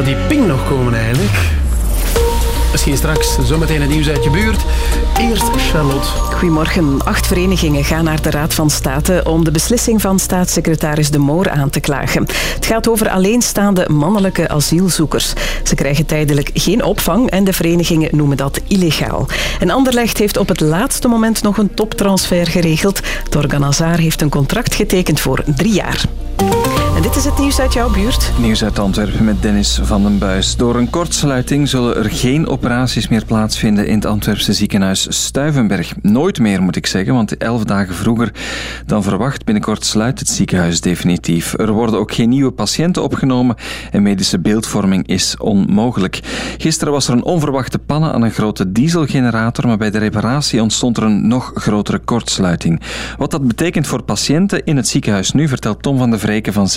Die ping nog komen eigenlijk? Misschien straks zometeen het nieuws uit je buurt. Eerst Charlotte. Goedemorgen. Acht verenigingen gaan naar de Raad van State om de beslissing van staatssecretaris De Moor aan te klagen. Het gaat over alleenstaande mannelijke asielzoekers. Ze krijgen tijdelijk geen opvang en de verenigingen noemen dat illegaal. En Anderlecht heeft op het laatste moment nog een toptransfer geregeld. Torgan Hazard heeft een contract getekend voor drie jaar. Dit is het nieuws uit jouw buurt. Nieuws uit Antwerpen met Dennis van den Buis. Door een kortsluiting zullen er geen operaties meer plaatsvinden in het Antwerpse ziekenhuis Stuivenberg. Nooit meer moet ik zeggen, want elf dagen vroeger dan verwacht binnenkort sluit het ziekenhuis definitief. Er worden ook geen nieuwe patiënten opgenomen en medische beeldvorming is onmogelijk. Gisteren was er een onverwachte panne aan een grote dieselgenerator, maar bij de reparatie ontstond er een nog grotere kortsluiting. Wat dat betekent voor patiënten in het ziekenhuis nu, vertelt Tom van de Vreken van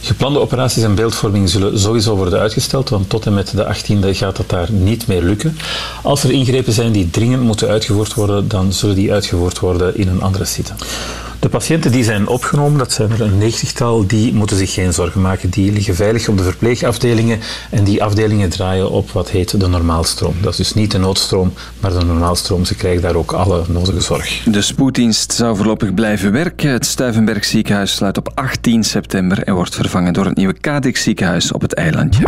Geplande operaties en beeldvorming zullen sowieso worden uitgesteld, want tot en met de 18e gaat dat daar niet meer lukken. Als er ingrepen zijn die dringend moeten uitgevoerd worden, dan zullen die uitgevoerd worden in een andere site. De patiënten die zijn opgenomen, dat zijn er een negentigtal, die moeten zich geen zorgen maken. Die liggen veilig op de verpleegafdelingen en die afdelingen draaien op wat heet de normaalstroom. Dat is dus niet de noodstroom, maar de normaalstroom. Ze krijgen daar ook alle nodige zorg. De spoeddienst zou voorlopig blijven werken. Het Stuivenberg ziekenhuis sluit op 18 september en wordt vervangen door het nieuwe Kadix ziekenhuis op het eilandje.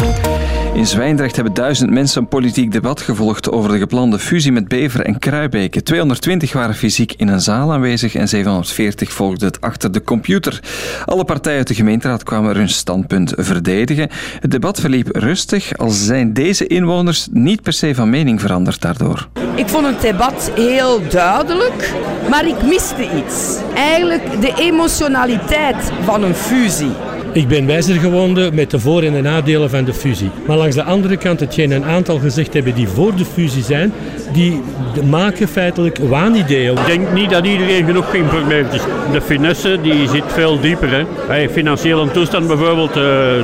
In Zwijndrecht hebben duizend mensen een politiek debat gevolgd over de geplande fusie met Bever en Kruibeke. 220 waren fysiek in een zaal aanwezig en 740 volgden het achter de computer. Alle partijen uit de gemeenteraad kwamen hun standpunt verdedigen. Het debat verliep rustig, al zijn deze inwoners niet per se van mening veranderd daardoor. Ik vond het debat heel duidelijk, maar ik miste iets. Eigenlijk de emotionaliteit van een fusie. Ik ben wijzer geworden met de voor- en de nadelen van de fusie. Maar langs de andere kant, hetgeen een aantal gezegd hebben die voor de fusie zijn, die maken feitelijk waanideeën. Ik denk niet dat iedereen genoeg geïnformeerd is. De finesse die zit veel dieper. Hè. Bij financiële toestand bijvoorbeeld, eh,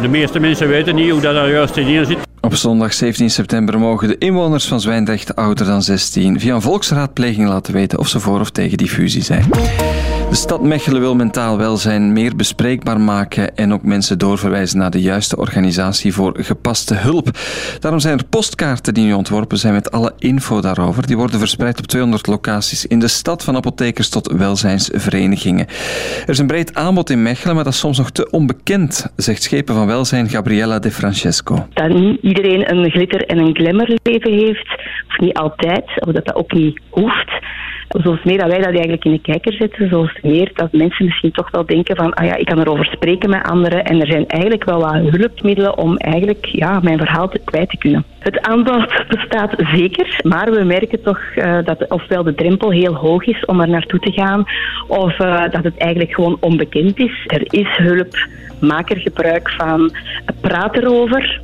de meeste mensen weten niet hoe dat daar juist in zit. Op zondag 17 september mogen de inwoners van Zwijndrecht ouder dan 16 via een volksraadpleging laten weten of ze voor of tegen die fusie zijn. De stad Mechelen wil mentaal welzijn meer bespreekbaar maken en ook mensen doorverwijzen naar de juiste organisatie voor gepaste hulp. Daarom zijn er postkaarten die nu ontworpen zijn met alle info daarover. Die worden verspreid op 200 locaties in de stad, van apothekers tot welzijnsverenigingen. Er is een breed aanbod in Mechelen, maar dat is soms nog te onbekend, zegt schepen van welzijn Gabriella De Francesco. dat niet iedereen een glitter en een glamour leven heeft, of niet altijd, of dat dat ook niet hoeft. Zoals meer dat wij dat eigenlijk in de kijker zetten, zoals meer dat mensen misschien toch wel denken van, ah ja, ik kan erover spreken met anderen en er zijn eigenlijk wel wat hulpmiddelen om eigenlijk ja, mijn verhaal te, kwijt te kunnen. Het aanbod bestaat zeker, maar we merken toch eh, dat ofwel de drempel heel hoog is om er naartoe te gaan, of eh, dat het eigenlijk gewoon onbekend is. Er is hulp, maak er gebruik van, praat erover.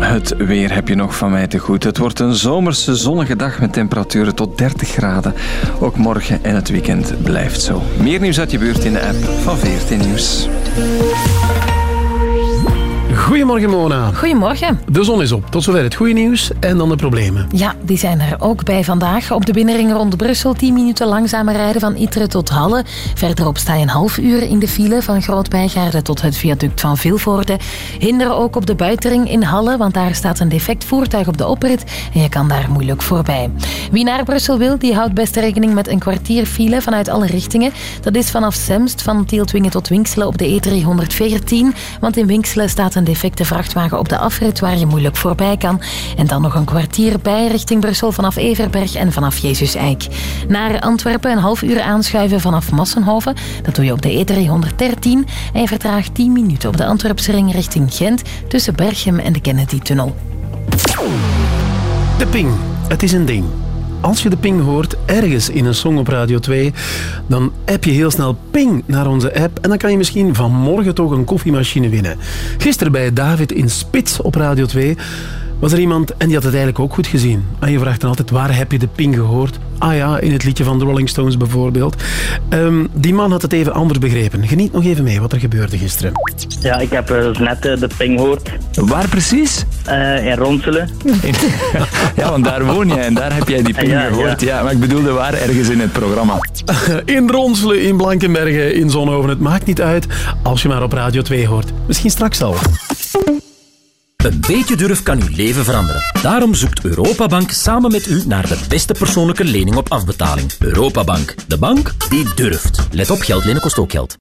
Het weer heb je nog van mij te goed. Het wordt een zomerse zonnige dag met temperaturen tot 30 graden. Ook morgen en het weekend blijft zo. Meer nieuws uit je buurt in de app van 14 Nieuws. Goedemorgen Mona. Goedemorgen. De zon is op. Tot zover het goede nieuws en dan de problemen. Ja, die zijn er ook bij vandaag. Op de binnenring rond Brussel 10 minuten langzamer rijden van Itre tot Halle. Verderop sta je een half uur in de file van Groot-Bijgaarde tot het viaduct van Vilvoorde. Hinder ook op de buitenring in Halle, want daar staat een defect voertuig op de oprit en je kan daar moeilijk voorbij. Wie naar Brussel wil, die houdt best rekening met een kwartier file vanuit alle richtingen. Dat is vanaf Semst van Tieltwingen tot Winkselen op de E314, want in Winkselen staat een defecte vrachtwagen op de afrit waar je moeilijk voorbij kan. En dan nog een kwartier bij richting Brussel vanaf Everberg en vanaf Jezus Eik. Naar Antwerpen een half uur aanschuiven vanaf Massenhoven. Dat doe je op de E313 en je vertraagt 10 minuten op de Antwerpse ring richting Gent tussen Berchem en de Kennedy-tunnel. De ping. Het is een ding. Als je de ping hoort ergens in een song op Radio 2, dan app je heel snel ping naar onze app en dan kan je misschien vanmorgen toch een koffiemachine winnen. Gisteren bij David in Spits op Radio 2 was er iemand en die had het eigenlijk ook goed gezien. En je vraagt dan altijd, waar heb je de ping gehoord? Ah ja, in het liedje van de Rolling Stones bijvoorbeeld. Ehm, die man had het even anders begrepen. Geniet nog even mee wat er gebeurde gisteren. Ja, ik heb uh, net uh, de ping gehoord. Waar precies? Uh, in Ronselen. (laughs) ja, want daar woon jij en daar heb jij die ping ja, gehoord. Ja. ja. maar ik bedoelde waar ergens in het programma. (laughs) in Ronselen, in Blankenbergen, in Zonhoven. Het maakt niet uit als je maar op Radio 2 hoort. Misschien straks al. Een beetje durf kan uw leven veranderen. Daarom zoekt Europabank samen met u naar de beste persoonlijke lening op afbetaling. Europabank, de bank die durft. Let op, geld lenen kost ook geld.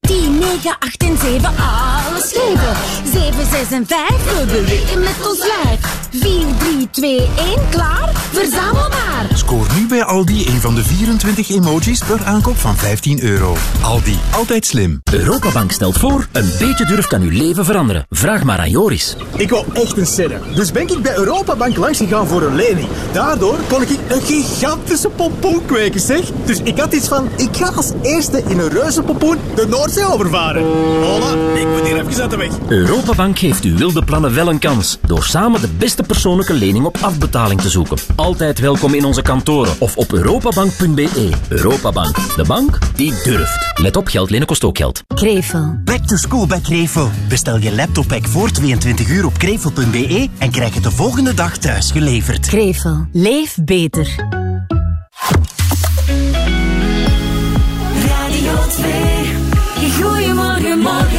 10, 9, 8 en 7, alles geven. 7, 6 en 5, we bewegen met ons lijf. 4, 3, 2, 1, klaar? Verzamel maar. Scoor nu bij Aldi een van de 24 emojis per aankoop van 15 euro. Aldi, altijd slim. Europabank stelt voor, een beetje durf kan uw leven veranderen. Vraag maar aan Joris. Ik wou echt een serre. Dus ben ik bij Europabank langs gegaan voor een lening. Daardoor kon ik een gigantische pompoen kweken, zeg. Dus ik had iets van, ik ga als eerste in een reuze pompoen de Noordzee overvaren. Hola, ik moet hier even uit de weg. Europabank geeft uw wilde plannen wel een kans. Door samen de beste persoonlijke lening op afbetaling te zoeken. Altijd welkom in onze kantoren of op europabank.be. Europabank, de bank die durft. Let op, geld lenen kost ook geld. Krevel. Back to school bij Krevel. Bestel je laptoppack voor 22 uur op krevel.be en krijg het de volgende dag thuis geleverd. Krevel. Leef beter. Radio 2. Goedemorgen, morgen.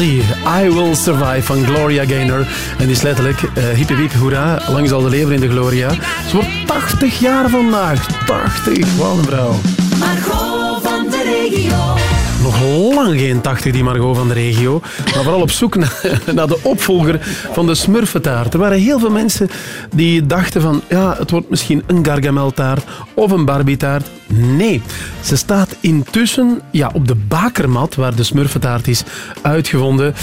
I Will Survive van Gloria Gaynor. En die is letterlijk, uh, hippie wiep, hoera, lang zal de leven in de Gloria. Ze wordt 80 jaar vandaag. 80, wat een vrouw. Van de regio. Nog lang geen 80 die Margot van de regio. Maar vooral op zoek naar, naar de opvolger van de smurfentaart. Er waren heel veel mensen die dachten van... Ja, het wordt misschien een gargameltaart of een barbietaart. Nee, ze staat intussen ja, op de bakermat waar de smurfentaart is uitgevonden.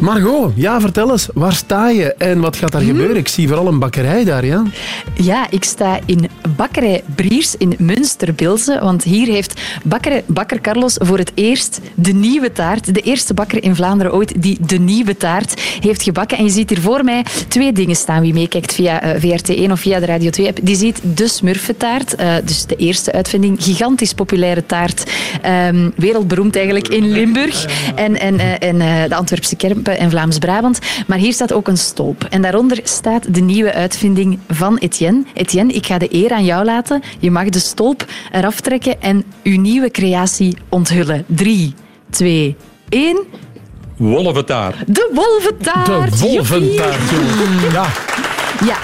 Margot, ja, vertel eens. Waar sta je en wat gaat daar gebeuren? Ik zie vooral een bakkerij daar, ja? Ja, ik sta in bakkerij Briers in Münsterbilze, want hier heeft bakker, bakker Carlos voor het eerst de nieuwe taart, de eerste bakker in Vlaanderen ooit die de nieuwe taart heeft gebakken. En je ziet hier voor mij twee dingen staan. Wie meekijkt via eh, VRT1 of via de Radio 2-app, die ziet de smurfentaart, eh, dus de eerste uitvinding. Gigantisch populaire taart, ehm, wereldberoemd eigenlijk in Limburg en, en, eh, en de Antwerpse Kerpen en Vlaams-Brabant. Maar hier staat ook een stolp. En daaronder staat de nieuwe uitvinding van Etienne. Etienne, ik ga de eer aan jou laten. Je mag de stolp eraf trekken en uw nieuwe creatie onthullen. Drie, twee, één. Wolventaart. De wolventaart. De wolventaart. Ja. Ja,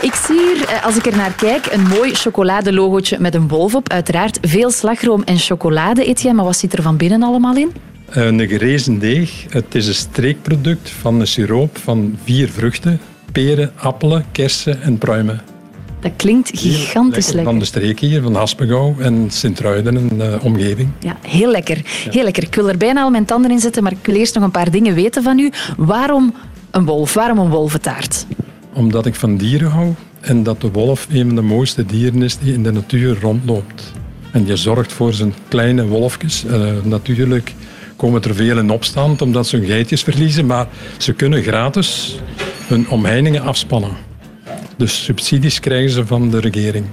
ik zie hier, eh, als ik er naar kijk, een mooi chocoladelogootje met een wolf op. Uiteraard veel slagroom en chocolade, Etienne. Maar wat zit er van binnen allemaal in? Een gerezen deeg. Het is een streekproduct van een siroop van vier vruchten. Peren, appelen, kersen en pruimen. Dat klinkt gigantisch lekker. Van de streek hier, van Haspengouw en Sint-Truiden en eh, omgeving. Ja, heel lekker. Heel lekker. Ik wil er bijna al mijn tanden in zetten, maar ik wil eerst nog een paar dingen weten van u. Waarom een wolf? Waarom een wolventaart? Omdat ik van dieren hou en dat de wolf een van de mooiste dieren is die in de natuur rondloopt. En je zorgt voor zijn kleine wolfjes. Eh, natuurlijk komen er veel in opstand omdat ze hun geitjes verliezen, maar ze kunnen gratis hun omheiningen afspannen. Dus subsidies krijgen ze van de regering.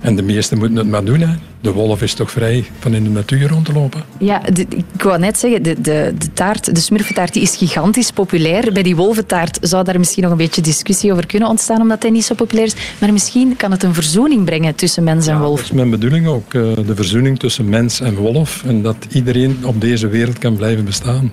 En de meesten moeten het maar doen. Hè. De wolf is toch vrij van in de natuur rond te lopen. Ja, de- ik wou net zeggen, de, de, de taart, de smurfentaart, die is gigantisch populair. Bij die wolventaart zou daar misschien nog een beetje discussie over kunnen ontstaan, omdat hij niet zo populair is. Maar misschien kan het een verzoening brengen tussen mens en wolf. Dat is mijn bedoeling ook. eh, De verzoening tussen mens en wolf. En dat iedereen op deze wereld kan blijven bestaan.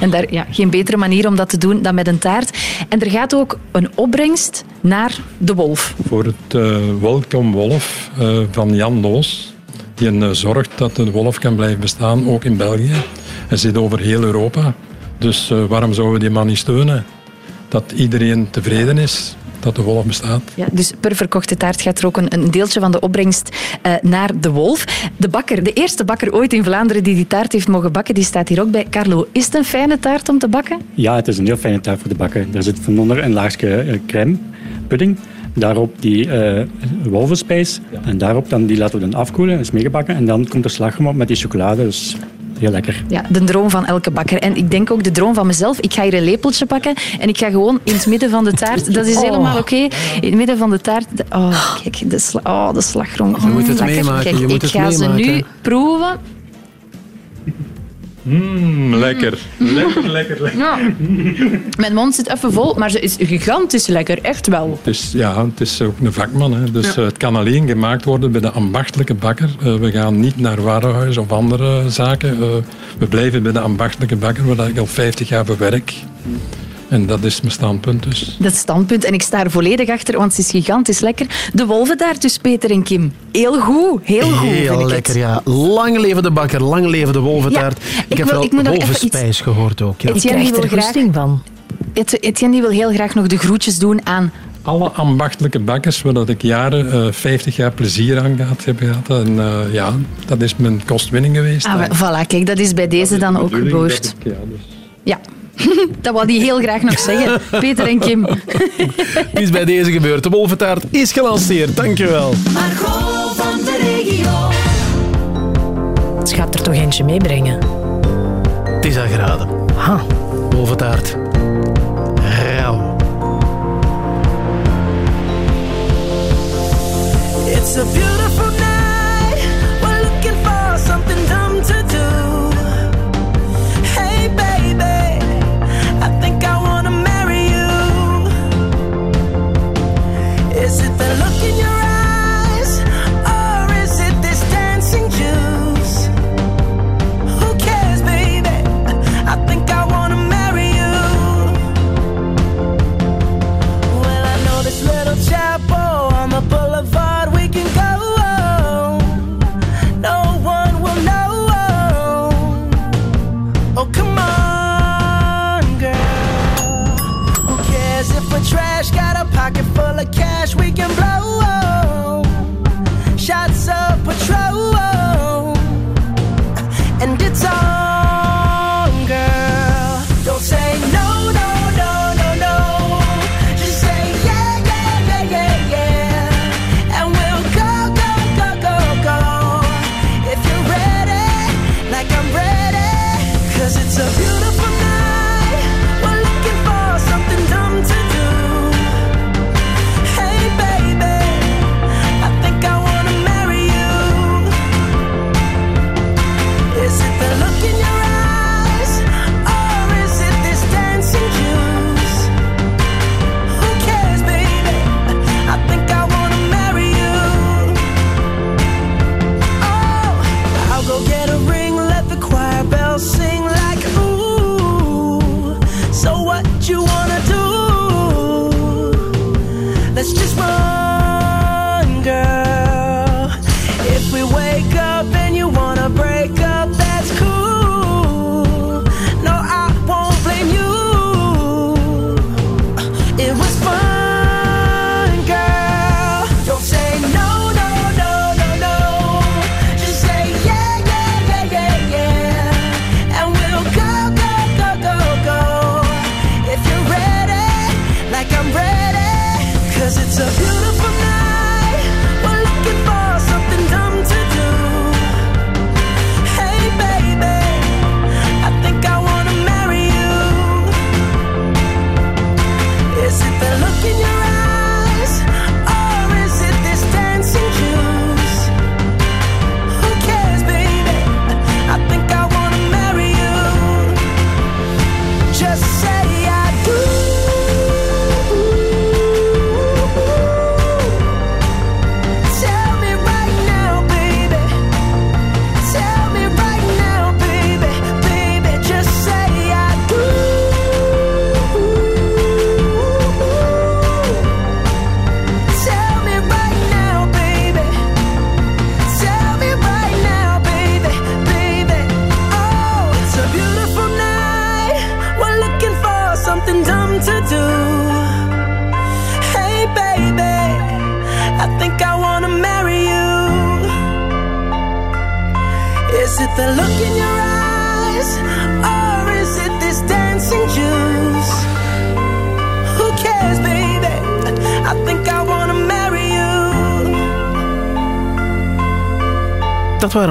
En daar, ja, geen betere manier om dat te doen dan met een taart. En er gaat ook een opbrengst naar de wolf. Voor het eh Welcome Wolf eh, van Jan Loos. Die eh, zorgt dat de wolf kan blijven bestaan, ook in België. Hij zit over heel Europa. Dus waarom zouden we die man niet steunen? Dat iedereen tevreden is dat de wolf bestaat. Ja, dus per verkochte taart gaat er ook een, een deeltje van de opbrengst eh, naar de wolf. De bakker, de eerste bakker ooit in Vlaanderen die die taart heeft mogen bakken, die staat hier ook bij. Carlo, is het een fijne taart om te bakken? Ja, het is een heel fijne taart voor de bakken. Daar zit van onder een laagje eh, crème, pudding. Daarop die eh wolvenspijs. En daarop dan, die laten we dan afkoelen. Dat is meegebakken. En dan komt er slagroom op met die chocolade. Dus heel lekker. Ja, de droom van elke bakker. En ik denk ook de droom van mezelf. Ik ga hier een lepeltje pakken en ik ga gewoon in het midden van de taart. (laughs) Dat is Oh. helemaal oké. In het midden van de taart. oh, kijk, de, sla, oh, de slagroom. Je moet het Lekker. meemaken, Kijk, je moet ik het ga ze nu proeven. Mm, lekker. Lekker, lekker, lekker. Ja. (laughs) Mijn mond zit even vol, maar ze is gigantisch lekker. Echt wel. Het is, ja, het is ook een vakman. Hè. Dus eh, het kan alleen gemaakt worden bij de ambachtelijke bakker. Eh, we gaan niet naar Warenhuis of andere zaken. Eh, we blijven bij de ambachtelijke bakker, waar ik al 50 jaar bewerk. En dat is mijn standpunt dus. Dat standpunt. En ik sta er volledig achter, want ze is gigantisch lekker. De wolvendaart dus, Peter en Kim. Heel goed. Heel goed, vind Heel ik lekker, het. ja. Lang leven de bakker, lang leven de wolventaart. Ja, ik, ik heb wil- wel ik gehoord ook. Ja. Etienne die wil graag, van. Etienne die wil heel graag nog de groetjes doen aan Alle ambachtelijke bakkers, waar dat ik jaren, eh 50 jaar plezier aan gehad heb gehad. En eh, ja, dat is mijn kostwinning geweest. Ah, voilà, kijk, dat is bij deze dan ook geboord. ik- ja, dus- Ja, (laughs) dat wou hij heel graag nog zeggen. Peter en Kim. (laughs) Het is bij deze gebeurd. De wolventaart is gelanceerd. Dankjewel. Margot van de regio. Het gaat er toch eentje meebrengen. Het is al geraden. Ha. Wolventaart. Rauw. It's a beautiful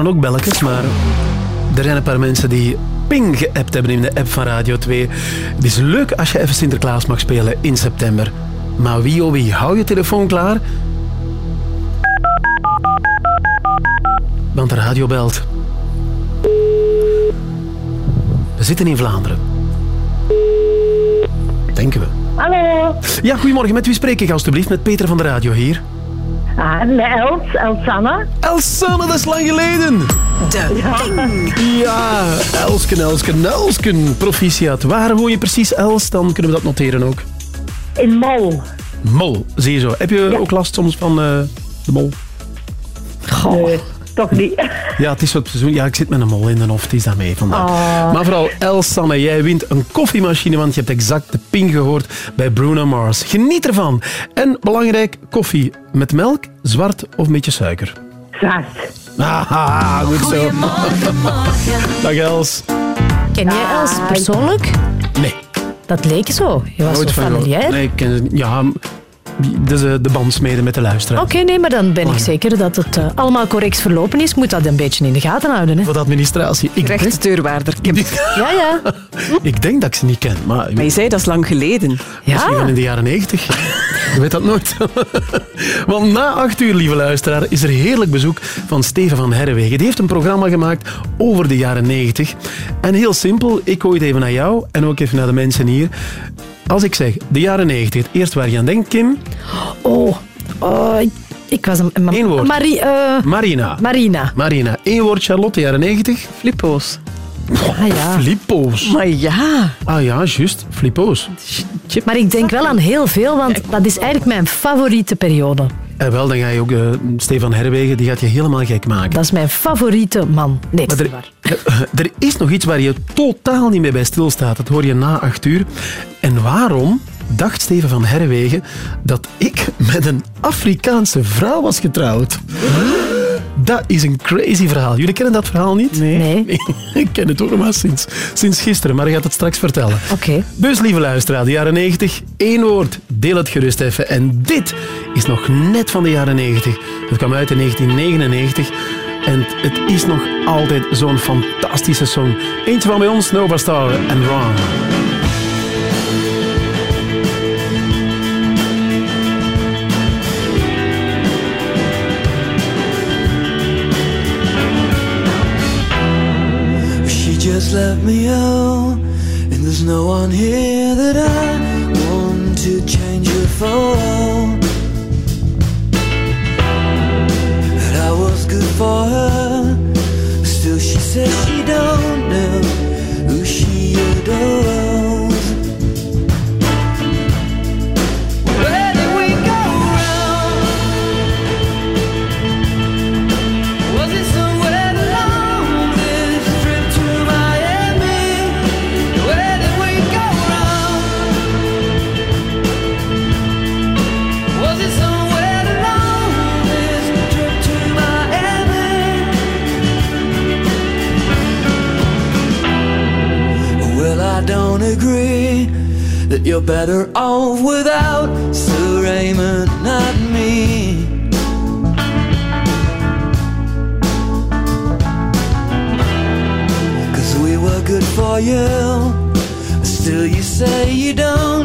Ook belletjes, maar er zijn een paar mensen die ping geappt hebben in de app van Radio 2. Het is leuk als je even Sinterklaas mag spelen in september. Maar wie oh wie, hou je telefoon klaar. Want de radio belt. We zitten in Vlaanderen. Denken we. Hallo. Ja, goedemorgen. Met wie spreek ik alstublieft? Met Peter van de Radio hier. Ah, met Els, Elsanne. Elsanne, dat is lang geleden. De Ja, Elsken, Elsken, Elsken. Proficiat. Waar woon je precies, Els? Dan kunnen we dat noteren ook. In Mol. Mol, zie je zo. Heb je ook last soms van eh, de mol? Nee, toch niet. Ja, het is het seizoen. Ja, ik zit met een mol in de hoofd. Het is daarmee vandaag. Oh. Maar vooral, Elsanne, jij wint een koffiemachine, want je hebt exact de ping gehoord bij Bruno Mars. Geniet ervan. En belangrijk, koffie met melk, zwart of een beetje suiker. Zwart. Haha, goed zo. Dag Els. Ken jij Els persoonlijk? Nee. Dat leek zo. Je was Nooit zo van familiair. Nee, ik ken. Ja, dus de bandsmede met de luisteraar. Oké, nee, maar dan ben ik zeker dat het eh, allemaal correct verlopen is. Moet dat een beetje in de gaten houden. Hè? Voor de administratie. Ik denk, Rechtsdeurwaarder. (laughs) Ja, ja. ik denk dat ik ze niet ken. Maar, Maar je zei dat is lang geleden. Misschien van in de jaren 90. Je (laughs) weet dat nooit. (laughs) Want na acht uur, lieve luisteraar, is er heerlijk bezoek van Steven van Herrewegen. Die heeft een programma gemaakt over de jaren 90. En heel simpel, ik gooi het even naar jou en ook even naar de mensen hier. Als ik zeg de jaren 90, het eerste waar je aan denkt, Kim? Oh, oh ik- was een... ma- Eén woord. Marie, eh, Marina. Marina. Marina. Eén woord, Charlotte, jaren 90. Flippo's. Ah ja. Flippo's. Maar ja. Ah ja, juist. Flippo's. Maar ik denk wel aan heel veel, want dat is eigenlijk mijn favoriete periode. En wel, dan ga je ook eh, Stefan Herwegen, die gaat je helemaal gek maken. Dat is mijn favoriete man. Nee, dat is waar. (laughs) er is nog iets waar je totaal niet mee bij stilstaat. Dat hoor je na acht uur. En waarom dacht Steven van Herwegen dat ik met een Afrikaanse vrouw was getrouwd? Dat is een crazy verhaal. Jullie kennen dat verhaal niet? Nee. (laughs) ik ken het ook nog maar sinds, sinds gisteren, maar hij gaat het straks vertellen. Oké. Dus, lieve luisteraar, de jaren 90, één woord. Deel het gerust even. En dit is nog net van de jaren 90. Het kwam uit in 1999. En het is nog altijd zo'n fantastische song. Eentje van bij ons, Nova Star en Wrong. Left me out, and there's no one here that I want to change her for. That I was good for her, still she says she don't know who she adores. You're better off without Sir Raymond, not me. Cause we were good for you. Still, you say you don't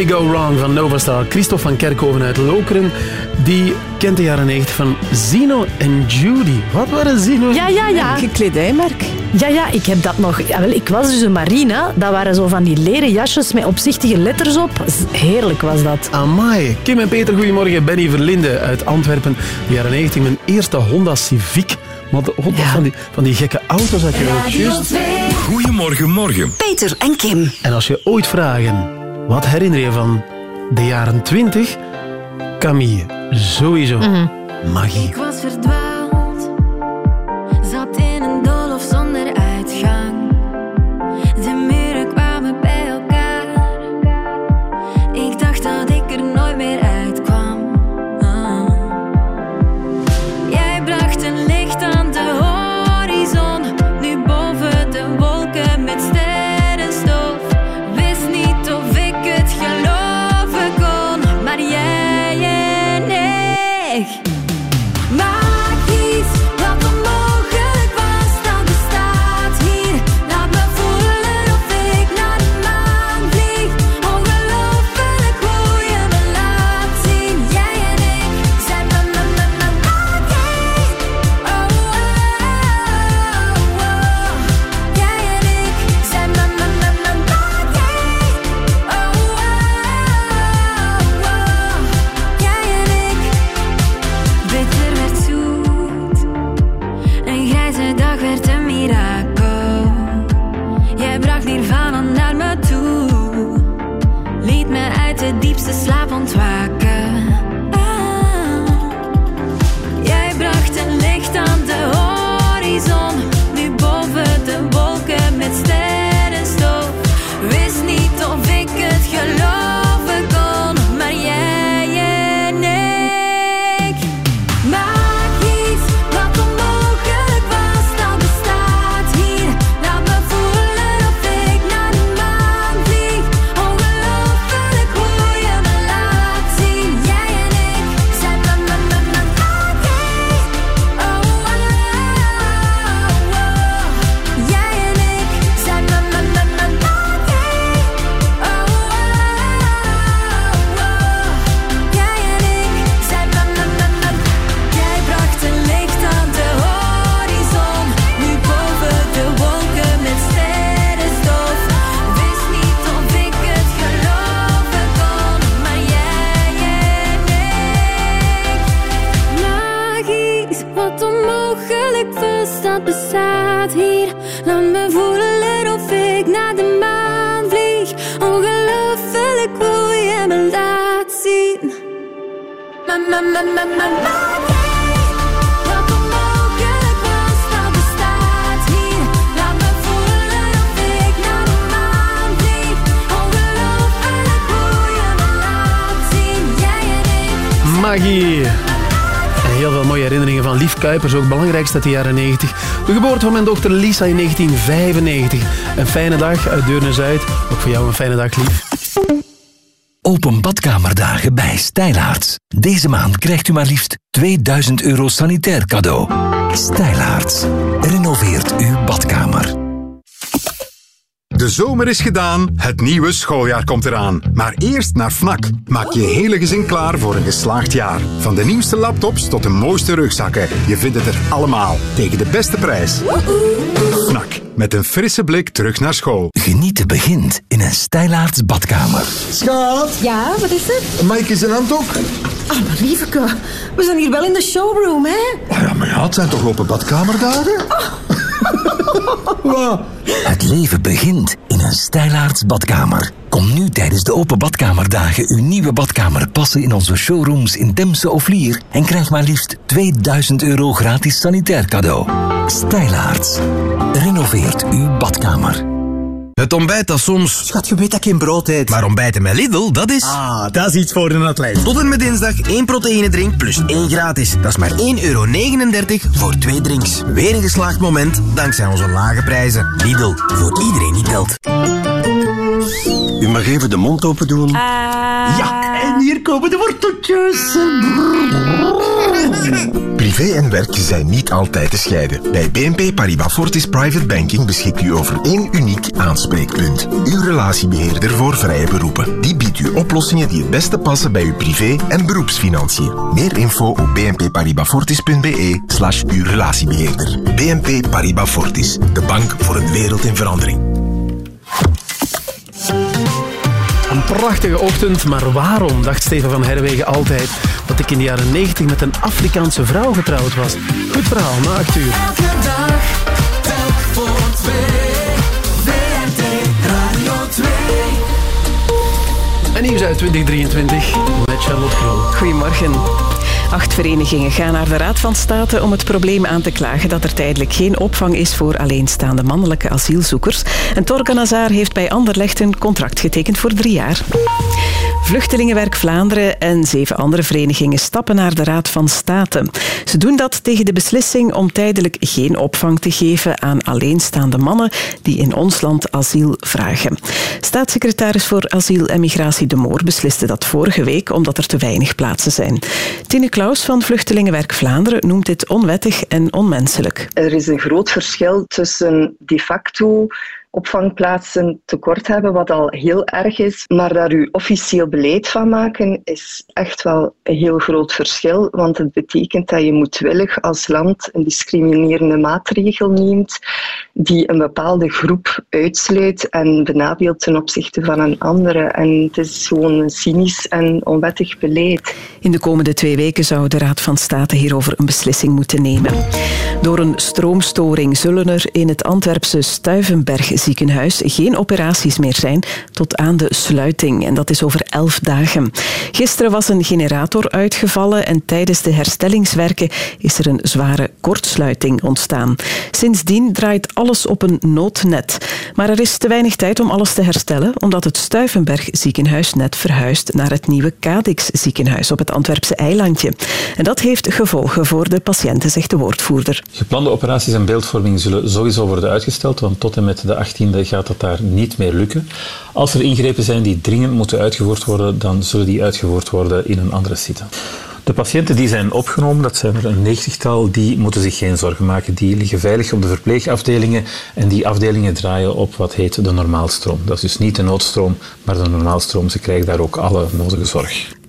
We Go Wrong van Novastar. Christophe van Kerkhoven uit Lokeren, die kent de jaren 90 van Zino en Judy. Wat waren Zino? Ja, ja, ja. Een kledijmerk. Ja, ja, ik heb dat nog. Ja, wel, ik was dus een marina. Dat waren zo van die leren jasjes met opzichtige letters op. Heerlijk was dat. Amai. Kim en Peter, goedemorgen. Benny Verlinde uit Antwerpen. De jaren 90, mijn eerste Honda Civic. Maar de, wat van, die, van die gekke auto's had je ook juist. Goedemorgen, morgen. Peter en Kim. En als je ooit vragen, wat herinner je van de jaren 20? Camille, sowieso. Magie. Ik was verdwaald, Kuipers, ook belangrijkste uit de jaren 90. De geboorte van mijn dochter Lisa in 1995. Een fijne dag uit Deurne-Zuid. Ook voor jou een fijne dag, Lief. Open badkamerdagen bij Stijlaarts. Deze maand krijgt u maar liefst 2000 euro sanitair cadeau. Stijlaarts. Renoveert uw badkamer. De zomer is gedaan, het nieuwe schooljaar komt eraan. Maar eerst naar Fnac. Maak je hele gezin klaar voor een geslaagd jaar. Van de nieuwste laptops tot de mooiste rugzakken. Je vindt het er allemaal, tegen de beste prijs. Fnac, met een frisse blik terug naar school. Genieten begint in een Stijlaarts badkamer. Schat? Ja, wat is er? Mike is een handdoek? Ah, maar lieveke, we zijn hier wel in de showroom, hè? Oh ja, maar ja, het zijn toch open badkamerdagen? Wat? Het leven begint in een Stijlaarts badkamer. Kom nu tijdens de open badkamerdagen uw nieuwe badkamer passen in onze showrooms in Temse of Lier en krijg maar liefst 2000 euro gratis sanitair cadeau. Stijlaarts. Renoveert uw badkamer. Het ontbijt dat soms... Schat, je weet dat ik geen brood eet. Maar ontbijten met Lidl, dat is... Ah, dat is iets voor een atleet. Tot en met dinsdag één proteïnedrink plus één gratis. Dat is maar 1,39 euro voor twee drinks. Weer een geslaagd moment dankzij onze lage prijzen. Lidl, voor iedereen die telt. U mag even de mond open doen. Ja, en hier komen de worteltjes. Privé en werk zijn niet altijd te scheiden. Bij BNP Paribas Fortis Private Banking beschikt u over één uniek aanspreekpunt. Uw relatiebeheerder voor vrije beroepen. Die biedt u oplossingen die het beste passen bij uw privé- en beroepsfinanciën. Meer info op bnpparibasfortis.be slash uw relatiebeheerder. BNP Paribas Fortis, de bank voor een wereld in verandering. Prachtige ochtend, maar waarom, dacht Steven van Herwegen altijd, dat ik in de jaren 90 met een Afrikaanse vrouw getrouwd was? Goed verhaal, na acht uur. Elke dag, telk voor twee. VRT Radio 2. En nieuws uit 2023 met Charlotte Krol. Goedemorgen. Acht verenigingen gaan naar de Raad van State om het probleem aan te klagen dat er tijdelijk geen opvang is voor alleenstaande mannelijke asielzoekers. En Torgan Hazard heeft bij Anderlecht een contract getekend voor drie jaar. Vluchtelingenwerk Vlaanderen en zeven andere verenigingen stappen naar de Raad van State. Ze doen dat tegen de beslissing om tijdelijk geen opvang te geven aan alleenstaande mannen die in ons land asiel vragen. Staatssecretaris voor Asiel en Migratie De Moor besliste dat vorige week omdat er te weinig plaatsen zijn. Tine Klaus van Vluchtelingenwerk Vlaanderen noemt dit onwettig en onmenselijk. Er is een groot verschil tussen de facto opvangplaatsen tekort hebben, wat al heel erg is, maar daar u officieel beleid van maken, is echt wel een heel groot verschil, want het betekent dat je moedwillig als land een discriminerende maatregel neemt die een bepaalde groep uitsluit en benadeelt ten opzichte van een andere. En het is gewoon een cynisch en onwettig beleid. In de komende twee weken zou de Raad van State hierover een beslissing moeten nemen. Door een stroomstoring zullen er in het Antwerpse Stuivenberg ziekenhuis geen operaties meer zijn tot aan de sluiting. En dat is over elf dagen. Gisteren was een generator uitgevallen en tijdens de herstellingswerken is er een zware kortsluiting ontstaan. Sindsdien draait op een noodnet. Maar er is te weinig tijd om alles te herstellen, omdat het Stuivenberg ziekenhuis net verhuist naar het nieuwe Cadix ziekenhuis op het Antwerpse eilandje. En dat heeft gevolgen voor de patiënten, zegt de woordvoerder. Geplande operaties en beeldvorming zullen sowieso worden uitgesteld, want tot en met de 18e gaat dat daar niet meer lukken. Als er ingrepen zijn die dringend moeten uitgevoerd worden, dan zullen die uitgevoerd worden in een andere site. De patiënten die zijn opgenomen, dat zijn er een negentigtal, die moeten zich geen zorgen maken. Die liggen veilig op de verpleegafdelingen en die afdelingen draaien op wat heet de normaalstroom. Dat is dus niet de noodstroom, maar de normaalstroom. Ze krijgen daar ook alle nodige zorg.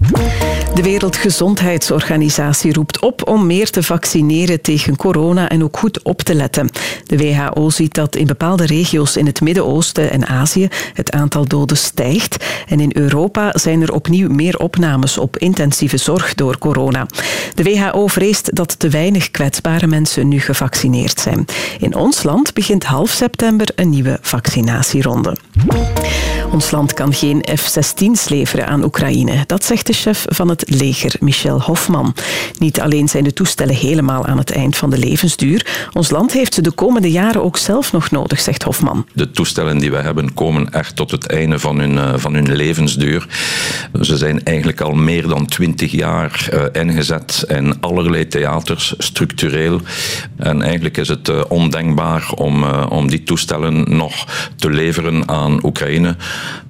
De Wereldgezondheidsorganisatie roept op om meer te vaccineren tegen corona en ook goed op te letten. De WHO ziet dat in bepaalde regio's in het Midden-Oosten en Azië het aantal doden stijgt. En in Europa zijn er opnieuw meer opnames op intensieve zorg door corona. De WHO vreest dat te weinig kwetsbare mensen nu gevaccineerd zijn. In ons land begint half september een nieuwe vaccinatieronde. Ons land kan geen F-16's leveren aan Oekraïne. Dat zegt de chef van het leger, Michel Hofman. Niet alleen zijn de toestellen helemaal aan het eind van de levensduur. Ons land heeft ze de komende jaren ook zelf nog nodig, zegt Hofman. De toestellen die we hebben komen echt tot het einde van hun, eh, van hun levensduur. Ze zijn eigenlijk al meer dan twintig jaar eh, ingezet in allerlei theaters, structureel. En eigenlijk is het eh, ondenkbaar om, om die toestellen nog te leveren aan Oekraïne.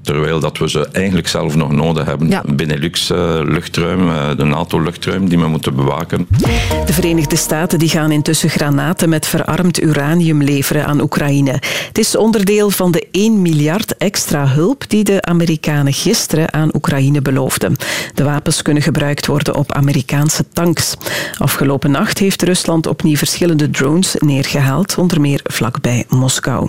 Terwijl dat we ze eigenlijk zelf nog nodig hebben. Ja. Benelux-luchtruim, de NATO-luchtruim die we moeten bewaken. De Verenigde Staten die gaan intussen granaten met verarmd uranium leveren aan Oekraïne. Het is onderdeel van de 1 miljard extra hulp die de Amerikanen gisteren aan Oekraïne beloofden. De wapens kunnen gebruikt worden op Amerikaanse tanks. Afgelopen nacht heeft Rusland opnieuw verschillende drones neergehaald, onder meer vlakbij Moskou.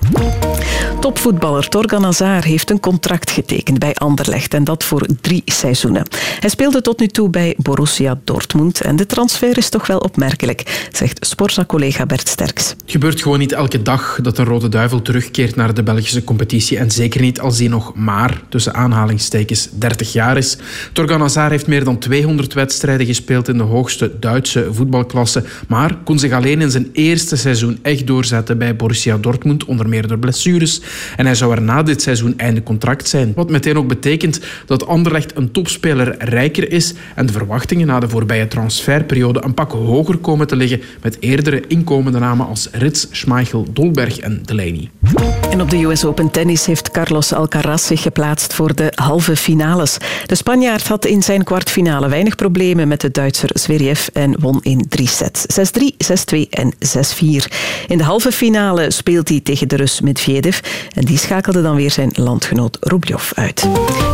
Topvoetballer Torgan Hazard heeft een contract getekend bij Anderlecht en dat voor drie seizoenen. Hij speelde tot nu toe bij Borussia Dortmund en de transfer is toch wel opmerkelijk, zegt Sporza-collega Bert Sterks. Het gebeurt gewoon niet elke dag dat een Rode Duivel terugkeert naar de Belgische competitie. En zeker niet als die nog maar, tussen aanhalingstekens, 30 jaar is. Torgan Hazard heeft meer dan 200 wedstrijden gespeeld in de hoogste Duitse voetbalklasse. Maar kon zich alleen in zijn eerste seizoen echt doorzetten bij Borussia Dortmund, onder meer door blessures. En hij zou er na dit seizoen einde contract zijn. Wat meteen ook betekent dat Anderlecht een topspeler rijker is en de verwachtingen na de voorbije transferperiode een pak hoger komen te liggen met eerdere inkomende namen als Rits, Schmeichel, Dolberg en Delaney. En op de US Open Tennis heeft Carlos Alcaraz zich geplaatst voor de halve finales. De Spanjaard had in zijn kwartfinale weinig problemen met de Duitser Zverev en won in drie sets. 6-3, 6-2 en 6-4. In de halve finale speelt hij tegen de Rus Medvedev en die schakelde dan weer zijn landgenoot Rublev uit.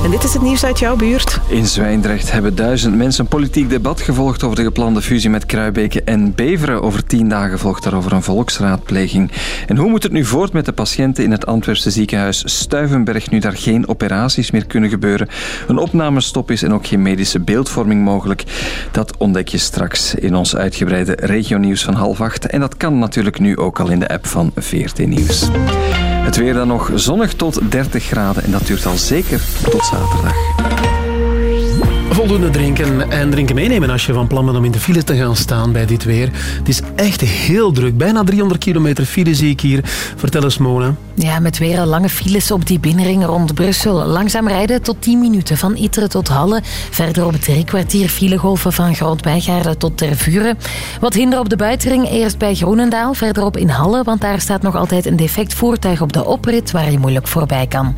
En dit is het nieuws uit jouw buurt. In Zwijndrecht hebben duizend mensen een politiek debat gevolgd over de geplande fusie met Kruibeke en Beveren. Over tien dagen volgt daarover een volksraadpleging. En hoe moet het nu voort met de patiënten in het Antwerpse ziekenhuis Stuivenberg nu daar geen operaties meer kunnen gebeuren, een opnamestop is en ook geen medische beeldvorming mogelijk? Dat ontdek je straks in ons uitgebreide regionieuws van half acht. En dat kan natuurlijk nu ook al in de app van VRT Nieuws. Het weer dan nog zonnig tot 30 graden en dat duurt al zeker tot zaterdag. Voldoende drinken en drinken meenemen als je van plan bent om in de file te gaan staan bij dit weer. Het is echt heel druk. Bijna 300 kilometer file zie ik hier. Vertel eens, Mona. Ja, met weer al lange files op die binnenring rond Brussel. Langzaam rijden tot 10 minuten van Iteren tot Halle. Verder op drie kwartier filegolven van Groot-Bijgaarden tot Tervuren. Wat hinder op de buitenring eerst bij Groenendaal, verderop in Halle, want daar staat nog altijd een defect voertuig op de oprit waar je moeilijk voorbij kan.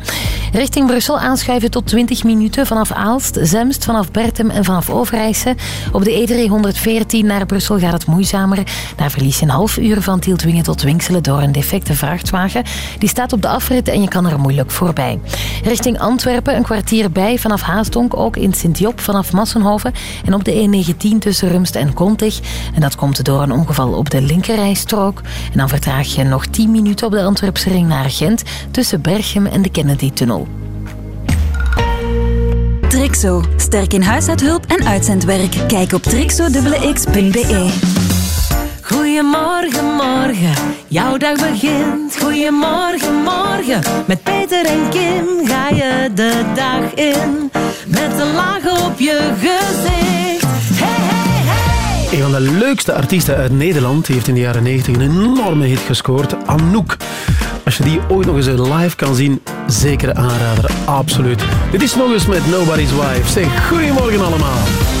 Richting Brussel aanschuiven tot 20 minuten vanaf Aalst, Zemst, vanaf En vanaf Overijse. Op de E314 naar Brussel gaat het moeizamer. Daar verlies je een half uur van Tieltwingen tot Winkselen door een defecte vrachtwagen. Die staat op de afrit en je kan er moeilijk voorbij. Richting Antwerpen een kwartier bij vanaf Haastonk, ook in Sint-Job vanaf Massenhoven. En op de E19 tussen Rumst en Kontig. En dat komt door een ongeval op de linkerrijstrook. En dan vertraag je nog 10 minuten op de Antwerpse ring naar Gent tussen Berchem en de Kennedy-tunnel. Trixo. Sterk in huishoudhulp en uitzendwerk. Kijk op trixo.x.be. Goedemorgen, morgen, jouw dag begint. Goedemorgen, morgen, met Peter en Kim ga je de dag in. Met een laag op je gezicht. Hey, hey, hey! Een van de leukste artiesten uit Nederland die heeft in de jaren 90 een enorme hit gescoord. Anouk. Als je die ooit nog eens live kan zien, zeker aanrader. Absoluut. Dit is nog eens met Nobody's Wife. Zeg goedemorgen allemaal.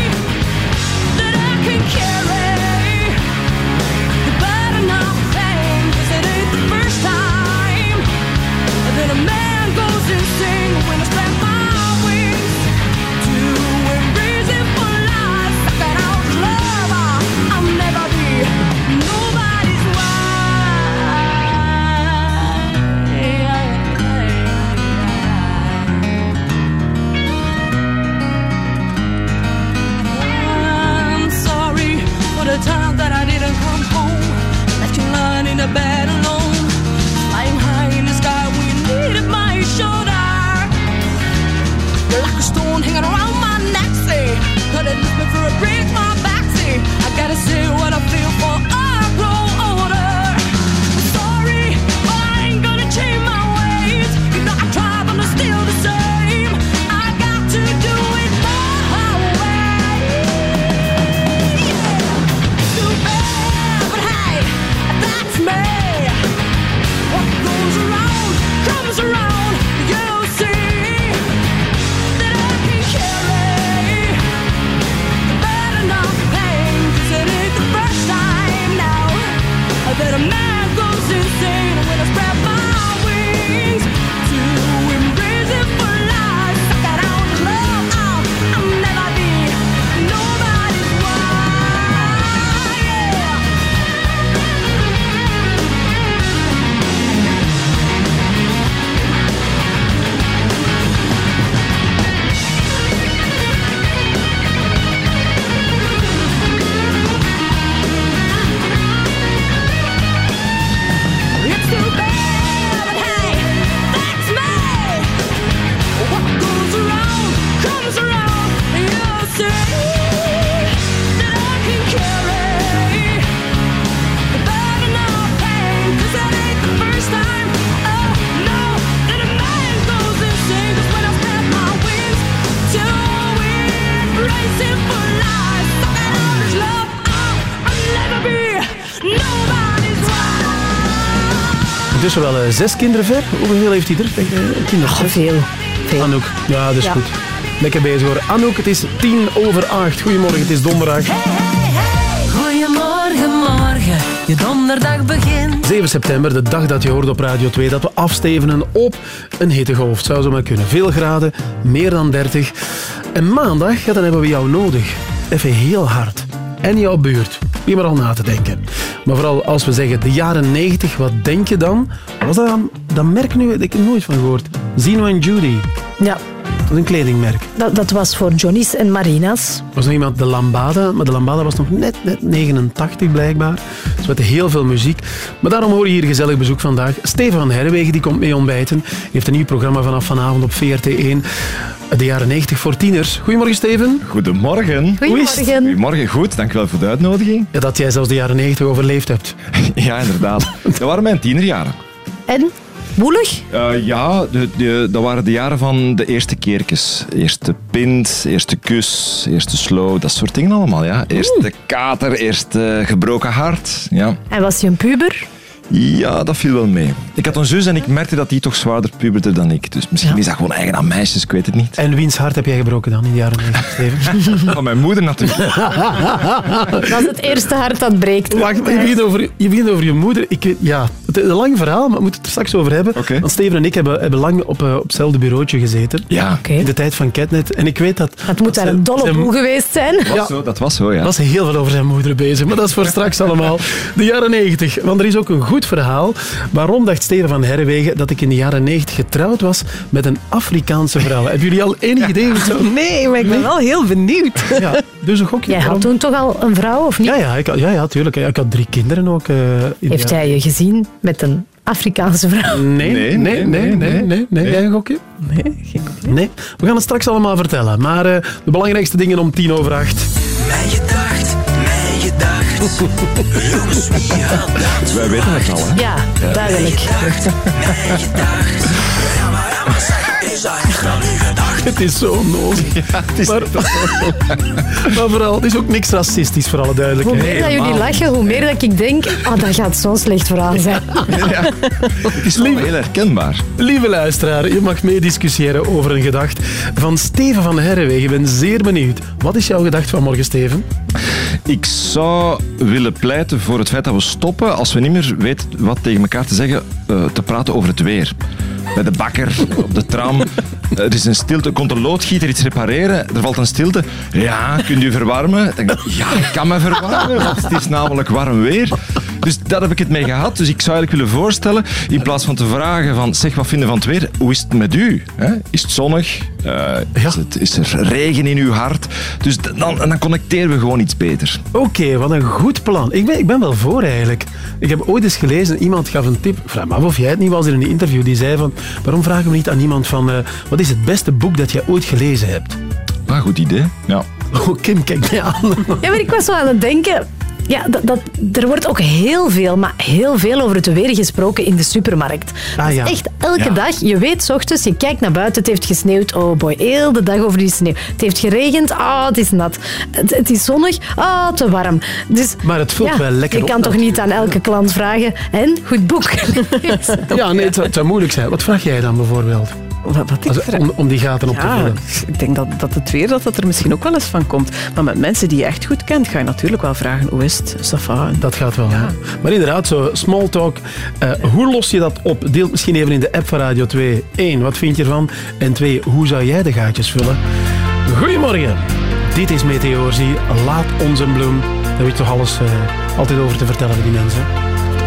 when I to bed alone, flying high in the sky when you needed my shoulder. You're like a stone hanging around my neck, say, could it me for a break, my back, say, I gotta see what I intussen wel eh, zes kinderen ver. Hoeveel heeft hij er? Denk, je, kinderen? veel. veel. Anouk. Ja, dat is Ja. goed. Lekker bezig hoor. Anouk, het is tien over acht. Goedemorgen, het is donderdag. Goedemorgen, morgen, je donderdag begint. 7 september, de dag dat je hoort op Radio 2 dat we afstevenen op een hittegolf. Het zou zo maar kunnen. Veel graden, meer dan 30. En maandag, ja, dan hebben we jou nodig. Even heel hard. En jouw buurt. Niet maar al na te denken. Maar vooral als we zeggen de jaren 90, wat denk je dan? Was dat dan? Dat merk nu, ik heb er nooit van gehoord. Zino en Judy. Ja. Dat is een kledingmerk. Dat, dat was voor Johnny's en Marina's. Er was nog iemand, de Lambada, maar de Lambada was nog net, net 89 blijkbaar. Dus hadden heel veel muziek. Maar daarom hoor je hier gezellig bezoek vandaag. Stefan van Herwegen die komt mee ontbijten. Die heeft een nieuw programma vanaf vanavond op VRT1. De jaren 90 voor tieners. Goedemorgen Steven. Goedemorgen. Het? Goedemorgen, goed. Dankjewel voor de uitnodiging. Ja, dat jij zelfs de jaren 90 overleefd hebt. (laughs) ja, inderdaad. Dat waren mijn tienerjaren. En? Woelig? Eh, ja, de, de, dat waren de jaren van de eerste keertjes. Eerste pint, eerste kus, eerste slow, dat soort dingen allemaal. Ja. Eerste kater, eerste gebroken hart. Ja. En was je een puber? ja, dat viel wel mee. Ik had een zus en ik merkte dat die toch zwaarder puberde dan ik. Dus misschien is dat gewoon eigen aan meisjes, ik weet het niet. En wiens hart heb jij gebroken dan in de jaren 90, Steven? (laughs) Van mijn moeder natuurlijk. (laughs) Dat is het eerste hart dat breekt. Wacht, je begint over, je begint over je moeder. Ik, weet- ja, het is een lang verhaal, maar we moeten het er straks over hebben. Want Steven en ik hebben, hebben lang op, eh, op hetzelfde bureautje gezeten. Ja. In de tijd van Catnet. En ik weet dat... Het moet daar een dolle boel geweest zijn. Dat was zo, dat was zo, ja. was heel veel over zijn moeder bezig, maar dat is voor straks (laughs) allemaal. De jaren 90. Want er is ook een goed verhaal. Waarom dacht Steven van Herwegen dat ik in de jaren 90 getrouwd was met een Afrikaanse vrouw? Hebben jullie al enig (laughs) idee zo? Nee, maar ik ben wel heel benieuwd. Ja, dus een gokje. Jij had Waarom? toen toch al een vrouw, of niet? Ja, ja, ik had, ja, ja, tuurlijk. Ik had drie kinderen ook. eh, Heeft hij je gezien met een Afrikaanse vrouw? Nee, nee, nee, nee, nee, nee, nee. Jij een gokje? Nee, geen idee. Nee. We gaan het straks allemaal vertellen. Maar eh, de belangrijkste dingen om tien over acht. Mij gedacht, mij gedacht. Jongens, wie had dat Wij weten het al, hè? Ja, duidelijk. mij gedacht? Ja, maar, zeg, is u gedacht? Het is zo (laughs) maar, (laughs) maar vooral, het is ook niks racistisch, voor alle Hoe duidelijkheid. meer dat jullie lachen, hoe meer dat ik denk, oh, dat gaat zo'n slecht verhaal zijn. (laughs) Het is wel heel herkenbaar. Lieve luisteraar, je mag meediscussiëren over een gedacht van Steven van Herrewegen. Ik ben zeer benieuwd. Wat is jouw gedacht van morgen, Steven? Ik zou willen pleiten voor het feit dat we stoppen als we niet meer weten wat tegen elkaar te zeggen, eh, te praten over het weer. Bij de bakker, op de tram. Er is een stilte. Komt een loodgieter iets repareren? Er valt een stilte. Ja, kunt u verwarmen? Ik denk, ja, ik kan me verwarmen, want het is namelijk warm weer. Dus daar heb ik het mee gehad. Dus ik zou eigenlijk willen voorstellen, in plaats van te vragen van, zeg, wat vinden van het weer? Hoe is het met u? Is het zonnig? Eh, is, het, is er regen in uw hart? Dus dan, dan connecteren we gewoon iets beter. Oké, wat een goed plan. Ik ben, ik ben wel voor eigenlijk. Ik heb ooit eens gelezen, iemand gaf een tip. Vraag me af of jij het niet was in een interview. Die zei van, waarom vragen we niet aan iemand van, eh, wat is het beste boek dat jij ooit gelezen hebt? Ah, goed idee. Ja. (laughs) Oh, Kim, kijk mij aan. Ja, maar ik was zo aan het denken. Ja, dat, dat, er wordt ook heel veel, maar heel veel over het weer gesproken in de supermarkt. Ah, Dus ja. echt elke Ja. dag, je weet 's ochtends, je kijkt naar buiten, het heeft gesneeuwd. Oh boy, heel de dag over die sneeuw. Het heeft geregend, ah, het is nat. Het, het is zonnig, ah, te warm. Dus, Maar het vult ja, wel lekker Je op kan toch niet aan elke klant vragen, en, goed boek. (laughs) (laughs) Ja, nee, het zou moeilijk zijn. Wat vraag jij dan bijvoorbeeld? Wat, wat ik Als- vraag- om, om die gaten op te Ja, vullen. ik denk dat, dat het weer dat dat er misschien ook wel eens van komt. Maar met mensen die je echt goed kent, ga je natuurlijk wel vragen hoe is het, Safa. Dat gaat wel. hè. Maar inderdaad, zo small talk. Eh, hoe los je dat op? Deel misschien even in de app van Radio 2. Eén, wat vind je ervan? En twee, hoe zou jij de gaatjes vullen? Goedemorgen. Dit is Meteorzie. Laat ons een bloem. Daar weet je toch alles eh, altijd over te vertellen voor die mensen.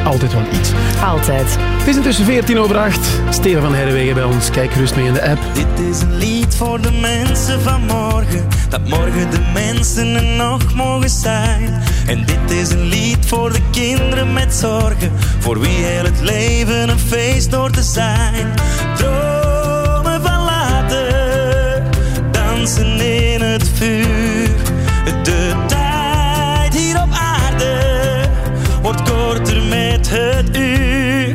Altijd wel iets. Altijd. Het is intussen 14 over 8. Steven van Herrewegen bij ons. Kijk gerust mee in de app. Dit is een lied voor de mensen van morgen. Dat morgen de mensen er nog mogen zijn. En dit is een lied voor de kinderen met zorgen. Voor wie heel het leven een feest door te zijn. Dromen van later. Dansen in het vuur. De het uur.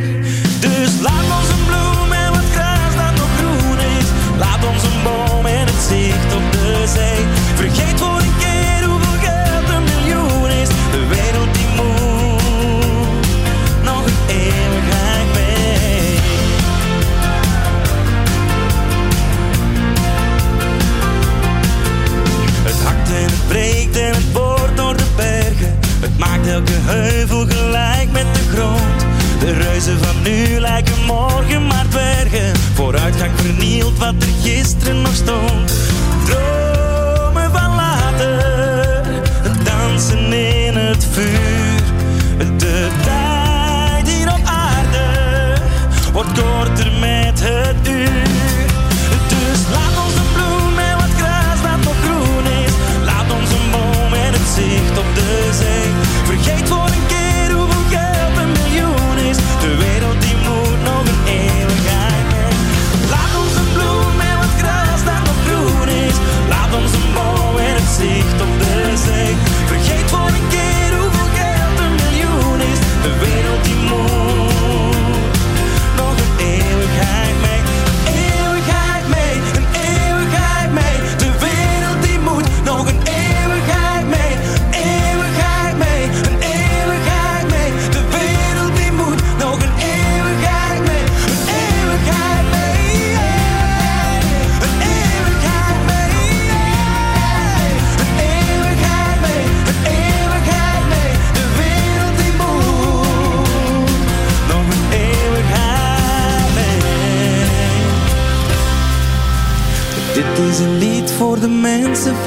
Dus laat ons een bloem en wat gras dat nog groen is. Laat ons een boom en het zicht op de zee. Vergeet voor een keer hoeveel geld een miljoen is. De wereld die moet nog een eeuwigheid mee. Het hakt en het breekt en het boort door de bergen. Het maakt elke heuvel gelijk met de reuzen van nu lijken morgen maar dwergen. Vooruitgang vernielt wat er gisteren nog stond. Dromen van later, dansen in het vuur.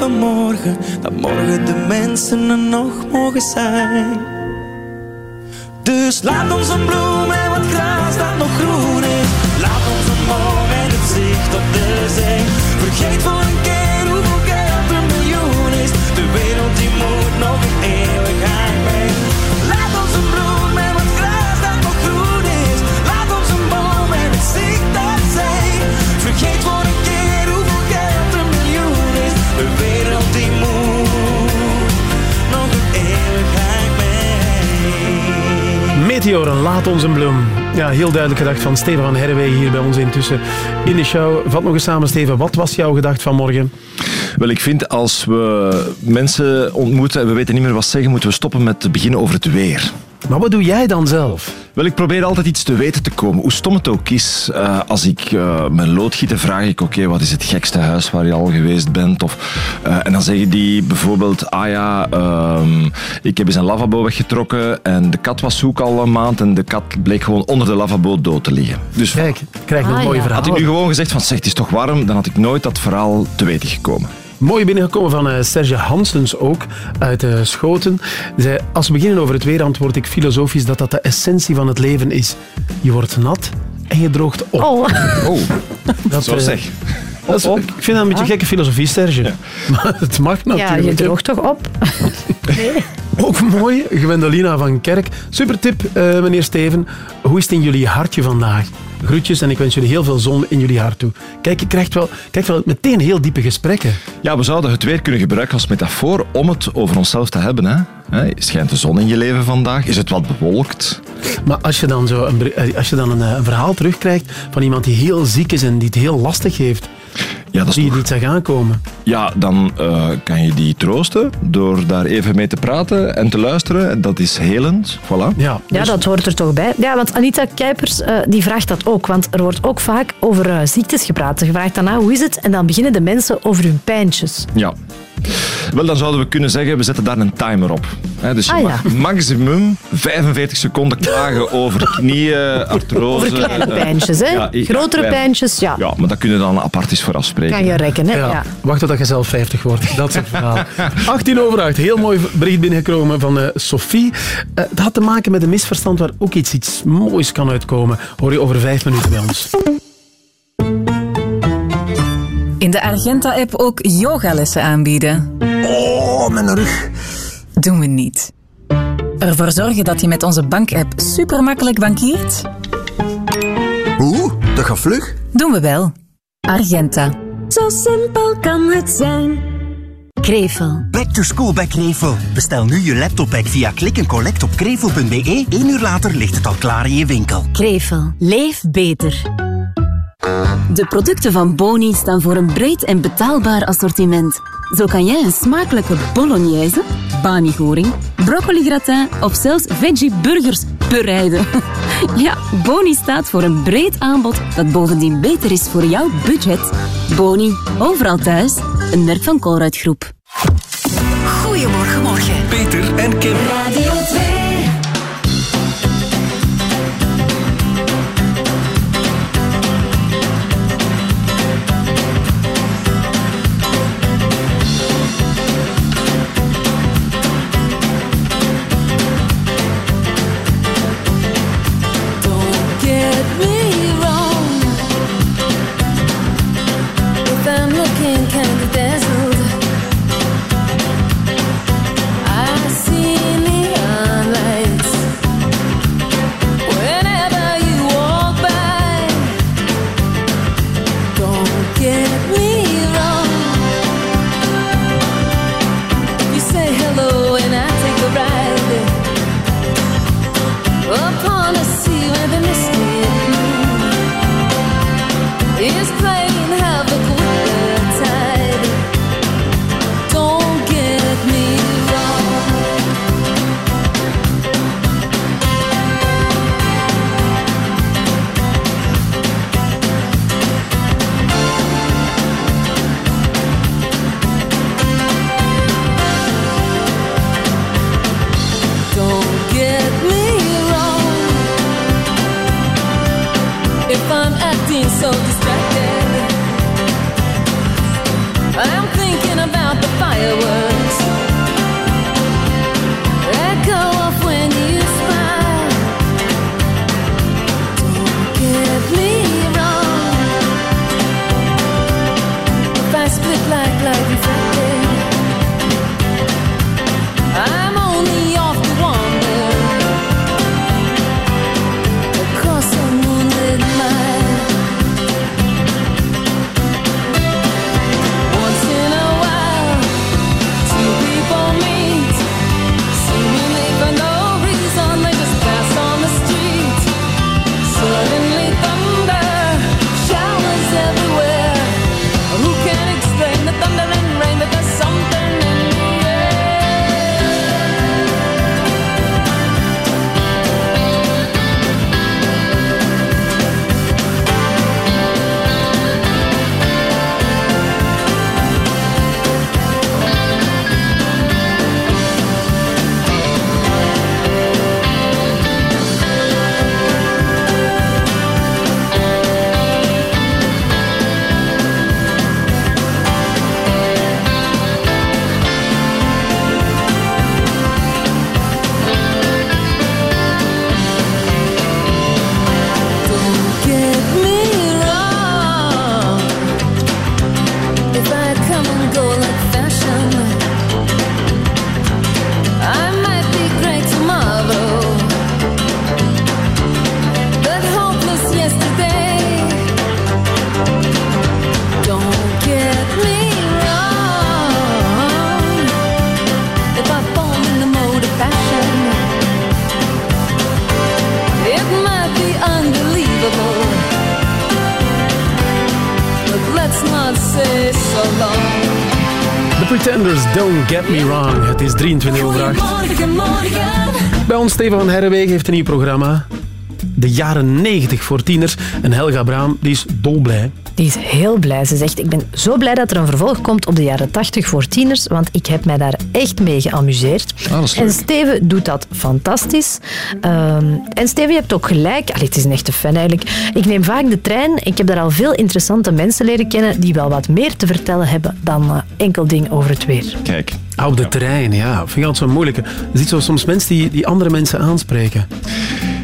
Mensen van morgen, dat morgen de mensen er nog mogen zijn. Dus laat ons een bloem Meteoren, laat ons een bloem. Ja, heel duidelijk gedacht van Steven van Herwegen hier bij ons intussen in de show. Vat nog eens samen, Steven. Wat was jouw gedacht van morgen? Wel, ik vind als we mensen ontmoeten en we weten niet meer wat zeggen, moeten we stoppen met te beginnen over het weer. Maar wat doe jij dan zelf? Wel, ik probeer altijd iets te weten te komen. Hoe stom het ook is. Eh, als ik uh, mijn loodgieter vraag ik, oké, wat is het gekste huis waar je al geweest bent? Of, uh, en dan zeggen die bijvoorbeeld, ah ja, um, ik heb eens een lavabo weggetrokken en de kat was zoek al een maand en de kat bleek gewoon onder de lavabo dood te liggen. Dus Kijk, krijg nog ah, een mooi ja. verhaal. Had ik nu gewoon gezegd van, zeg, het is toch warm, dan had ik nooit dat verhaal te weten gekomen. Mooi binnengekomen van uh, Serge Hansens ook, uit uh, Schoten. Zei, als we beginnen over het weer, antwoord ik filosofisch dat dat de essentie van het leven is. Je wordt nat en je droogt op. Oh. oh. Dat, Zo uh, zeg. Dat is, ik vind dat een beetje Ah. gekke filosofie, Serge. Ja. Maar het mag natuurlijk. Ja, je droogt toch op? (laughs) Nee. Ook mooi, Gwendolina van Kerk. Super tip, uh, meneer Steven. Hoe is het in jullie hartje vandaag? Groetjes en ik wens jullie heel veel zon in jullie hart toe. Kijk, je krijgt wel, krijgt wel meteen heel diepe gesprekken. Ja, we zouden het weer kunnen gebruiken als metafoor om het over onszelf te hebben. Hè? Hè, Schijnt de zon in je leven vandaag? Is het wat bewolkt? Maar als je dan, zo een, als je dan een, een verhaal terugkrijgt van iemand die heel ziek is en die het heel lastig heeft, ja, dat is die je toch... niet zag aankomen. Ja, dan uh, kan je die troosten door daar even mee te praten en te luisteren. Dat is helend. Voilà. Ja, ja dus... dat hoort er toch bij. Ja, want Anita Kuipers uh, die vraagt dat ook. Want er wordt ook vaak over uh, ziektes gepraat. Je vraagt daarna hoe is het en dan beginnen de mensen over hun pijntjes. Ja. Wel, dan zouden we kunnen zeggen, we zetten daar een timer op. He, dus je ah, mag maximum 45 seconden klagen over knieën, artrose. Over kleine pijntjes, hè? Ja, ja, Grotere klein. pijntjes, ja. Ja, maar dat kunnen dan apart eens voor afspreken. Kan je rekken, hè? Ja. Ja. Wacht totdat je zelf 50 wordt. Dat is het verhaal. (laughs) 18 over 8. Heel mooi bericht binnengekomen van uh, Sophie. Uh, dat had te maken met een misverstand waar ook iets, iets moois kan uitkomen. Hoor je over vijf minuten bij ons. De Argenta-app ook yogalessen aanbieden. Oh, mijn rug. Doen we niet. Ervoor zorgen dat je met onze bank-app super makkelijk bankiert? Oeh, dat gaat vlug. Doen we wel. Argenta. Zo simpel kan het zijn. Krevel. Back to school bij Krevel. Bestel nu je laptoppack via klik en collect op krevel.be. Eén uur later ligt het al klaar in je winkel. Krevel. Leef beter. De producten van Boni staan voor een breed en betaalbaar assortiment. Zo kan jij een smakelijke bolognese, banigoring, broccoli gratin of zelfs veggie burgers bereiden. (laughs) Ja, Boni staat voor een breed aanbod dat bovendien beter is voor jouw budget. Boni, overal thuis, een merk van Colruyt Groep. Goedemorgen. Peter en Kim. Radio get me wrong. Het is 23 over 8. Morgen, morgen. Bij ons Stefan van Herrewegen heeft een nieuw programma. De jaren 90 voor tieners. En Helga Braam, die is dolblij. Die is heel blij. Ze zegt, ik ben zo blij dat er een vervolg komt op de jaren 80 voor tieners, want ik heb mij daar echt mee geamuseerd. Ah, en. Steven doet dat fantastisch. Ehm, en Steven, je hebt ook gelijk. Allee, het is een echte fan eigenlijk. Ik neem vaak de trein. Ik heb daar al veel interessante mensen leren kennen die wel wat meer te vertellen hebben dan eh, enkel ding over het weer. Kijk. Ah, op de trein, ja. Vind ik altijd zo moeilijk. Je ziet zo soms mensen die, die andere mensen aanspreken.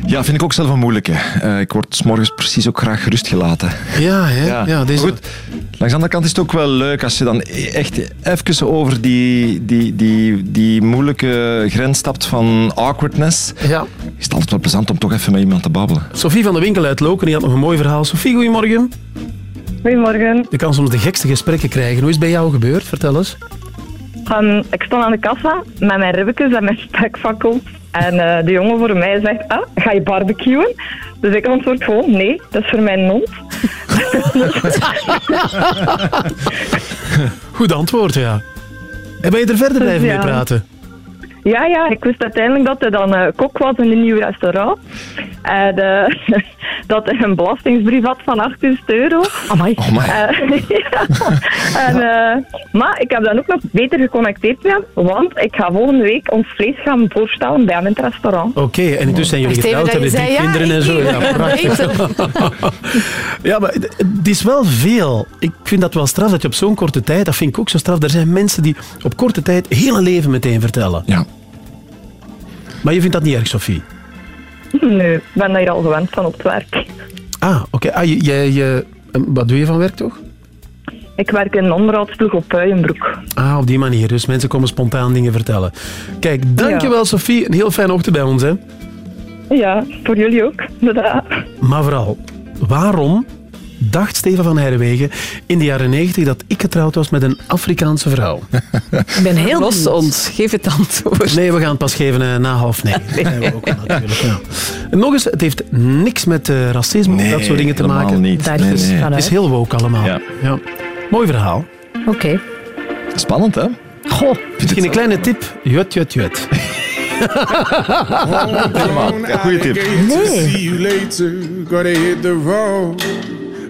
Ja, vind ik ook zelf een moeilijke. Eh, ik word 's morgens precies ook graag gerust gelaten. Ja, hè? ja. deze... Maar goed, langs de andere kant is het ook wel leuk als je dan echt even over die, die, die, die moeilijke grens stapt van awkwardness. Ja. Is het altijd wel plezant om toch even met iemand te babbelen. Sophie van de Winkel uit Loken, die had nog een mooi verhaal. Sophie, goedemorgen. Goedemorgen. Je kan soms de gekste gesprekken krijgen. Hoe is het bij jou gebeurd? Vertel eens. Ik stond aan de kassa met mijn ribbetjes en mijn spekfakkels. En eh, de jongen voor mij zegt, ah, ga je barbecuen? Dus ik antwoord gewoon, nee, dat is voor mijn hond. (laughs) Goed antwoord, ja. En ben je er verder blijven Ja. mee praten? Ja, ja, ik wist uiteindelijk dat hij dan eh, kok was in een nieuw restaurant. En eh, (laughs) dat hij een belastingsbrief had van 8000 euro. Amai. Eh, (laughs) ja. en, eh, maar ik heb dan ook nog beter geconnecteerd met hem, want ik ga volgende week ons vlees gaan voorstellen bij hem in het restaurant. Oké, en intussen zijn jullie getrouwd, hebben zei, kinderen ja, en zo. Ja, prachtig. (laughs) ja, maar het is wel veel. Ik vind dat wel straf dat je op zo'n korte tijd, dat vind ik ook zo straf. Er zijn mensen die op korte tijd heel een leven meteen vertellen. Ja. Maar je vindt dat niet erg, Sophie? Nee, ik ben daar al gewend van op het werk. Ah, oké. Ah, je, je, eh, wat doe je van werk toch? Ik werk in een onderhoudsploeg op Puienbroek. Ah, op die manier. Dus mensen komen spontaan dingen vertellen. Kijk, dankjewel Sophie. Een heel fijne ochtend bij ons. Hè. Ja, voor jullie ook. Bedankt. Maar vooral, waarom dacht Steven van Herwegen in de jaren 90 dat ik getrouwd was met een Afrikaanse vrouw? (laughs) Ik ben heel Los ons, geef het antwoord. Nee, we gaan het pas geven eh, na half negen. Dat hebben we ook wel natuurlijk, ja. Nog eens, het heeft niks met eh, racisme of Nee, dat soort dingen te maken. niet. Daar Nee, nee. Het is heel woke allemaal. Ja. Ja. Mooi verhaal. Oké. Spannend, hè? Goh. Misschien een kleine tip. Jut, jut, jut. (laughs) Ja, goeie tip. Nee.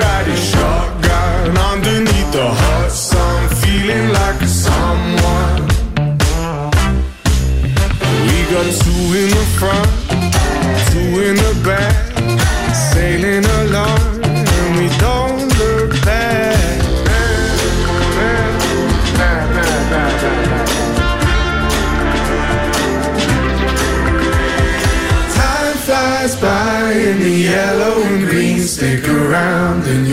Riding shotgun underneath the hot sun, feeling like a someone. We got two in the front, two in the back, sailing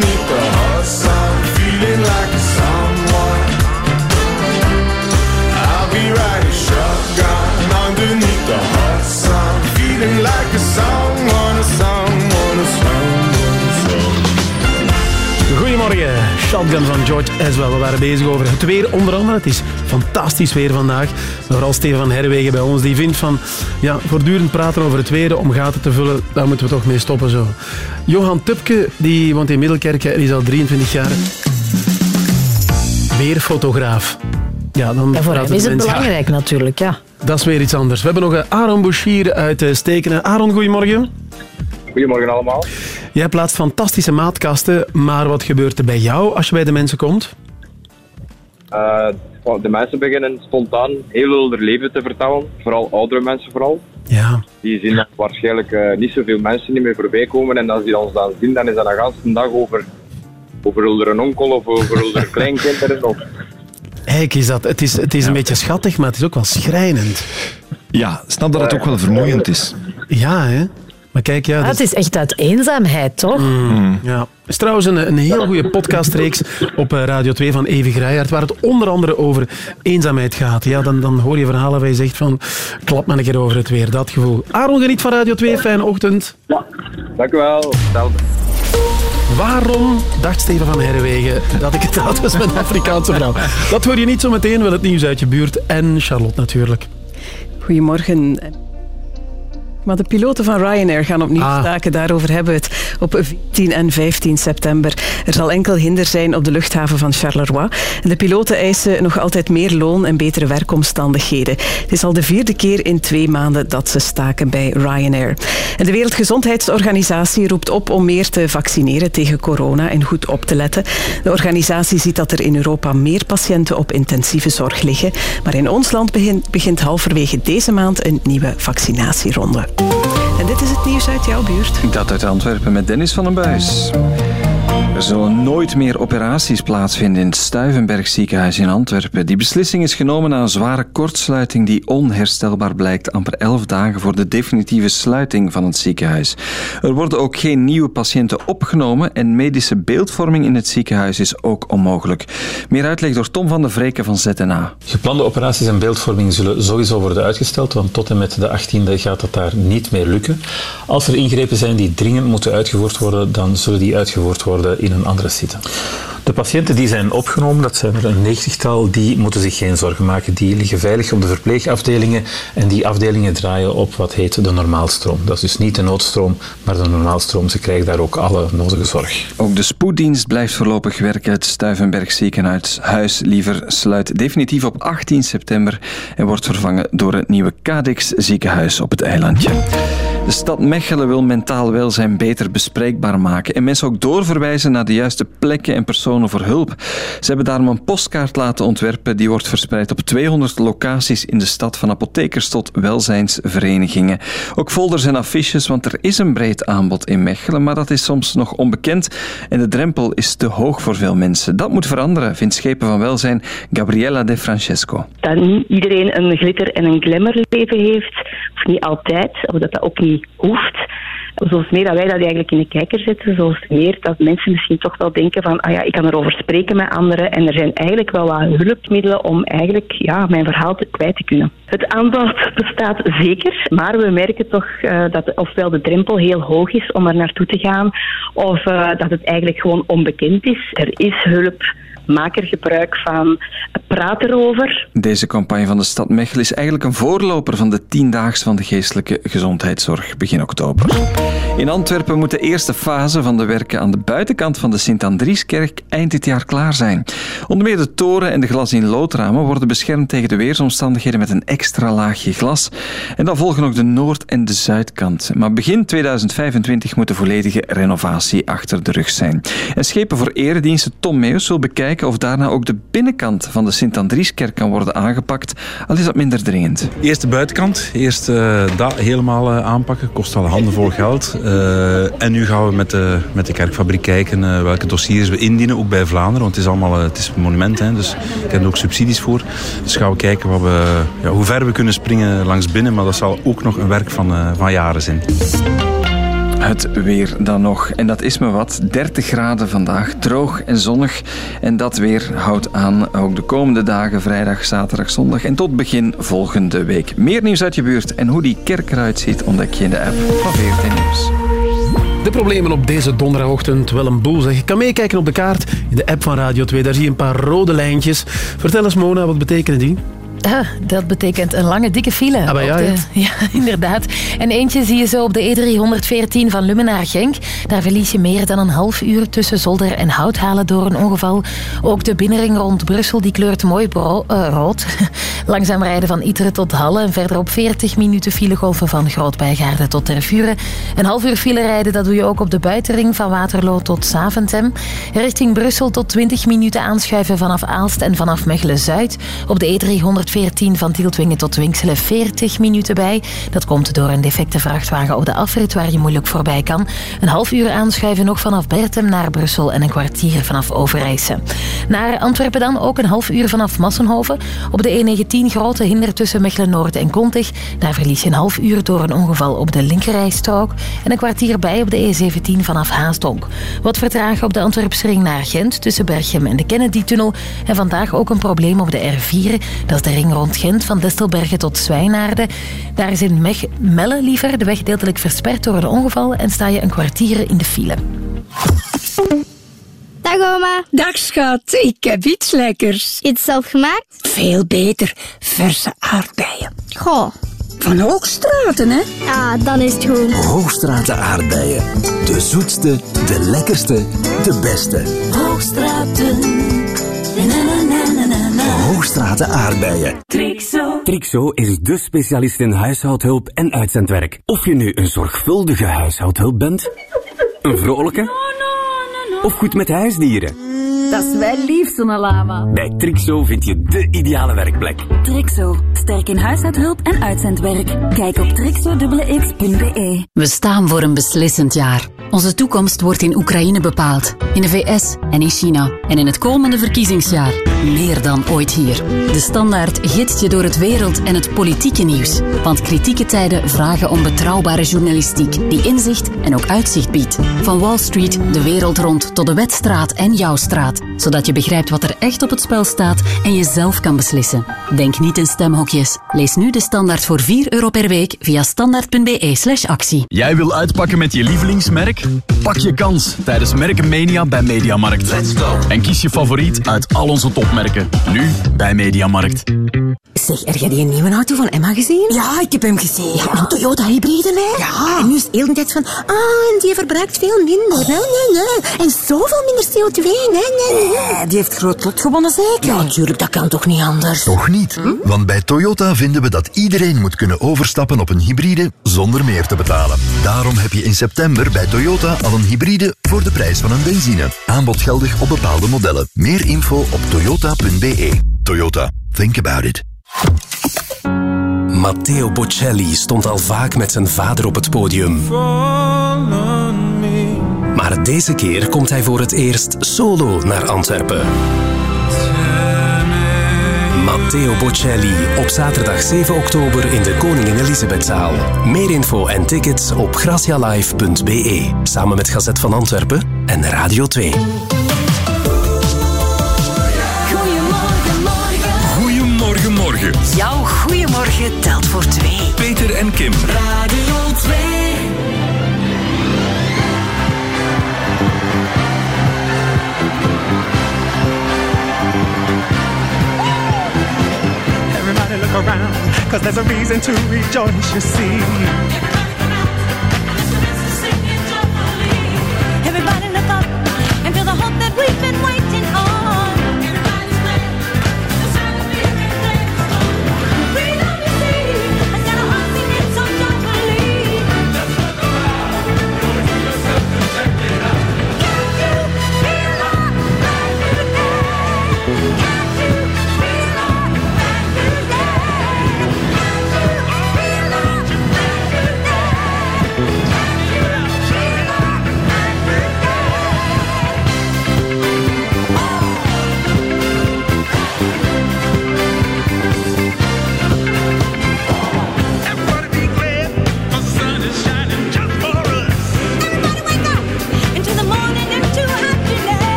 the hot sun, feeling like someone. I'll be riding shotgun underneath the hot sun, feeling like a someone, Shotgun van George Ezra. We waren bezig over het weer onder andere. Het is fantastisch weer vandaag. Maar vooral Steven van Herwegen bij ons, die vindt van ja, voortdurend praten over het weer om gaten te vullen, daar moeten we toch mee stoppen zo. Johan Tupke, die woont in Middelkerken en is al 23 jaar weerfotograaf. Ja, dan Ja, voor praten hem is het belangrijk natuurlijk, ja. Dat is weer iets anders. We hebben nog Aaron Bouchier uit eh, Stekenen. Aaron, goedemorgen. Goedemorgen allemaal. Jij plaatst fantastische maatkasten, maar wat gebeurt er bij jou als je bij de mensen komt? Eh, de mensen beginnen spontaan heel veel over leven te vertellen. Vooral oudere mensen vooral. Ja. Die zien dat waarschijnlijk eh, niet zoveel mensen niet meer voorbij komen. En als die ons dan zien, dan is dat een ganse dag over, over een onkel of over een (laughs) kleinkinderen. Of, Kijk, is dat. Het is, het is een beetje schattig, maar het is ook wel schrijnend. Ja, snap dat het ook wel vermoeiend is. Ja, hè? Maar kijk, ja... Ah, dat het is echt uit eenzaamheid, toch? Mm, ja. Het is trouwens een, een heel goede podcastreeks op eh, Radio 2 van Evi Grijhaard, waar het onder andere over eenzaamheid gaat. Ja, dan, dan hoor je verhalen waar je zegt van, klap maar een keer over het weer. Dat gevoel. Aaron, geniet van Radio 2. Fijne ochtend. Dank u wel. Hetzelfde. Waarom dacht Steven van Herwegen dat ik het had was met een Afrikaanse vrouw? Dat hoor je niet zo meteen, wel het nieuws uit je buurt. En Charlotte natuurlijk. Goedemorgen. Maar de piloten van Ryanair gaan opnieuw Ah. staken. Daarover hebben we het op 14 en 15 september. Er zal enkel hinder zijn op de luchthaven van Charleroi. En de piloten eisen nog altijd meer loon en betere werkomstandigheden. Het is al de vierde keer in twee maanden dat ze staken bij Ryanair. En de Wereldgezondheidsorganisatie roept op om meer te vaccineren tegen corona en goed op te letten. De organisatie ziet dat er in Europa meer patiënten op intensieve zorg liggen. Maar in ons land begint, begint halverwege deze maand een nieuwe vaccinatieronde. Dit is het nieuws uit jouw buurt. Dat uit Antwerpen met Dennis van den Buis. Er zullen nooit meer operaties plaatsvinden in het Stuivenberg ziekenhuis in Antwerpen. Die beslissing is genomen na een zware kortsluiting die onherstelbaar blijkt amper elf dagen voor de definitieve sluiting van het ziekenhuis. Er worden ook geen nieuwe patiënten opgenomen en medische beeldvorming in het ziekenhuis is ook onmogelijk. Meer uitleg door Tom van de Vreken van ZNA. Geplande operaties en beeldvorming zullen sowieso worden uitgesteld, want tot en met de 18e gaat dat daar niet meer lukken. Als er ingrepen zijn die dringend moeten uitgevoerd worden, dan zullen die uitgevoerd worden in een andere site. De patiënten die zijn opgenomen, dat zijn er een negentigtal, die moeten zich geen zorgen maken. Die liggen veilig op de verpleegafdelingen en die afdelingen draaien op wat heet de normaalstroom. Dat is dus niet de noodstroom, maar de normaalstroom. Ze krijgen daar ook alle nodige zorg. Ook de spoeddienst blijft voorlopig werken. Het Stuivenberg ziekenhuis Huis Liever sluit definitief op 18 september en wordt vervangen door het nieuwe Cadix ziekenhuis op het eilandje. De stad Mechelen wil mentaal welzijn beter bespreekbaar maken en mensen ook doorverwijzen naar de juiste plekken en personen voor hulp. Ze hebben daarom een postkaart laten ontwerpen die wordt verspreid op 200 locaties in de stad van apothekers tot welzijnsverenigingen. Ook folders en affiches, want er is een breed aanbod in Mechelen, maar dat is soms nog onbekend en de drempel is te hoog voor veel mensen. Dat moet veranderen, vindt schepen van welzijn Gabriella De Francesco. dat niet iedereen een glitter- en een glamourleven heeft, of niet altijd, of dat dat ook niet hoeft. Zoals meer dat wij dat eigenlijk in de kijker zetten, zoals meer dat mensen misschien toch wel denken van, ah ja, ik kan erover spreken met anderen en er zijn eigenlijk wel wat hulpmiddelen om eigenlijk ja, mijn verhaal te, kwijt te kunnen. Het aanbod bestaat zeker, maar we merken toch eh, dat ofwel de drempel heel hoog is om er naartoe te gaan, of eh, dat het eigenlijk gewoon onbekend is. Er is hulp, maak er gebruik van, praat erover. Deze campagne van de stad Mechelen is eigenlijk een voorloper van de tiendaags van de geestelijke gezondheidszorg begin oktober. In Antwerpen moet de eerste fase van de werken aan de buitenkant van de Sint-Andrieskerk eind dit jaar klaar zijn. Onder meer de toren en de glas in loodramen worden beschermd tegen de weersomstandigheden met een extra laagje glas. En dan volgen ook de noord- en de zuidkant. Maar begin 2025 moet de volledige renovatie achter de rug zijn. En schepen voor erediensten Tom Meus wil bekijken of daarna ook de binnenkant van de Sint-Andrieskerk kan worden aangepakt, al is dat minder dringend. Eerst de buitenkant, eerst eh, dat helemaal eh, aanpakken, kost al handenvol geld. Eh, en nu gaan we met de, met de kerkfabriek kijken welke dossiers we indienen, ook bij Vlaanderen. Want het is allemaal het is een monument, hè, dus er ook subsidies voor. Dus gaan we kijken wat we, ja, hoe ver we kunnen springen langs binnen, maar dat zal ook nog een werk van, van jaren zijn. Het weer dan nog. En dat is me wat. 30 graden vandaag, droog en zonnig. En dat weer houdt aan ook de komende dagen, vrijdag, zaterdag, zondag en tot begin volgende week. Meer nieuws uit je buurt en hoe die kerk eruit ziet ontdek je in de app van VRT Nieuws. De problemen op deze donderdagochtend wel een boel. Zeg. Je kan meekijken op de kaart in de app van Radio 2. Daar zie je een paar rode lijntjes. Vertel eens Mona, wat betekenen die? Ah, dat betekent een lange, dikke file. Ah, ja, de- (laughs) ja. inderdaad. En eentje zie je zo op de E314 van Lummen naar Genk. Daar verlies je meer dan een half uur tussen Zolder en Houthalen door een ongeval. Ook de binnenring rond Brussel die kleurt mooi bro- eh, rood. (laughs) Langzaam rijden van Iteren tot Halle en verder op 40 minuten filegolven van Grootbijgaarden tot Tervuren. Een half uur file rijden, dat doe je ook op de buitenring van Waterloo tot Saventem. Richting Brussel tot 20 minuten aanschuiven vanaf Aalst en vanaf Mechelen-Zuid. Op de E314 N214 van Tieltwingen tot Winkselen 40 minuten bij. Dat komt door een defecte vrachtwagen op de afrit waar je moeilijk voorbij kan. Een half uur aanschuiven nog vanaf Bertem naar Brussel en een kwartier vanaf Overijse. Naar Antwerpen dan ook een half uur vanaf Massenhoven. Op de E19 grote hinder tussen Mechelen-Noord en Kontig. Daar verlies je een half uur door een ongeval op de linkerrijstrook. En een kwartier bij op de E17 vanaf Haasdonk. Wat vertragen op de Antwerpsring naar Gent tussen Berchem en de Kennedy-tunnel. En vandaag ook een probleem op de R4. Dat is de ring rond Gent van Destelbergen tot Zwijnaarden. Daar is in Mech Melle liever de weg deeltelijk versperd door een ongeval en sta je een kwartier in de file. Dag oma. Dag schat, ik heb iets lekkers. Iets zelf gemaakt? Veel beter, verse aardbeien. Goh. Van Hoogstraten, hè? Ja, dan is het goed. Hoogstraten aardbeien. De zoetste, de lekkerste, de beste. Hoogstraten. Na, na, na. Hoogstraten aardbeien. Trixo. Trixo is de specialist in huishoudhulp en uitzendwerk. Of je nu een zorgvuldige huishoudhulp bent, een vrolijke of goed met huisdieren. Dat is wel lief, zo'n lama. Bij Trixo vind je de ideale werkplek. Trixo. Sterk in huishoudhulp en uitzendwerk. Kijk op trixo.x.be. We staan voor een beslissend jaar. Onze toekomst wordt in Oekraïne bepaald, in de VS en in China. En in het komende verkiezingsjaar meer dan ooit hier. De Standaard gidst je door het wereld- en het politieke nieuws. Want kritieke tijden vragen om betrouwbare journalistiek die inzicht en ook uitzicht biedt. Van Wall Street de wereld rond tot de Wetstraat en jouw straat. Zodat je begrijpt wat er echt op het spel staat en je zelf kan beslissen. Denk niet in stemhokjes. Lees nu de Standaard voor 4 euro per week via standaard.be slash actie. Jij wil uitpakken met je lievelingsmerk? Pak je kans tijdens Merkenmania bij Mediamarkt. En kies je favoriet uit al onze topmerken. Nu bij Mediamarkt. Zeg, heb jij die nieuwe auto van Emma gezien? Ja, ik heb hem gezien. Ja, een Toyota hybride, hè? Ja. En nu is het heel de tijd van, ah, en die verbruikt veel minder. Nee, nee, nee. En zoveel minder CO2. Nee, nee, nee. Eh, Die heeft groot lot gewonnen, zeker? Ja, natuurlijk, dat kan toch niet anders? Toch niet? Want bij Toyota vinden we dat iedereen moet kunnen overstappen op een hybride zonder meer te betalen. Daarom heb je in september bij Toyota al een hybride voor de prijs van een benzine. Aanbod geldig op bepaalde modellen. Meer info op toyota.be. Toyota, think about it. Matteo Bocelli stond al vaak met zijn vader op het podium. Maar deze keer komt hij voor het eerst solo naar Antwerpen. Matteo Bocelli op zaterdag 7 oktober in de Koningin Elisabethzaal. Meer info en tickets op gracialive.be. Samen met Gazet van Antwerpen en Radio 2. Jouw goeiemorgen telt voor twee. Peter en Kim. Radio 2. Everybody look around, cause there's a reason to rejoice, you see.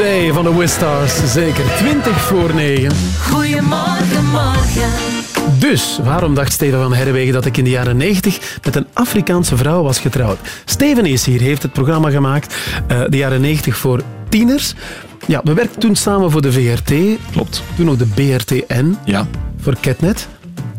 Day van de Wistars. Zeker 20 voor 9. Goedemorgen, morgen. Dus, waarom dacht Steven van Herwegen dat ik in de jaren 90 met een Afrikaanse vrouw was getrouwd? Steven is hier, heeft het programma gemaakt, eh, de jaren 90 voor tieners. Ja, we werkten toen samen voor de VRT. Klopt. Toen ook de BRTN. Ja. Voor Catnet.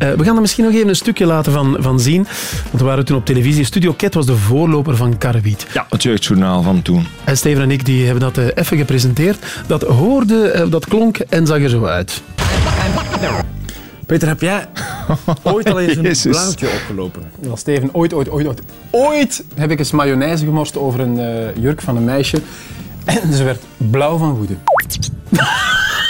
Eh, we gaan er misschien nog even een stukje laten van, van zien. Want we waren toen op televisie. Studio Cat was de voorloper van Karrewiet. Ja, het jeugdjournaal van toen. En Steven en ik die hebben dat eh, even gepresenteerd. Dat hoorde, eh, dat klonk en zag er zo uit. Peter, heb jij (laughs) ooit al eens een Jezus. blauwtje opgelopen? Wel, Steven, ooit, ooit, ooit, ooit. Ooit heb ik eens mayonaise gemorst over een jurk van een meisje. En ze werd blauw van woede.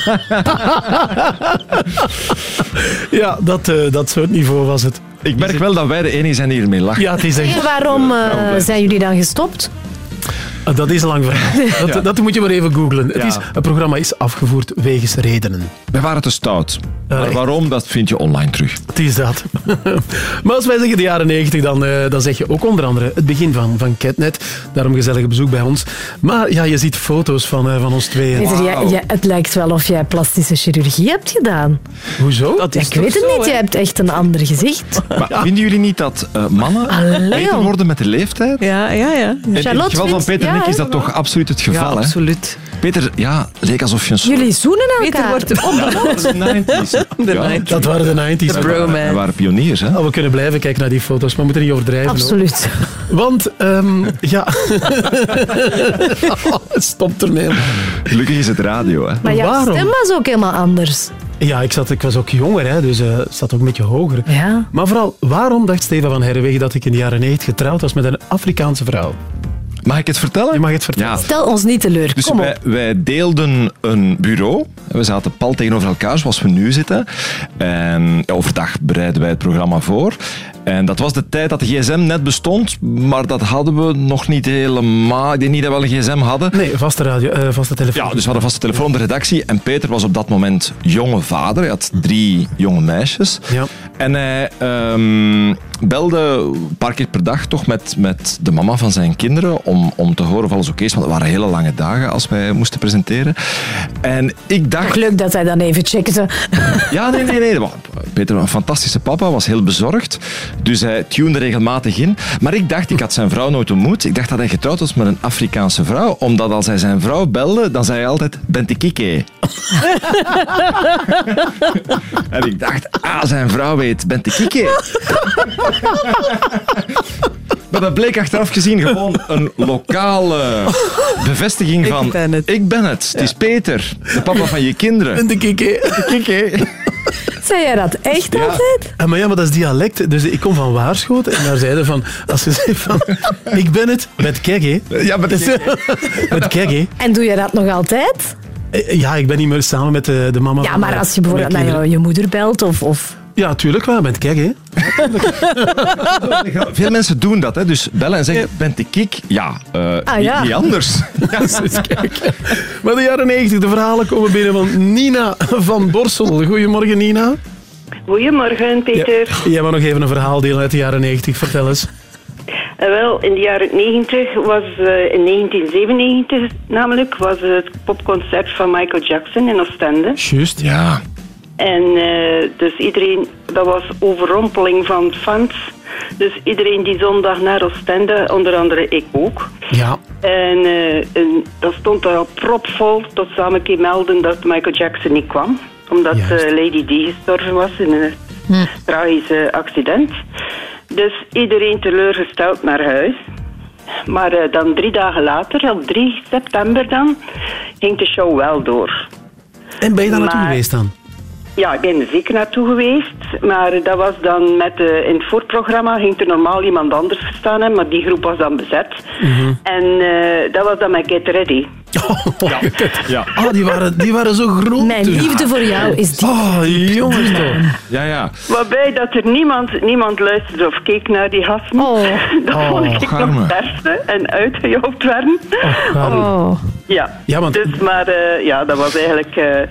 (laughs) ja, dat, eh, dat soort niveau was het. Ik merk wel dat wij de enige zijn die ermee lachen. Ja, het is echt... En waarom eh, zijn jullie dan gestopt? Ah, Dat is een lang verhaal. (laughs) Dat, Ja. dat moet je maar even googlen. Het, Ja. is, het programma is afgevoerd wegens redenen. Wij waren te stout. Maar echt. waarom, dat vind je online terug. Het is dat. (laughs) maar als wij zeggen de jaren 90, dan, eh, dan zeg je ook onder andere het begin van, van Catnet. Daarom gezellig bezoek bij ons. Maar ja, je ziet foto's van, eh, van ons tweeën. Het lijkt wel of jij plastische chirurgie hebt gedaan. Hoezo? Ja, ik weet het niet, jij hebt echt een ander gezicht. (laughs) Maar vinden jullie niet dat eh, mannen Allee, beter worden met de leeftijd? Ja, ja, ja. En in het geval van Peter is dat toch absoluut het geval, Ja, hè? absoluut. Peter, ja, leek alsof je een soort... Jullie zoenen Peter elkaar. wordt (laughs) op de Ja, dat is de (laughs) 90s. hè. De Ja, 90s. Dat waren de 90s. De bromance. Wij waren pioniers, hè? Oh, we kunnen blijven kijken naar die foto's, maar we moeten niet overdrijven. hoor. Absoluut. Want, ehm, ja... (laughs) Stop ermee. Gelukkig is het radio, hè? Maar jouw Waarom? stem was ook helemaal anders. Ja, ik, zat, ik was ook jonger, hè, dus eh zat ook een beetje hoger. Ja. Maar vooral, waarom dacht Steven van Herwegen dat ik in de jaren 90 getrouwd was met een Afrikaanse vrouw? Mag ik het vertellen? Je mag het vertellen. Ja. Stel ons niet teleur. Dus Kom op. wij, wij deelden een bureau. We zaten pal tegenover elkaar, zoals we nu zitten. En overdag bereiden wij het programma voor. En dat was de tijd dat de gsm net bestond, maar dat hadden we nog niet helemaal. Ik denk niet dat we een gsm hadden. Nee, vaste, radio, eh, vaste telefoon. Ja, dus we hadden vaste telefoon de redactie. En Peter was op dat moment jonge vader. Hij had drie jonge meisjes. Ja. En hij ehm, belde een paar keer per dag toch met, met de mama van zijn kinderen om, om te horen of alles oké is. Want het waren hele lange dagen als wij moesten presenteren. En ik dacht... Leuk dat hij dan even checkte. (laughs) Ja, nee, nee, nee. Peter, een fantastische papa, was heel bezorgd. Dus hij tunede regelmatig in. Maar ik dacht, ik had zijn vrouw nooit ontmoet. Ik dacht dat hij getrouwd was met een Afrikaanse vrouw. Omdat als hij zijn vrouw belde, dan zei hij altijd, bent ik (laughs) en ik dacht, ah, zijn vrouw weet, bent ik? (laughs) Maar dat bleek achteraf gezien gewoon een lokale bevestiging van... Ik ben het. Ik ben het. Het is Peter, de papa van je kinderen. En de kikke. De Kike. Zei jij dat echt Ja. altijd? Ah, maar ja, maar dat is dialect. Dus ik kom van Waarschoten en daar zeiden van... Als je zegt van... Ik ben het, met hè. Ja, met Met kek, hè. En doe je dat nog altijd? Eh, Ja, ik ben niet meer samen met de, de mama Ja, maar als je bijvoorbeeld naar je, je moeder belt of... of... Ja, tuurlijk wel, met kek, hè. (laughs) Veel mensen doen dat, hè. dus bellen en zeggen, bent ik ik? Ja, eh, Ah, niet, ja. niet anders. (laughs) Ja, dus kijk. (laughs) Maar de jaren 90, de verhalen komen binnen van Nina van Borsel. Goedemorgen, Nina. Goedemorgen, Peter. Ja, jij wou nog even een verhaal delen uit de jaren 90. Vertel eens. Eh, wel, in de jaren 90 was, eh, in 1997 namelijk, was het popconcert van Michael Jackson in Oostende. Juist. Ja. En eh, dus iedereen, dat was overrompeling van fans. Dus iedereen die zondag naar Oostende, onder andere ik ook. Ja. En, eh, en dat stond daar propvol tot samen een keer melden dat Michael Jackson niet kwam. Omdat eh, Lady Di gestorven was in een tragisch eh, accident. Dus iedereen teleurgesteld naar huis. Maar eh, dan drie dagen later, op 3 september dan, ging de show wel door. En ben je daar naartoe geweest dan? Ja, ik ben er zeker naartoe geweest. Maar dat was dan met, eh, in het voorprogramma ging er normaal iemand anders staan, hè, maar die groep was dan bezet. Mhm. En eh, dat was dan met Get Ready. (laughs) Ja. ja. Oh, die waren, die waren zo groot. Mijn toen. liefde voor jou is die. Oh, jongens toch. Ja, ja. Waarbij dat er niemand, niemand luisterde of keek naar die gasten. (laughs) dat Oh, vond ik garme. nog het beste en uitgejouwd werden. garme. Om- ja. Ja, want- Dus, maar eh, ja, dat was eigenlijk eh,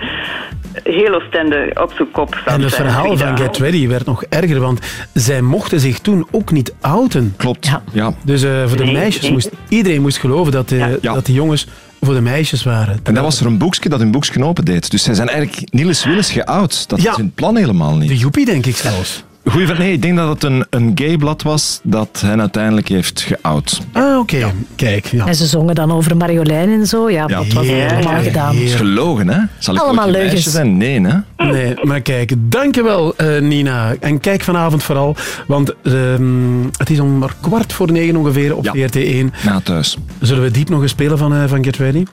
heel Oostende op zijn kop. zou En het verhaal van. Get Ready werd nog erger, want zij mochten zich toen ook niet outen. Klopt, ja. Dus eh, voor de Nee, meisjes nee. moest iedereen moest geloven dat, de, dat die jongens voor de meisjes waren. En dat was er een boekje dat hun boekje open deed. Dus zij zijn eigenlijk Niels Willis geout. Dat Ja. is hun plan helemaal niet. De joepie, denk ik zelfs. Goeie van, nee, ik denk dat het een, een gayblad was dat hen uiteindelijk heeft geout. Ah, oké. Kijk, ja. En ze zongen dan over Marjolein en zo. Ja, dat was Ja, allemaal ja, gedaan. Het is gelogen, hè? Zal ik Allemaal leugens. zijn? Nee, hè? Nee, maar kijk, dankjewel eh, Nina. En kijk vanavond vooral, want ehm, het is om maar kwart voor negen ongeveer op VRT1. Na thuis. Zullen we diep nog eens spelen van, eh, van Get Ready?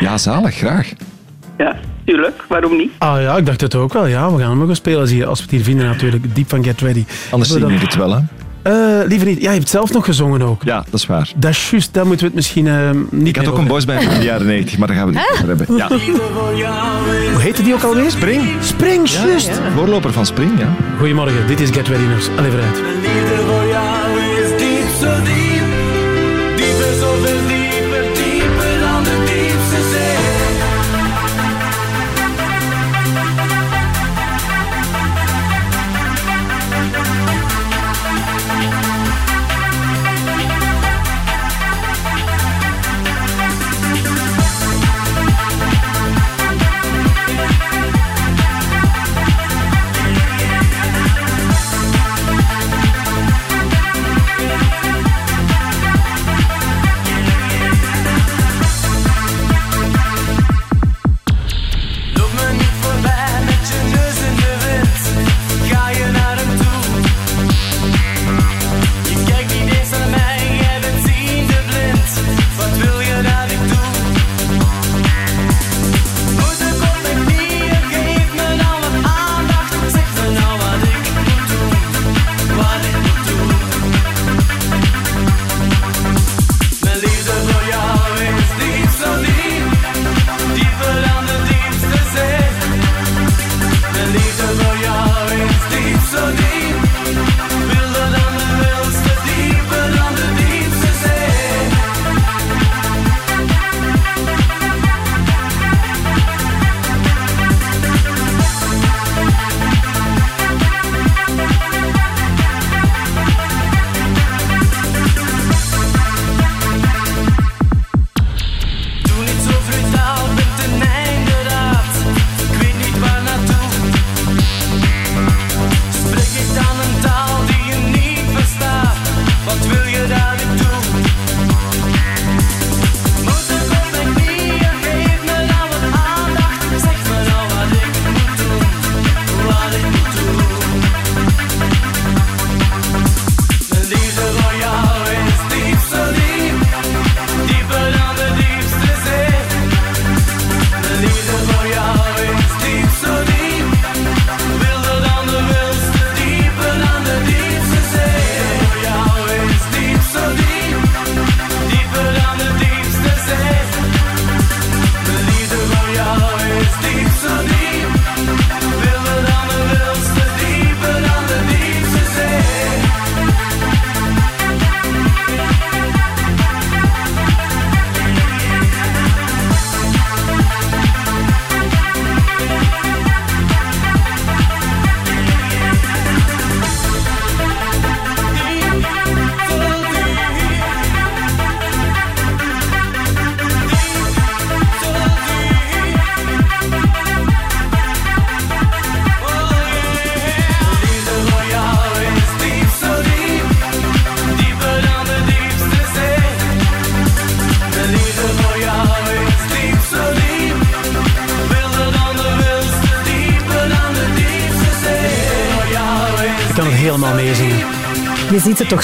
Ja, zalig, graag. Ja, tuurlijk. Waarom niet? Ah ja, ik dacht het ook wel. Ja, we gaan hem nog eens spelen als, hier, als we het hier vinden natuurlijk. Diep van Get Ready. Anders we ik het wel, hè? Eh, liever niet. Ja, je hebt zelf nog gezongen ook. Ja, dat is waar. Dat is juist, daar moeten we het misschien eh, niet Ik had ook een over boysband van de jaren 90, maar daar gaan we het niet over hebben. Ja. (laughs) Hoe heette die ook alweer? Spring. Spring, juist. Voorloper van Spring, ja. Goedemorgen, dit is Get Ready News. Allee, vooruit.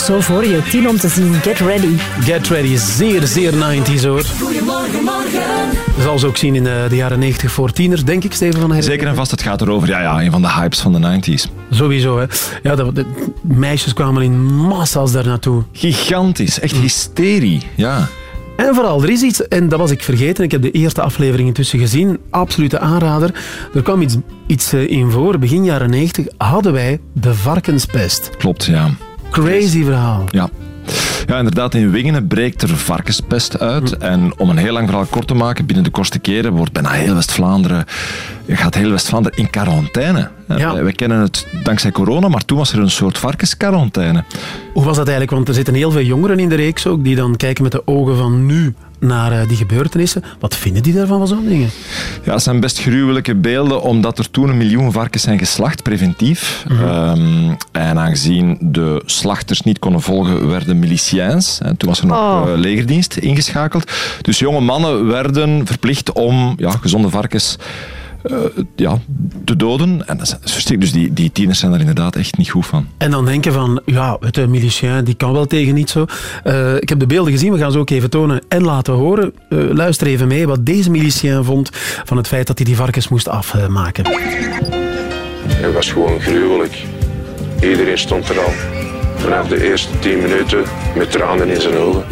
Zo voor je. Tien om te zien. Get ready. Get Ready is zeer, zeer 90s hoor. Goedemorgen, morgen. Dat zal ze ook zien in de, de jaren 90 voor tieners, denk ik, Steven van Herren. Zeker en vast, het gaat erover. Ja, ja, een van de hypes van de 90s. Sowieso, hè. Ja, de, de meisjes kwamen in massa's daar naartoe. Gigantisch, echt hysterie. Ja. En vooral, er is iets, en dat was ik vergeten, ik heb de eerste aflevering intussen gezien, absolute aanrader. Er kwam iets, iets eh, in voor, begin jaren 90 hadden wij de varkenspest. Klopt, ja. Crazy verhaal. Ja. Ja, inderdaad, in Wingenen breekt er varkenspest uit. Hm. En om een heel lang verhaal kort te maken, binnen de kortste keren wordt bijna heel West-Vlaanderen, gaat heel West-Vlaanderen in quarantaine. Ja. We kennen het dankzij corona, maar toen was er een soort varkensquarantaine. Hoe was dat eigenlijk? Want er zitten heel veel jongeren in de reeks ook, die dan kijken met de ogen van nu naar eh, die gebeurtenissen. Wat vinden die daarvan van zo'n dingen? Ja, het zijn best gruwelijke beelden, omdat er toen een miljoen varkens zijn geslacht, preventief. Mhm. Ehm, en aangezien de slachters niet konden volgen, werden miliciëns. En toen was er nog Oh. eh, legerdienst ingeschakeld. Dus jonge mannen werden verplicht om ja, gezonde varkens eh, ja, te doden. En dat is, verschrikkelijk. Dus die, die tieners zijn daar inderdaad echt niet goed van. En dan denken van, ja, het uh, milicien, die kan wel tegen niet zo. Uh, ik heb de beelden gezien, we gaan ze ook even tonen en laten horen. Uh, luister even mee wat deze milicien vond van het feit dat hij die varkens moest afmaken. Het was gewoon gruwelijk. Iedereen stond er al vanaf de eerste tien minuten met tranen in zijn ogen.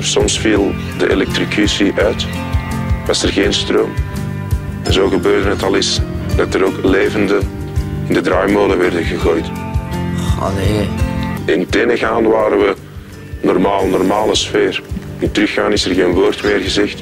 Soms viel de elektrocutie uit, was er geen stroom. En zo gebeurde het al eens dat er ook levenden in de draaimolen werden gegooid. Allee. In Tenegaan waren we normaal, normale sfeer. In teruggaan is er geen woord meer gezegd.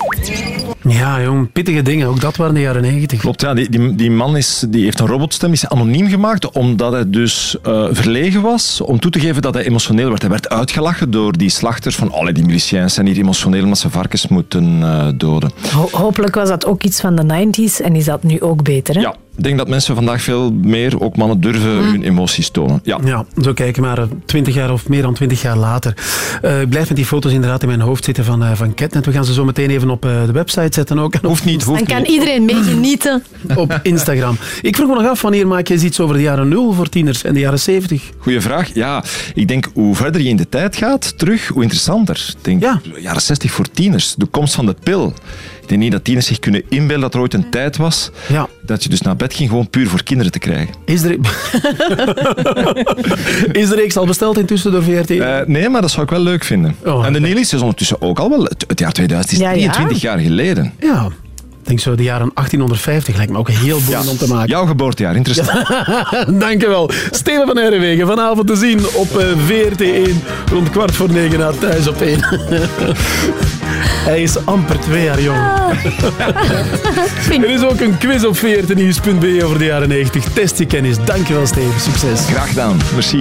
Ja, jong, pittige dingen. Ook dat waren de jaren negentig. Klopt, ja. Die, die, die man is, die heeft een robotstem, is anoniem gemaakt, omdat hij dus uh, verlegen was om toe te geven dat hij emotioneel werd. Hij werd uitgelachen door die slachters van, oh, die miliciëns zijn hier emotioneel omdat ze varkens moeten uh, doden. Ho hopelijk was dat ook iets van de 90s en is dat nu ook beter, hè? Ja. Ik denk dat mensen vandaag veel meer, ook mannen, durven mm. hun emoties tonen. Ja. ja, zo kijken maar twintig jaar of meer dan twintig jaar later. Uh, ik blijf met die foto's inderdaad in mijn hoofd zitten van, uh, van Ketnet. We gaan ze zo meteen even op uh, de website zetten ook. En hoeft niet, hoeft Dan kan niet. iedereen mee genieten. (laughs) op Instagram. Ik vroeg me nog af, wanneer maak je eens iets over de jaren 0 voor tieners en de jaren 70? Goeie vraag. Ja, ik denk hoe verder je in de tijd gaat, terug, hoe interessanter. Ik denk, ja. jaren 60 voor tieners. De komst van de pil. Ik denk niet dat tieners zich kunnen inbeelden dat er ooit een tijd was ja. dat je dus naar bed ging gewoon puur voor kinderen te krijgen. Is er... (laughs) is de reeks al besteld intussen door VRT? Uh, nee, maar dat zou ik wel leuk vinden. Oh. En de Nelis is ondertussen ook al wel... Het, het jaar 2000 is ja, 23 ja. jaar geleden. Ja. Ik denk zo de jaren 1850 lijkt me ook heel boeiend ja. om te maken. Jouw geboortejaar, interessant. (laughs) Dankjewel. Steven van Herrewegen, vanavond te zien op uh, VRT1 rond kwart voor negen naar thuis op 1. (laughs) Hij is amper twee jaar jong. (laughs) er is ook een quiz op vrtnieuws.be over de jaren 90. Test je kennis. Dankjewel Steven, succes. Graag gedaan, merci.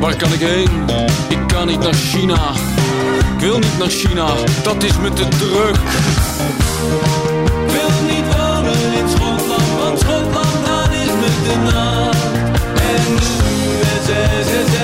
Waar kan ik heen? Ik kan niet naar China. Ik wil niet naar China, dat is me te druk. Ik wil niet wonen in Schotland, want Schotland dat is me te nat. En de USSR,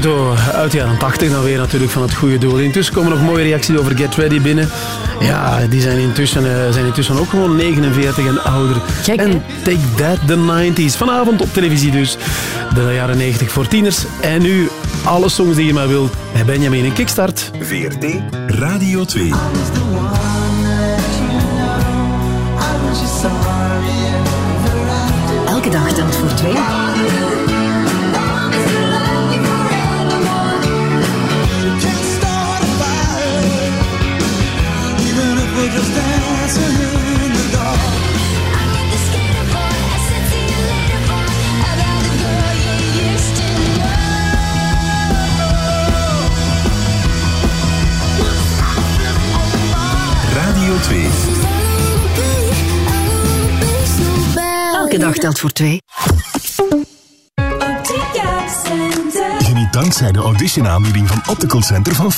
Pluto uit de jaren 80 dan weer natuurlijk van het goede doel. Intussen komen nog mooie reacties over Get Ready binnen. Ja, die zijn intussen, eh, zijn intussen ook gewoon 49 en ouder. en Take That, the 90s. Vanavond op televisie dus. De jaren 90 voor tieners. En nu alle songs die je maar wilt. Bij Benjamin in Kickstart. VRT Radio 2. Elke dag telt voor twee. Elke dag telt voor twee. Geniet dankzij de auditionaanbieding van Optical Center van 40%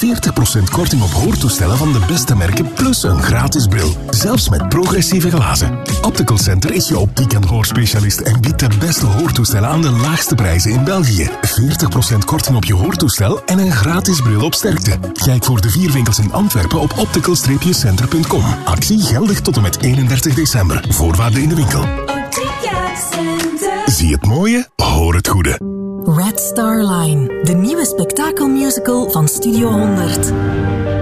korting op hoortoestellen van de beste merken plus een gratis bril. Zelfs met progressieve glazen. Optical Center is je optiek- en hoorspecialist en biedt de beste hoortoestellen aan de laagste prijzen in België. 40% korting op je hoortoestel en een gratis bril op sterkte. Kijk voor de vier winkels in Antwerpen op optical-center.com. Actie geldig tot en met 31 december. Voorwaarden in de winkel. Zie het mooie, hoor het goede. Red Star Line, de nieuwe spektakelmusical van Studio 100.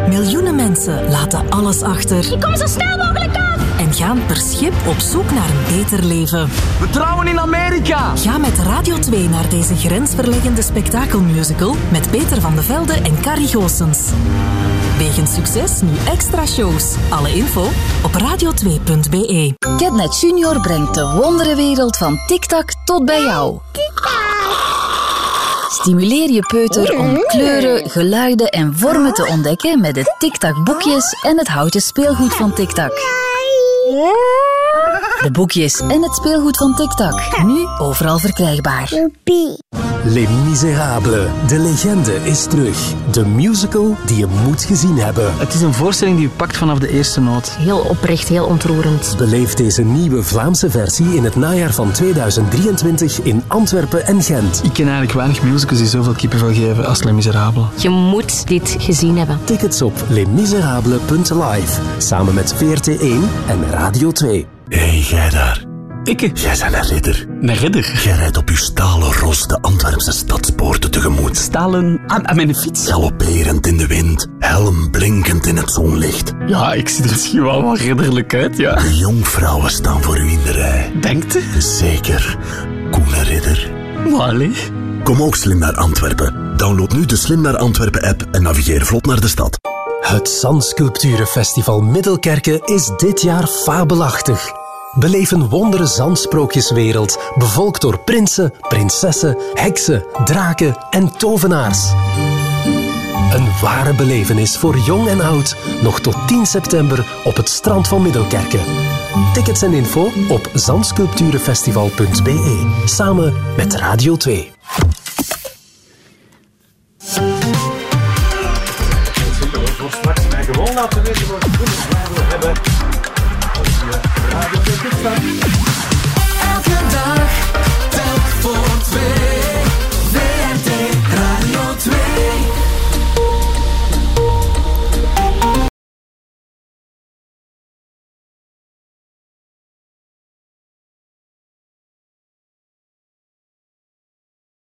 Miljoenen mensen laten alles achter. Ik kom zo snel mogelijk af! En gaan per schip op zoek naar een beter leven. We trouwen in Amerika! Ga met Radio 2 naar deze grensverleggende spektakelmusical met Peter van de Velde en Carrie Goossens. Wegens succes nu extra shows. Alle info op radio2.be. Catnet Junior brengt de wonderenwereld van TikTok tot bij jou. Stimuleer je peuter om kleuren, geluiden en vormen te ontdekken met de TikTok boekjes en het houten speelgoed van TikTok. De boekjes en het speelgoed van TikTok. Nu overal verkrijgbaar. Les Miserables, de legende is terug. De musical die je moet gezien hebben. Het is een voorstelling die je pakt vanaf de eerste noot. Heel oprecht, heel ontroerend. Beleef deze nieuwe Vlaamse versie in het najaar van 2023 in Antwerpen en Gent. Ik ken eigenlijk weinig musicals die zoveel kippenvel geven als Les Miserables. Je moet dit gezien hebben. Tickets op lesmiserables.live. Samen met VRT1 en Radio 2. Hé, hey, jij daar. Ik? Jij bent een ridder. Een ridder? Jij rijdt op je stalen ros de Antwerpse stadspoorten tegemoet. Stalen aan, aan mijn fiets? Galopperend in de wind, helm blinkend in het zonlicht. Ja, ik zie er misschien wel wat ridderlijk uit, ja. De jonkvrouwen staan voor u in de rij. Denkt u? Zeker. Koene ridder. Wally. Kom ook slim naar Antwerpen. Download nu de Slim naar Antwerpen app en navigeer vlot naar de stad. Het Zandsculpturenfestival Middelkerke is dit jaar fabelachtig. Beleef een wondere zandsprookjeswereld, bevolkt door prinsen, prinsessen, heksen, draken en tovenaars. Een ware belevenis voor jong en oud, nog tot 10 september op het strand van Middelkerke. Tickets en info op zandsculpturenfestival.be, samen met Radio 2. Voor straks mij gewoon laten weten wat we hebben. Elke dag telt voor twee.